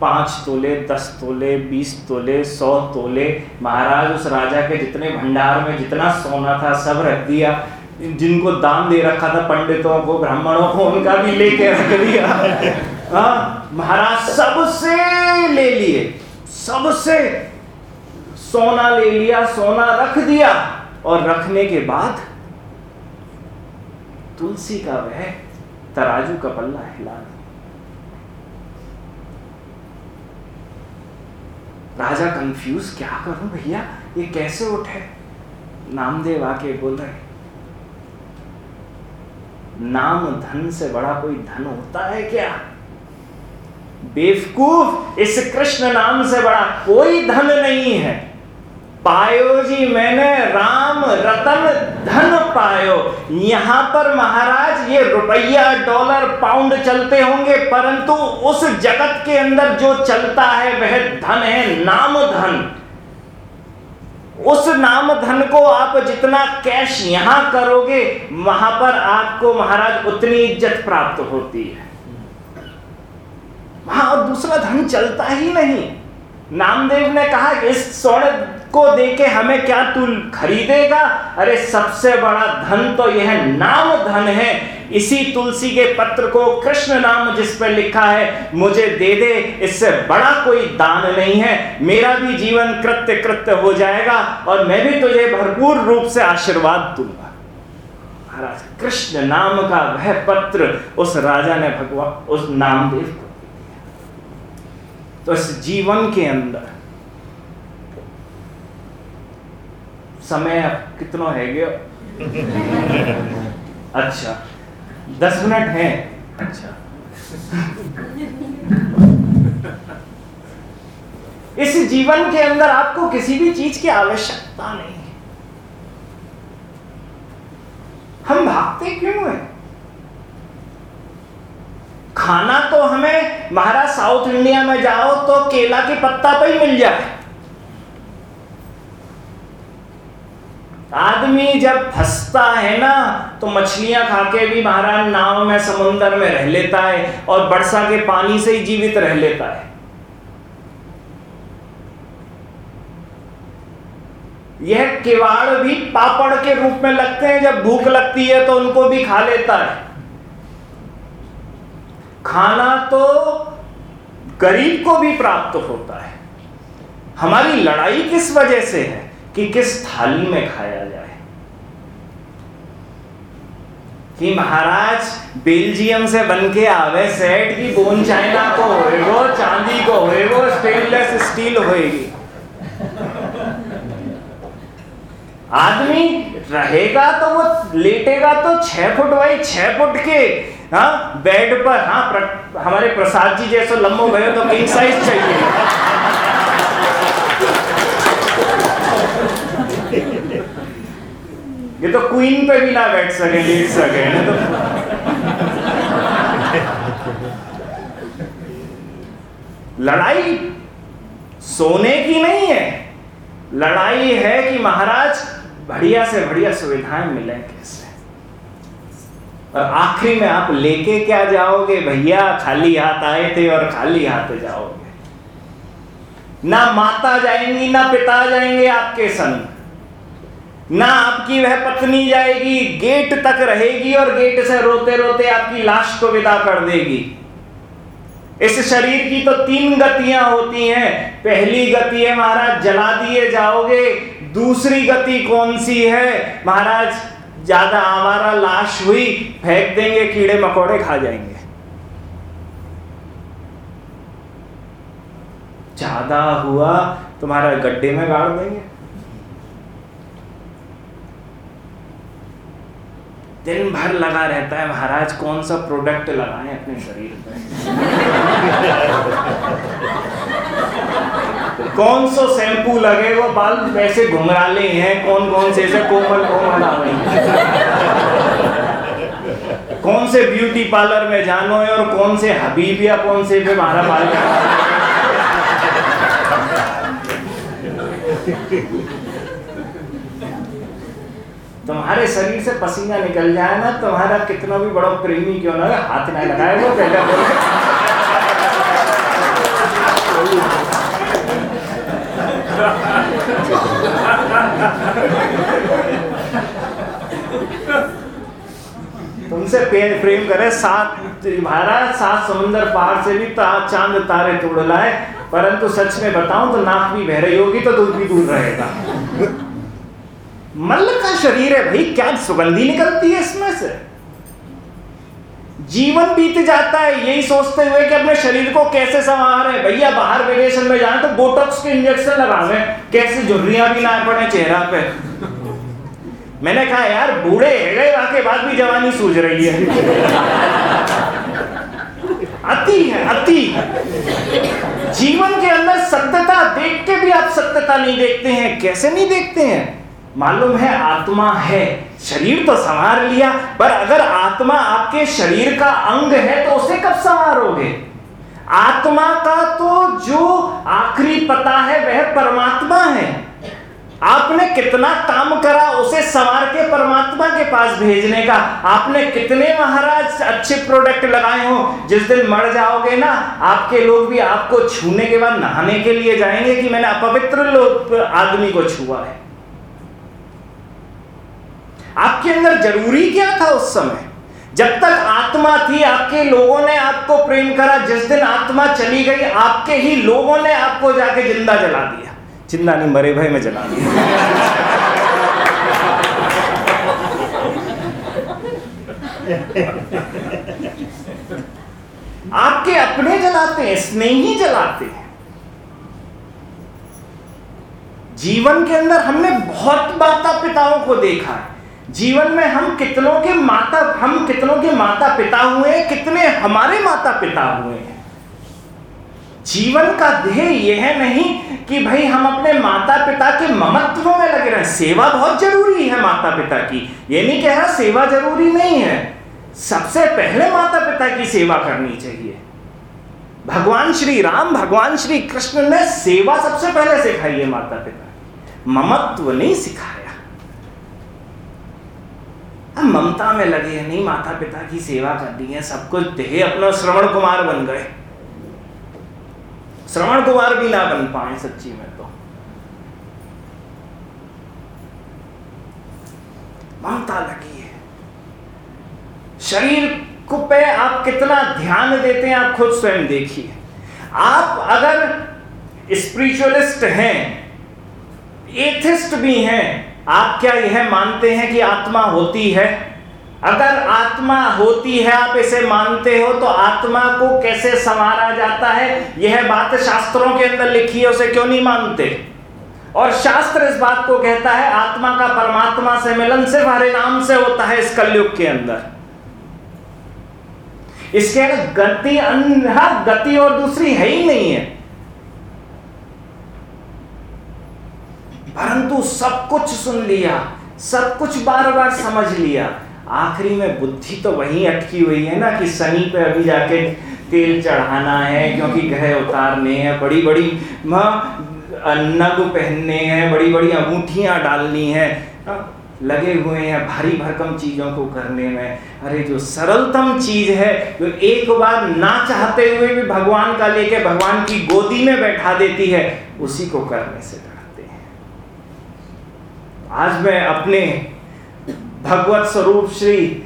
पाँच तोले, दस तोले, बीस तोले, सौ तोले, महाराज उस राजा के जितने भंडार में जितना सोना था, सब रख दिया। जिनको दान दे रखा था पंडितों को, ब्राह्मणों को, उनका भी लेके रख दिया। हाँ महाराज सबसे ले लिए, सबसे सोना ले लिया, सोना रख दिया। और रखने के बाद तुलसी का वह तराजू का पल्ला हिला राजा कंफ्यूज क्या करूँ भैया? ये कैसे उठे? नामदेव आके बोल रहे नाम धन से बड़ा कोई धन होता है क्या? बेवकूफ़ इस कृष्ण नाम से बड़ा कोई धन नहीं है। पायो जी, मैंने राम रतन धन पायो। यहाँ पर महाराज, ये रुपया, डॉलर, पाउंड चलते होंगे, परंतु उस जगत के अंदर जो चलता है, वह धन है, नाम धन। उस नाम धन को आप जितना कैश यहाँ करोगे, वहाँ पर आपको महाराज उतनी इज़्ज़त प्राप्त होती है। वहाँ और दूसरा धन चलता ही नहीं। नामदेव ने कहा, इस स्वर्ण को देके हमें क्या तू खरीदेगा? अरे सबसे बड़ा धन तो यह नाम धन है। इसी तुलसी के पत्र को कृष्ण नाम जिस पर लिखा है, मुझे दे दे, इससे बड़ा कोई दान नहीं है। मेरा भी जीवन कृत्य कृत्य हो जाएगा और मैं भी तुझे भरपूर रूप से आशीर्वाद दूँगा। कृष्ण नाम का वह पत्र उस राजा ने भगवान उस नामदेव को तो इस जीवन के अंदर समय कितना है गया? अच्छा दस मिनट है। अच्छा। इस जीवन के अंदर आपको किसी भी चीज़ की आवश्यकता नहीं हम भागते क्यों हैं? खाना तो हमें महाराज साउथ इंडिया में जाओ तो केला के पत्ता पर ही मिल जाए। आदमी जब फंसता है ना तो मछलियाँ खा के भी महाराज नाव में समुन्द्र में रह लेता है और वर्षा के पानी से ही जीवित रह लेता है। यह किवाड़ भी पापड़ के रूप में लगते हैं, जब भूख लगती है तो उनको भी खा लेता है। खाना तो गरीब को भी प्राप्त होता है। हमारी लड़ाई किस वजह से है? कि किस थाली में खाया जाए। कि महाराज बेल्जियम से बन के आवे सेट की बोन चाइना को होएगो चांदी को होएगो स्टेनलेस स्टील होएगी। आदमी रहेगा तो वो लेटेगा तो छह फुट बाई छह फुट के हाँ बेड पर हाँ प्र, हमारे प्रसाद जी जैसे लंबो गए तो किंग साइज़ चाहिए। ये तो क्वीन पे भी ना बैठ सके लेट सके तो। लड़ाई सोने की नहीं है, लड़ाई है कि महाराज बढ़िया से बढ़िया सुविधाएँ मिले कैसे? और आखिरी में आप लेके क्या जाओगे भैया? खाली हाथ आए थे और खाली हाथ जाओगे। ना माता जाएँगी, ना पिता जाएँगे आपके संग। ना आपकी वह पत्नी जाएगी, गेट तक रहेगी और गेट से रोते रोते आपकी लाश को विदा कर देगी। इस शरीर की तो तीन गतियाँ होती हैं। पहली गति है, महाराज, जला दिए जाओगे। दूसरी गति कौन सी है? महाराज, ज़्यादा आवारा लाश हुई, फेंक देंगे, कीड़े मकोड़े खा जाएँगे। ज़्यादा हुआ, तुम्हारा गड्ढे में गाड़ देंगे। दिन भर लगा रहता है, महाराज, कौन सा प्रोडक्ट लगाएँ अपने शरीर पे कौन सा शैम्पू लगे, वो बाल वैसे घुंघराले हैं कौन कौन से ऐसे कोमल कोमल आ रहे कौन से ब्यूटी पार्लर में जानो है और कौन से हबीब या कौन से पे हमारा बाल तुम्हारे शरीर से पसीना निकल जाए ना, तुम्हारा कितना भी बड़ा प्रेमी क्यों ना हाथ ना लगाए वो पहले। तुमसे प्रेम करे, सात महाराज, सात समुंदर पार से भी ता- चाँद तारे तोड़ लाए। परंतु सच में बताऊँ तो नाक भी बह रही होगी तो दूध भी दूर रहेगा। मल्ल का शरीर है भाई, क्या सुगंधी निकलती है इसमें से? जीवन बीत जाता है, यही सोचते हुए कि अपने शरीर को कैसे संवार है। भैया, बाहर विदेशन में जाए तो बोटॉक्स के इंजेक्शन लगावे कैसे झुर्रियाँ भी ना पड़े चेहरा पे। मैंने कहा, यार, बूढ़े है गए के बाद भी जवानी सूझ रही है। अति है, अति। जीवन के अंदर सत्यता देख के भी आप सत्यता नहीं देखते हैं। कैसे नहीं देखते हैं? मालूम है आत्मा है। शरीर तो संवार लिया, पर अगर आत्मा आपके शरीर का अंग है तो उसे कब संवारोगे आत्मा का तो जो आखिरी पता है वह परमात्मा है। आपने कितना काम करा उसे संवार के परमात्मा के पास भेजने का। आपने कितने महाराज अच्छे प्रोडक्ट लगाए हो। जिस दिन मर जाओगे ना, आपके लोग भी आपको छूने के बाद नहाने के लिए जाएँगे कि मैंने अपवित्र लोग आदमी को छुआ है। आपके अंदर ज़रूरी क्या था उस समय? जब तक आत्मा थी, आपके लोगों ने आपको प्रेम करा, जिस दिन आत्मा चली गई, आपके ही लोगों ने आपको जाके ज़िंदा जला दिया। ज़िंदा नहीं, मरे भाई में जला दिया। आपके अपने जलाते हैं, स्नेही जलाते हैं। जीवन के अंदर हमने बहुत माता पिताओं को देखा है। जीवन में हम कितनों के माता, हम कितनों के माता पिता हुए हैं, कितने हमारे माता पिता हुए हैं। जीवन का ध्येय यह नहीं कि भाई हम अपने माता पिता के ममत्व में लगे रहे। सेवा बहुत ज़रूरी है माता पिता की। ये नहीं कह रहा सेवा ज़रूरी नहीं है। सबसे पहले माता पिता की सेवा करनी चाहिए। भगवान श्री राम, भगवान श्री कृष्ण ने सेवा सबसे पहले सिखाई है माता पिता ममत्व नहीं सिखाया। हम ममता में लगे हैं, नहीं माता पिता की सेवा करनी है, सब कुछ देह अपना श्रवण कुमार बन गए। श्रवण कुमार भी ना बन पाए सच्ची में तो। ममता लगी है। शरीर को पे आप कितना ध्यान देते हैं, आप खुद स्वयं देखिए। आप अगर स्पिरिचुअलिस्ट हैं एथिस्ट भी हैं आप क्या यह मानते हैं कि आत्मा होती है? अगर आत्मा होती है, आप इसे मानते हो तो आत्मा को कैसे संवारा जाता है? यह बात शास्त्रों के अंदर लिखी है, उसे क्यों नहीं मानते? और शास्त्र इस बात को कहता है, आत्मा का परमात्मा से मिलन सिर्फ़ हरे नाम से होता है इस कलयुग के अंदर। इसके गति अन्य गति और दूसरी है ही नहीं है। परंतु सब कुछ सुन लिया, सब कुछ बार बार समझ लिया। आखिरी में बुद्धि तो वहीं अटकी हुई है ना कि शनि पे अभी जाके तेल चढ़ाना है, क्योंकि ग्रह उतारने हैं बड़ी बड़ी नग पहनने हैं बड़ी बड़ी अंगूठियाँ डालनी है। लगे हुए हैं भारी भरकम चीज़ों को करने में। अरे, जो सरलतम चीज़ है, जो एक बार ना चाहते हुए भी भगवान का लेके भगवान की गोदी में बैठा देती है, उसी को करने से आज मैं अपने भगवत स्वरूप श्री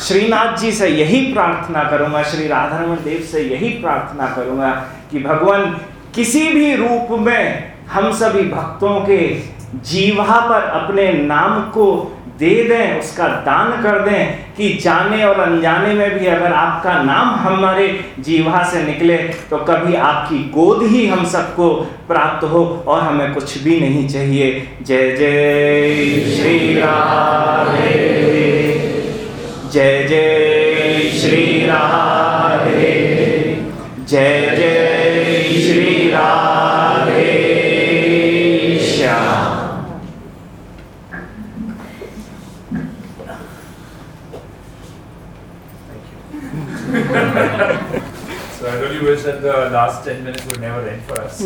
श्रीनाथ जी से यही प्रार्थना करूँगा, श्री राधारमण देव से यही प्रार्थना करूँगा कि भगवान किसी भी रूप में हम सभी भक्तों के जीवा पर अपने नाम को दे दें, उसका दान कर दें कि जाने और अनजाने में भी अगर आपका नाम हमारे जीवा से निकले तो कभी आपकी गोद ही हम सबको प्राप्त हो और हमें कुछ भी नहीं चाहिए। जय जय श्री राधे। जय जय श्री राधे। जय जय Shri Radhe. So I really wish that the last 10 minutes would never end for us.